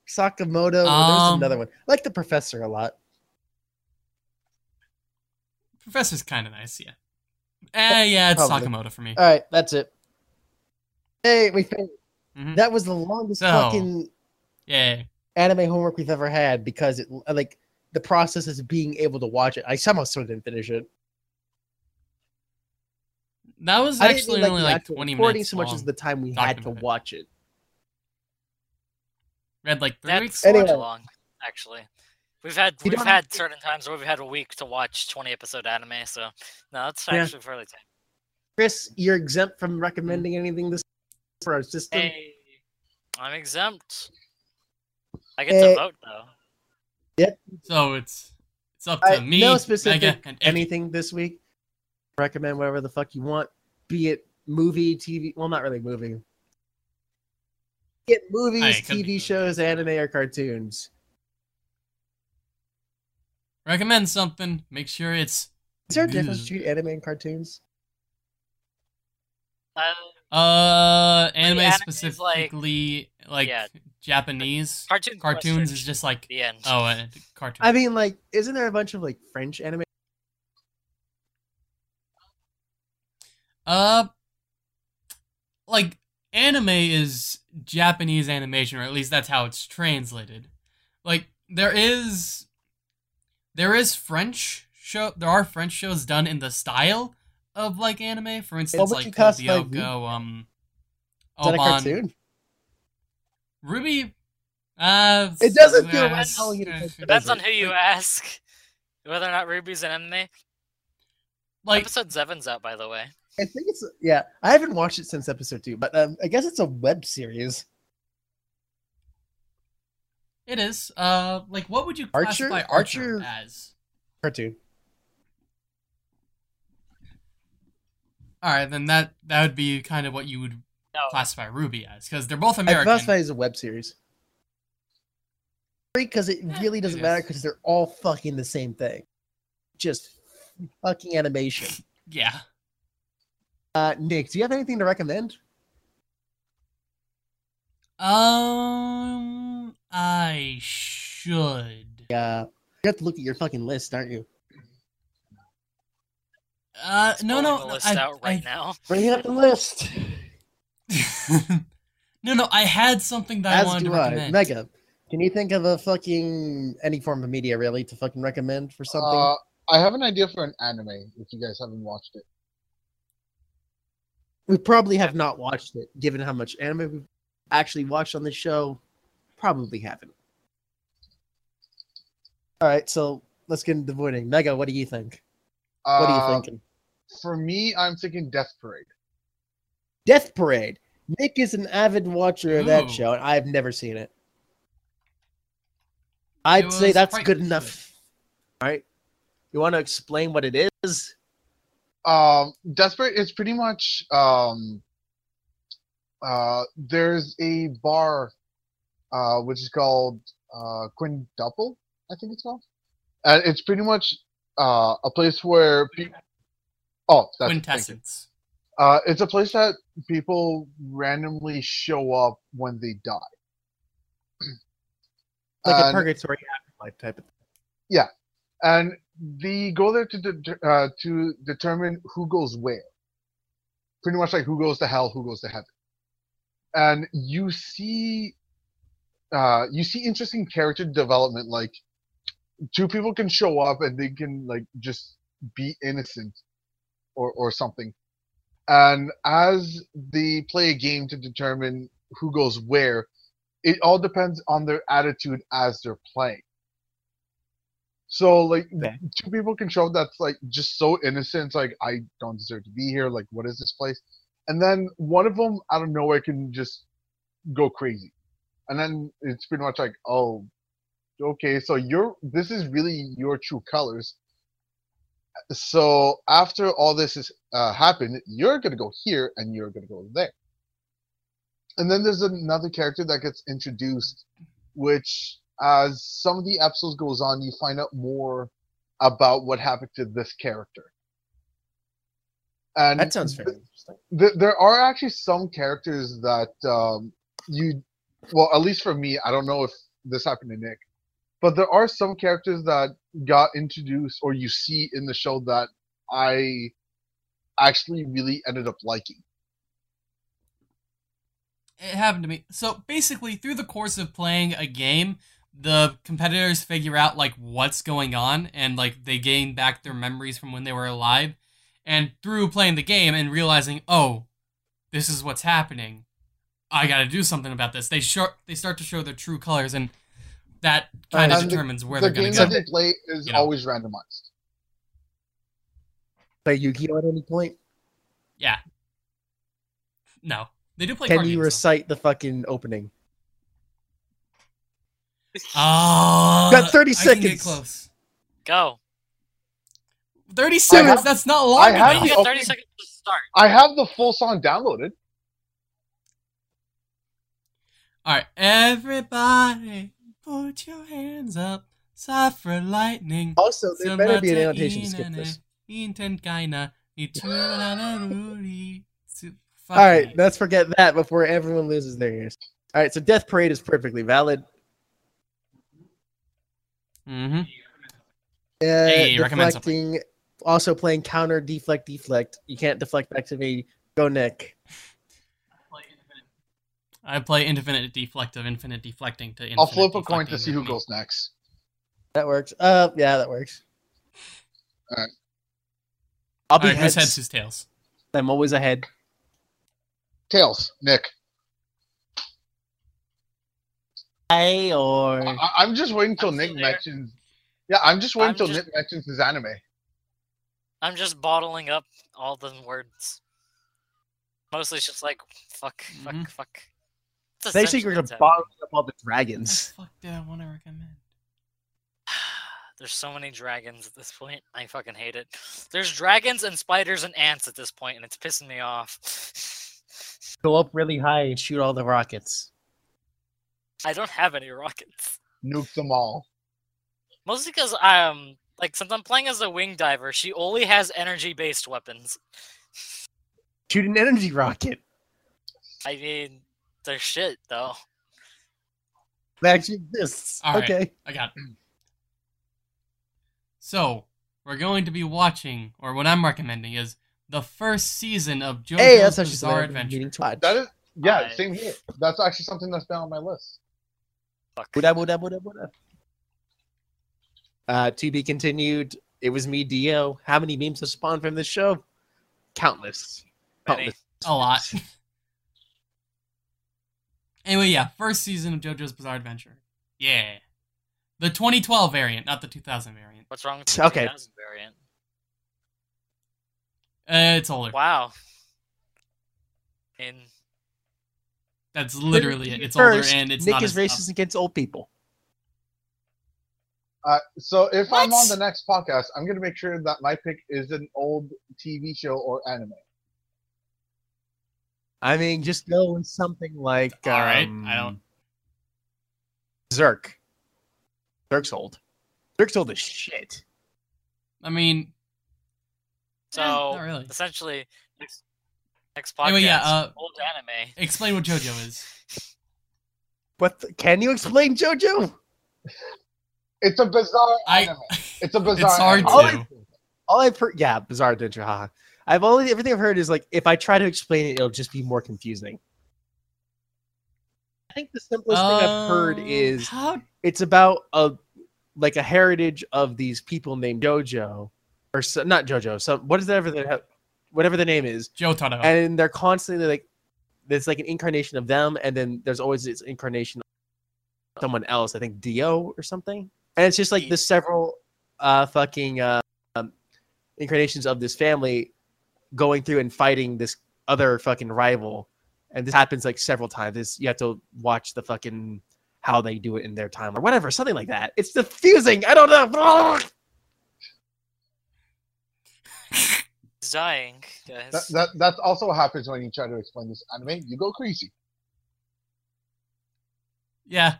Sakamoto. Um, there's another one. I like the professor a lot. Professor's kind of nice, yeah. Eh, yeah, it's Probably. Sakamoto for me. All right, that's it. Hey, we finished. Mhm. That was the longest So- fucking Yeah. anime homework we've ever had because it like the process is being able to watch it. I somehow still didn't finish it. That was actually mean, only like actual 20 recording minutes so much as the time we had to watch it. We had like three That's weeks. Anyway. too long, actually. We've had You we've don't had certain times where we've had a week to watch twenty episode anime, so no, that's Yeah. actually fairly tame. Chris, you're exempt from recommending anything this for our system. Hey, I'm exempt. I get Eh, to vote though. Yep. So it's it's up to I, me, no specific Mega, and anything this week. Recommend whatever the fuck you want, be it movie, TV. Well, not really movie. Get movies, Hey, it could be TV shows, anime, or cartoons. Recommend something. Make sure it's Is there a difference between anime and cartoons? Uh, uh anime anime is like- specifically like, yeah. Japanese. cartoons. Cartoons is just like the end. oh, uh, cartoons. I mean, like, isn't there a bunch of like French anime? Uh, like anime is Japanese animation, or at least that's how it's translated. Like there is, there is French show. There are French shows done in the style of like anime. For instance, like classify Code Ruby? Lyoko, um, Is that a cartoon? RWBY. Uh, It doesn't feel right calling it a uh. Depends on who you ask. Whether or not RWBY's an anime. Like Episode seven's out, by the way. I think it's yeah. I haven't watched it since episode two, but um, I guess it's a web series. it is. Uh, like what would you Archer? classify Archer, Archer- as? Cartoon. All right, then that that would be kind of what you would No, classify RWBY as because they're both I American. classify it as a web series. Because it really doesn't it matter is. because they're all fucking the same thing. Just fucking animation. Yeah. Uh, Nick, do you have anything to recommend? Um, I should. Uh, you have to look at your fucking list, aren't you? Uh, it's no, no, the list I, out right now. Bring up the list. no, no, I had something that I As wanted do to I. recommend. Mega, can you think of a fucking any form of media really to fucking recommend for something? Uh, I have an idea for an anime if you guys haven't watched it. We probably have not watched it, given how much anime we've actually watched on the show. Probably haven't. All right, so let's get into voting. Mega, what do you think? What are you Uh, thinking? For me, I'm thinking Death Parade. Death Parade. Nick is an avid watcher of that show, and I've never seen it. I'd It say that's good good. enough. All right. You want to explain what it is? Um, Death Parade is pretty much um, uh, there's a bar uh, which is called uh, Quintuple, I think it's called. And it's pretty much uh, a place where people. Oh, that's thank. Quintessence. Uh, it's a place that people randomly show up when they die. Like a purgatory afterlife type of thing. Yeah, and they go there to de- uh, to determine who goes where. Pretty much like who goes to hell, who goes to heaven, and you see, uh, you see interesting character development. Like two people can show up and they can like just be innocent, or or something, and as they play a game to determine who goes where, it all depends on their attitude as they're playing. So like Okay. two people can show that's like just so innocent, like I don't deserve to be here. Like what is this place? And then one of them out of nowhere can just go crazy, and then it's pretty much like oh, okay, so you're this is really your true colors. So after all this is uh, happened, you're gonna go here and you're gonna go there. And then there's another character that gets introduced, which as some of the episodes goes on, you find out more about what happened to this character. And That sounds very interesting. th- there are actually some characters that um, you, well, at least for me, I don't know if this happened to Nick, but there are some characters that got introduced or you see in the show that I actually really ended up liking. it happened to me. So basically, through the course of playing a game, the competitors figure out like what's going on, and like they gain back their memories from when they were alive. And through playing the game and realizing, oh, this is what's happening, I got to do something about this. They show they start to show their true colors, and that kind of And the- determines where the they're going game to that go. they play is You know. always randomized. Play Yu-Gi-Oh at any point? Yeah. No, they do play. Can card you games, though. recite the fucking opening? Ah, Got 30 I can get seconds. close. Go. Thirty seconds. have- that's not long I have You enough. the got 30 opening- seconds to start. I have the full song downloaded. All right, everybody, put your hands up. Suffer lightning. Also, there better be an annotation to skip inane, this. Intent kaina, iturararuri, su- fuck All right, let's forget that before everyone loses their ears. All right, so Death Parade is perfectly valid. Mhm. Uh, Hey, recommend deflecting, also playing counter, deflect, deflect. You can't deflect back to me. Go, Nick. I play infinite deflect of infinite deflecting to infinite I'll flip a coin to see who goes next. That works. Uh, yeah, that works. All right. I'll All be right, who's heads. heads, who's tails? I'm always ahead. Tails, Nick. I or I, I- I'm just waiting until I'm Nick there. mentions. Yeah, I'm just waiting I'm until just- Nick mentions his anime. I'm just bottling up all the words. Mostly it's just like, fuck, fuck, Mhm. fuck. It's basically we're gonna bottle up all the What dragons. the fuck did I want to recommend? There's so many dragons at this point. I fucking hate it. There's dragons and spiders and ants at this point, and it's pissing me off. Go up really high and shoot all the rockets. I don't have any rockets. Nuke them all. Mostly because um, like since I'm playing as a wing diver, she only has energy-based weapons. Shoot an energy rocket. I mean, they're shit though. That actually exists. All right. okay. I got it. So, we're going to be watching, or what I'm recommending is the first season of JoJo's Hey, that's Bizarre something I've been Adventure. meaning to watch. That is, yeah, Alright. same here. That's actually something that's been on my list. Fuck. Buddha, Buddha, Buddha, Buddha. Uh, to be continued. It was me, Dio. How many memes have spawned from this show? Countless. Countless. A lot. anyway, yeah, first season of JoJo's Bizarre Adventure. Yeah. The 2012 variant, not the 2000 variant. What's wrong with the Okay. 2000 variant? Uh, it's older. Wow. In That's literally it. It's older and it's Nick not is as racist against old people. Uh, so if I'm on the next podcast, I'm gonna make sure that my pick is an old TV show or anime. I mean, just go with something like. All right, um, I don't- Zerk. Zerk's old. Zerk's old as shit. I mean, so Eh, not really. essentially next next podcast Anyway, yeah, uh, old anime. explain what JoJo is. What? The, can you explain JoJo? It's a bizarre I- anime. It's a bizarre. It's hard anime. to. All I've heard, yeah, Bizarre Adventure, haha. I've only everything I've heard is like if I try to explain it, it'll just be more confusing. I think the simplest thing I've heard Uh, is how it's about a like a heritage of these people named JoJo, or so, not JoJo. So what is whatever the whatever the name is, Jotaro. and they're constantly like there's like an incarnation of them, and then there's always this incarnation of someone else. I think Dio or something, and it's just like the several uh fucking uh, um, incarnations of this family going through and fighting this other fucking rival, and this happens like several times. This you have to watch the fucking how they do it in their time or whatever, something like that. It's confusing. I don't know. dying, guys. That, that that's also happens when you try to explain this anime. You go crazy. Yeah,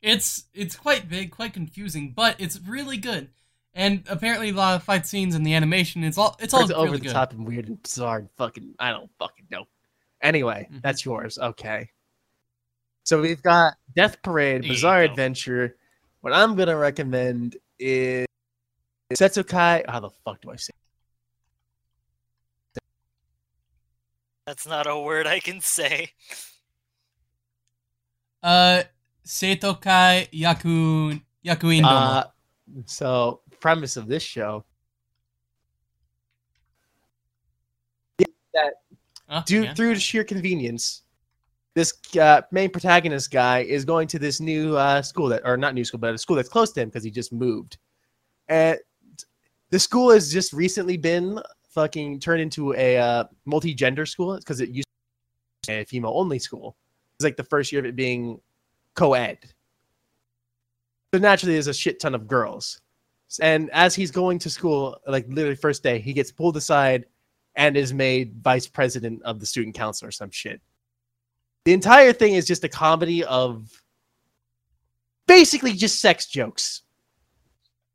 it's it's quite big, quite confusing, but it's really good. And apparently, a lot of fight scenes and the animation it's all it's all It's really over the good. top and weird and bizarre and fucking I don't fucking know. Anyway, Mhm. that's yours. Okay. So we've got Death Parade, Bizarre go. Adventure. What I'm gonna recommend is Setsukai. How the fuck do I say? That's not a word I can say. Uh, Seitokai Yaku Yakuin Domo. Uh, so premise of this show, Huh? due Yeah. through sheer convenience, this uh, main protagonist guy is going to this new uh, school that, or not new school, but a school that's close to him because he just moved, and the school has just recently been fucking turned into a uh, multi-gender school because it used to be a female-only school. It's like the first year of it being co-ed. So naturally, there's a shit ton of girls. And as he's going to school, like literally first day, he gets pulled aside and is made vice president of the student council or some shit. The entire thing is just a comedy of basically just sex jokes.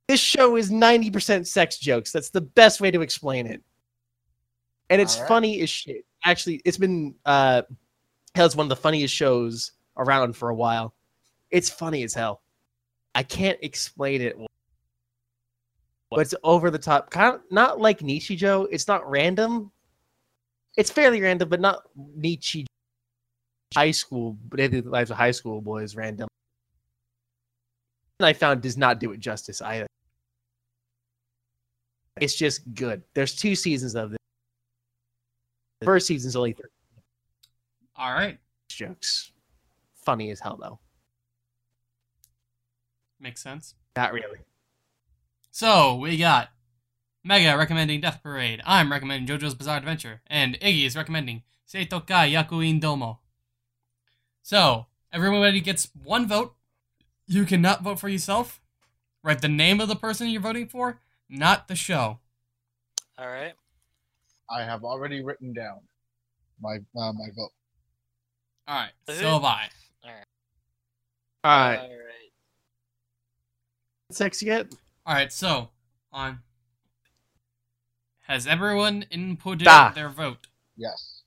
This show is 90% sex jokes. That's the best way to explain it. And it's Alright. funny as shit. Actually, it's been uh hell, it's one of the funniest shows around for a while. It's funny as hell. I can't explain it. But it's over the top. Kind of not like Nichijou. It's not random. It's fairly random, but not Nichijou. High school, but Daily Lives of High School Boys random. And I found does not do it justice either. It's just good. There's two seasons of this. The first season's only 30 All right. jokes. Funny as hell though. Makes sense. Not really. So we got Mega recommending Death Parade. I'm recommending JoJo's Bizarre Adventure, and Iggy is recommending Seitokai Yakuin Domo. So everybody gets one vote. You cannot vote for yourself. Write the name of the person you're voting for, not the show. All right. I have already written down my uh, my vote. All right. Who? So have I. All right. All right. Sex yet? All right. So on. Has everyone inputted Da. their vote? Yes.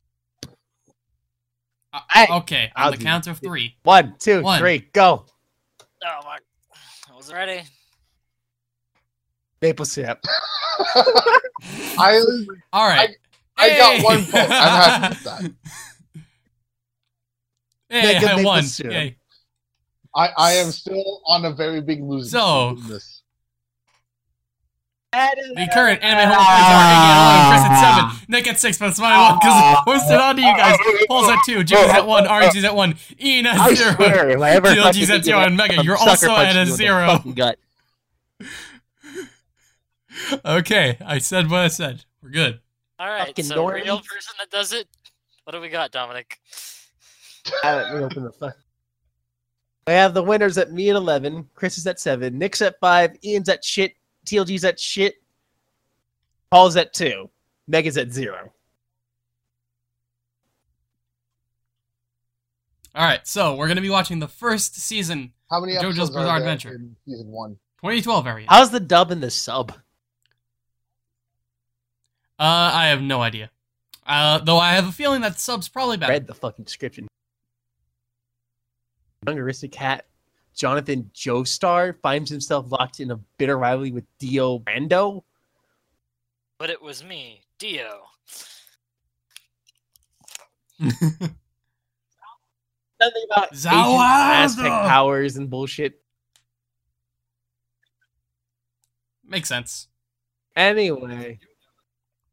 Uh, Hey, okay. On I'll the count of three. One, two, One. three, go. Oh my! I was ready. Maple syrup. I All right. I got Hey! one vote. I'm happy with that. Hey, Mega I maple won. syrup. Yay. I, I am still on a very big losing So- streak in. The current anime home quiz are Iggy at 1, Chris at 7, Nick at 6, but Smiley 1 ah. because it's posted on to you guys. Paul's at 2, Jimmy's at 1, Orange's at 1, Ian at I 0. swear, if I ever TLG's fucking at think zero, of and Mega, you're also at a you in zero. Fucking gut. Okay, I said what I said. We're good. All right. Fucking So real person that does it. What do we got, Dominic? I let me open the fuck. I have the winners at me at 11, Chris is at 7, Nick's at 5, Ian's at shit, TLG's at shit, Paul's at 2, Mega's at 0. All right, so we're going to be watching the first season, How many JoJo's episodes Bizarre Adventure. season one? 2012 area. How's the dub and the sub? I have no idea. Uh, though I have a feeling that sub's probably better. Read the fucking description. Young aristocrat Jonathan Joestar finds himself locked in a bitter rivalry with Dio Brando. But it was me, Dio. Nothing about! Aztec powers and bullshit. Makes sense. Anyway,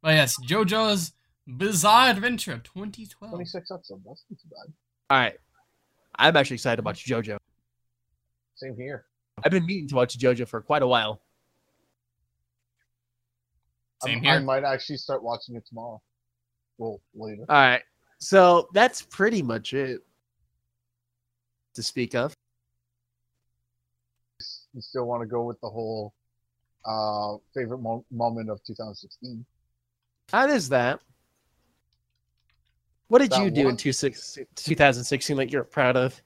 But yes, JoJo's Bizarre Adventure 2012. 26 episodes. That's not too bad. all right. I'm actually excited to watch JoJo. Same here. I've been meaning to watch JoJo for quite a while. Same I'm- here. I might actually start watching it tomorrow. Well, later. All right. So that's pretty much it to speak of. You still want to go with the whole uh, favorite mo- moment of 2016? How is that? What did That you do in one? two six, 2016 that you're proud of?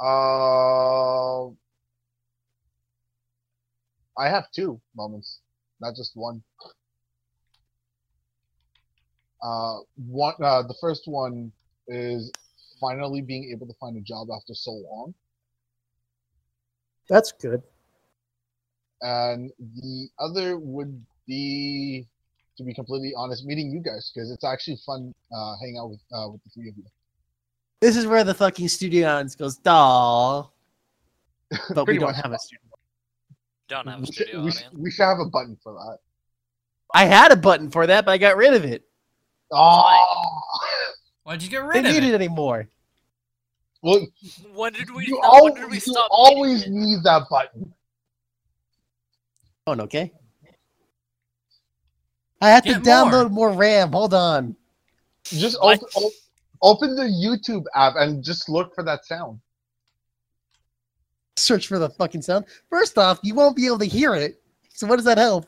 Uh, I have two moments, not just one. Uh, one. Uh, the first one is finally being able to find a job after so long, That's good. and the other would be To be completely honest, meeting you guys because it's actually fun uh, hanging out with uh, with the three of you. This is where the fucking studio audience goes, doll. But we don't much. have a studio. Don't have a We should, studio we, audience. should, we should have a button for that. I had a button for that, but I got rid of it. Oh, Why'd you get I rid don't of need it? it anymore. well, When did we? you, no, al- when did we you stop? always needing it? need that button. Oh, okay. I have to download more. RAM. Hold on. Just What? open, o- open the YouTube app and just look for that sound. Search for the fucking sound. First off, you won't be able to hear it. So what does that help?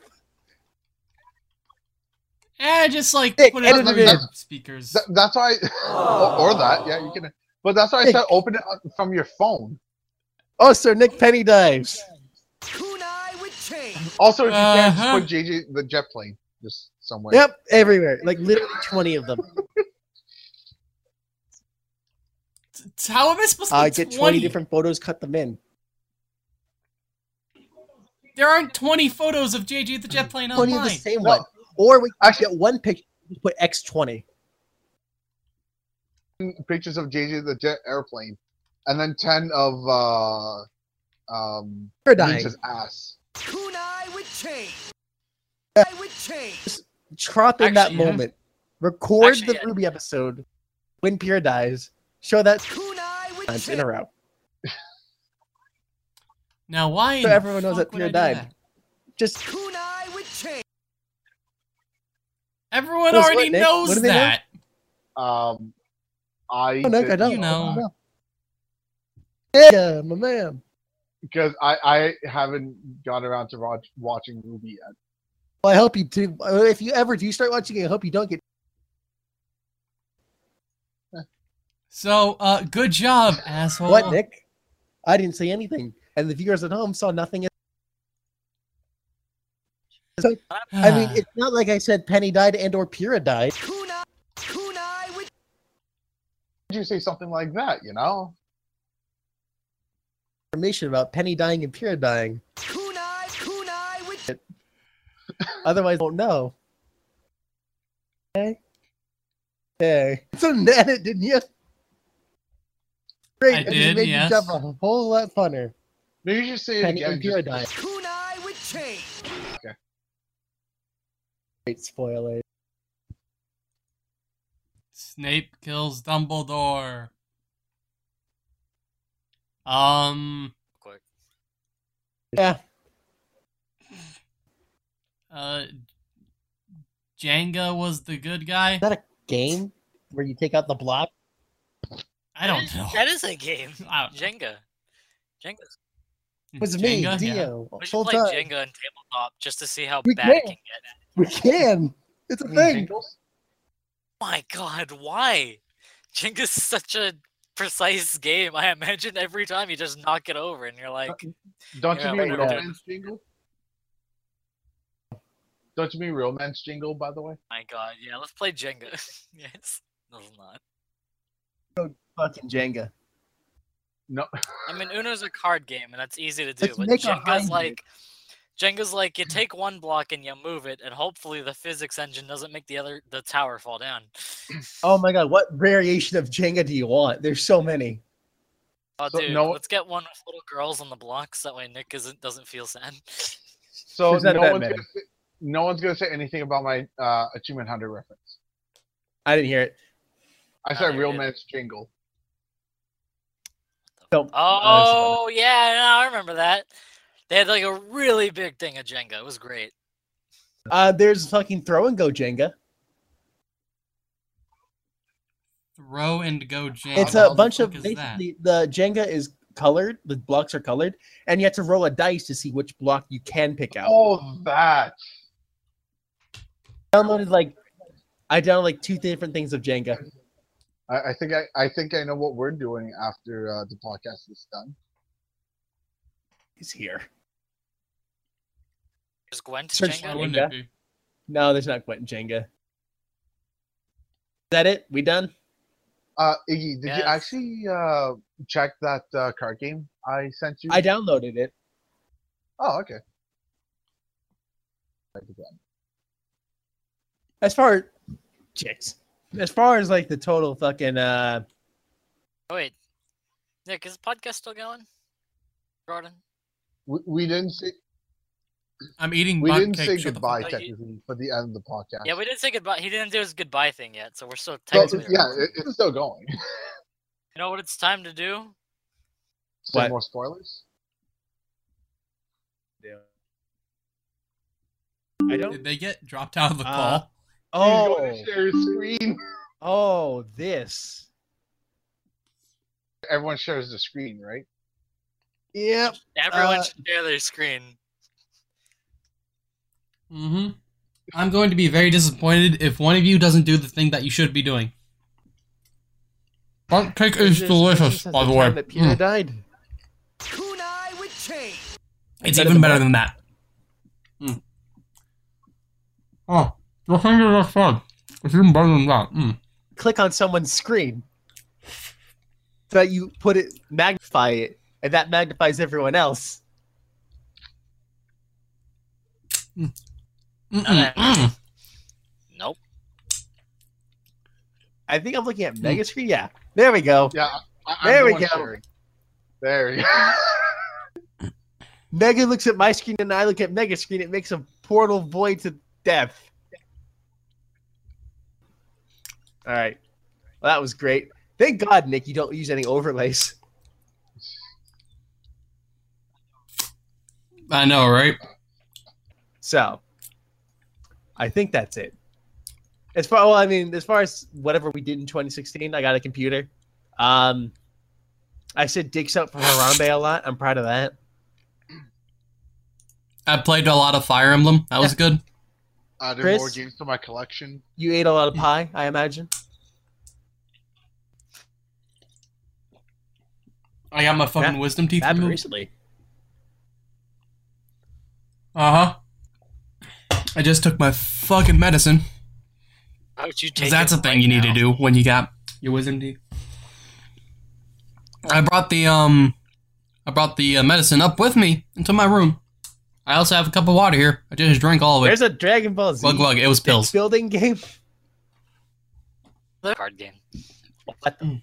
Eh, just like Nick, put it on edit the speakers. Th- that's why, or, or that, yeah, you can. But that's why I Hey. said open it up from your phone. Oh, Sir Nick Penny dives. Kunai with chain. Also, if you can, just put JJ the jet plane just somewhere. Yep, everywhere. Like literally 20 of them. How am I supposed to I get get 20? 20 different photos, cut them in. There aren't 20 photos of JJ the jet plane 20 of the same No. one. Or we Actually- get one picture, just put X20. Pictures of JJ the jet airplane, and then ten of uh, um, You're. Ninja's ass. Kunai with chain. Kunai with chain. Crop in that yeah. moment. Record Actually, the yeah. RWBY episode when Pyrrha dies. Show that times in chain. a row. Now, why? So everyone knows that Pyrrha died. that? Just Kunai with chain. Everyone What's already what, knows What know? that. Um, I oh, Nick, I don't. You know. Yeah, my man. because I I haven't got around to watch, watching RWBY yet. Well, I hope you do. uh, If you ever do start watching it, I hope you don't get. So, uh, good job, asshole. What, Nick? I didn't say anything, and the viewers at home saw nothing. So, I mean, it's not like I said Penny died and or Pyrrha died. Kunai. Kunai with Did you say something like that? You know, Information about Penny dying and Pyrrha dying. Kunai. Kunai with Otherwise, I don't know. Okay. Okay. So net it, didn't you? Great. I it just did, made yes. you jump a whole lot funner. maybe you should say it Penny again. and just- dying. Kunai with chain. Great spoiler. Snape kills Dumbledore. Um, Quick. Yeah. Uh, Jenga was the good guy. Is that a game where you take out the block? I don't know. That is a game. I don't. Jenga. Jenga's. It was me, Jenga? Yeah. Dio. We should Full play time. Jenga and tabletop just to see how We bad it can. can get. We can. It's a thing. Jingles? My God, why? Jenga's such a precise game. I imagine every time you just knock it over, and you're like, Don't Yeah, you mean whatever. romance jingle? Don't you mean romance jingle? By the way, my God, yeah, let's play Jenga. yes, no, it's not. Fucking Jenga. no. I mean, Uno's a card game, and that's easy to do. Let's But make Jenga's view. like, Jenga's like, you take one block and you move it, and hopefully the physics engine doesn't make the other the tower fall down. Oh my god, what variation of Jenga do you want? There's so many. Oh, So dude, no- let's get one with little girls on the blocks. That way Nick isn't doesn't feel sad. So no that one's gonna say, no one's gonna say anything about my uh, achievement hunter reference. I didn't hear it. I said you real did. man's jingle. Don't. Oh yeah, no, I remember that. They had like a really big thing of Jenga. It was great. Uh, there's fucking throw and go Jenga. Throw and go Jenga. It's a the bunch of is that? basically the Jenga is colored. The blocks are colored, and you have to roll a dice to see which block you can pick out. Oh, that. Downloaded like I downloaded like two different things of Jenga. I, I think I, I think I know what we're doing after uh, the podcast is done. He's here. Is Gwent Search Jenga? Jenga. No, there's not Quentin Jenga. Is that it? We done? Uh, Iggy, did Yes. you actually uh, check that uh, card game I sent you? I downloaded it. Oh, okay. Check it out. as far chicks, as far as like the total fucking uh, Oh, wait, Nick, is the podcast still going? Jordan, We, we didn't say I'm eating we didn't say shut the goodbye fuck up. technically for the end of the podcast. yeah, we didn't say goodbye. He didn't do his goodbye thing yet, so we're still So, technically. yeah, it, it's still going. You know what it's time to do? Say What? more spoilers. I Did don't. Did they get dropped out of the Uh, call? Oh, He's going to share his screen. oh, this. Everyone shares the screen, right? Yep. Everyone Uh, should share their screen. Mm-hmm. I'm going to be very disappointed if one of you doesn't do the thing that you should be doing. Butt cake is delicious, by the time way. That Peter Mm. died. Kunai with chain. It's Better even than better than that. Mm. Oh, the finger that's fun. It's even better than that. Mm. Click on someone's screen. So that you put it, magnify it, and that magnifies everyone else. Mm-mm. Uh, Mm. Nope. I think I'm looking at mega screen. Yeah, there we go. Yeah. I, There we go. sharing. There we go. Mega looks at my screen and I look at Mega screen. It makes a portal void to death. All right. Well, that was great. Thank God, Nick, you don't use any overlays. I know, right? So, I think that's it. As far, well, I mean, as far as whatever we did in 2016, I got a computer. Um, I said dicks up for Harambe a lot. I'm proud of that. I played a lot of Fire Emblem. That was good. Added Chris? more games to my collection. You ate a lot of pie, I imagine. I got my fucking That- wisdom teeth Happened removed. recently. Uh huh. I just took my fucking medicine. How would you 'cause take that's a thing right you need now? to do when you got your wisdom teeth. I brought the um, I brought the uh, medicine up with me into my room. I also have a cup of water here. I just drank all of it. There's a Dragon Ball Z glug glug. It was pills. building game. The card game. What the-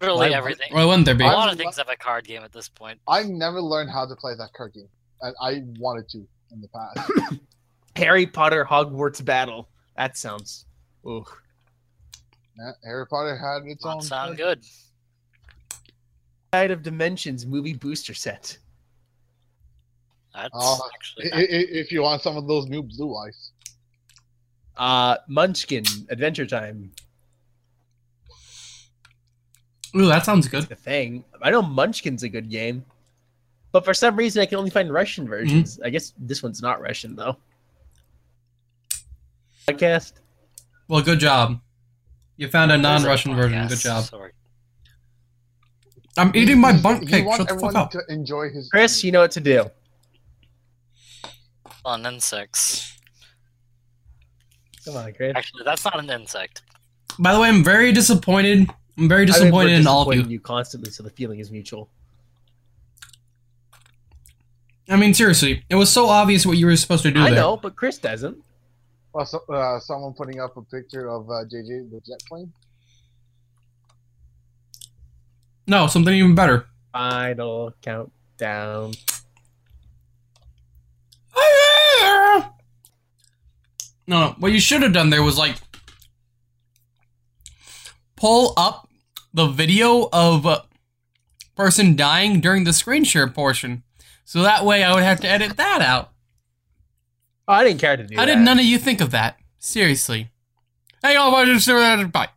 Literally Why- everything. Why wouldn't there be? A I- lot of things have a card game at this point. I never learned how to play that card game, and I wanted to in the past. Harry Potter Hogwarts battle. That sounds. Ooh. Yeah, Harry Potter had its Not own. sound good. Side of Dimensions movie booster set. That's Oh, actually. I- I- If you want some of those new blue eyes, Uh, Munchkin Adventure Time. Ooh, that sounds good. The thing. I know Munchkin's a good game, but for some reason I can only find Russian versions. I guess this one's not Russian though. Podcast. Well, good job. You found a non-Russian version. Good job. Sorry. I'm eating my He- bunt he cake. Shut the fuck up. to enjoy his. Chris, you know what to do. On insects. Come on, Chris. Actually, that's not an insect. By the way, I'm very disappointed. I'm very I mean, we're disappointed in all of disappointing you. constantly, so the feeling is mutual. I mean, seriously, it was so obvious what you were supposed to do I there. know, but Chris doesn't. Well, so, uh, someone putting up a picture of uh, JJ the jet plane. No, something even better. Final countdown. No, no. What you should have done there was like pull up the video of a person dying during the screen share portion, so that way I would have to edit that out. Oh, I didn't care to do How that. did none of you think of that? Seriously. Hey, all, bye.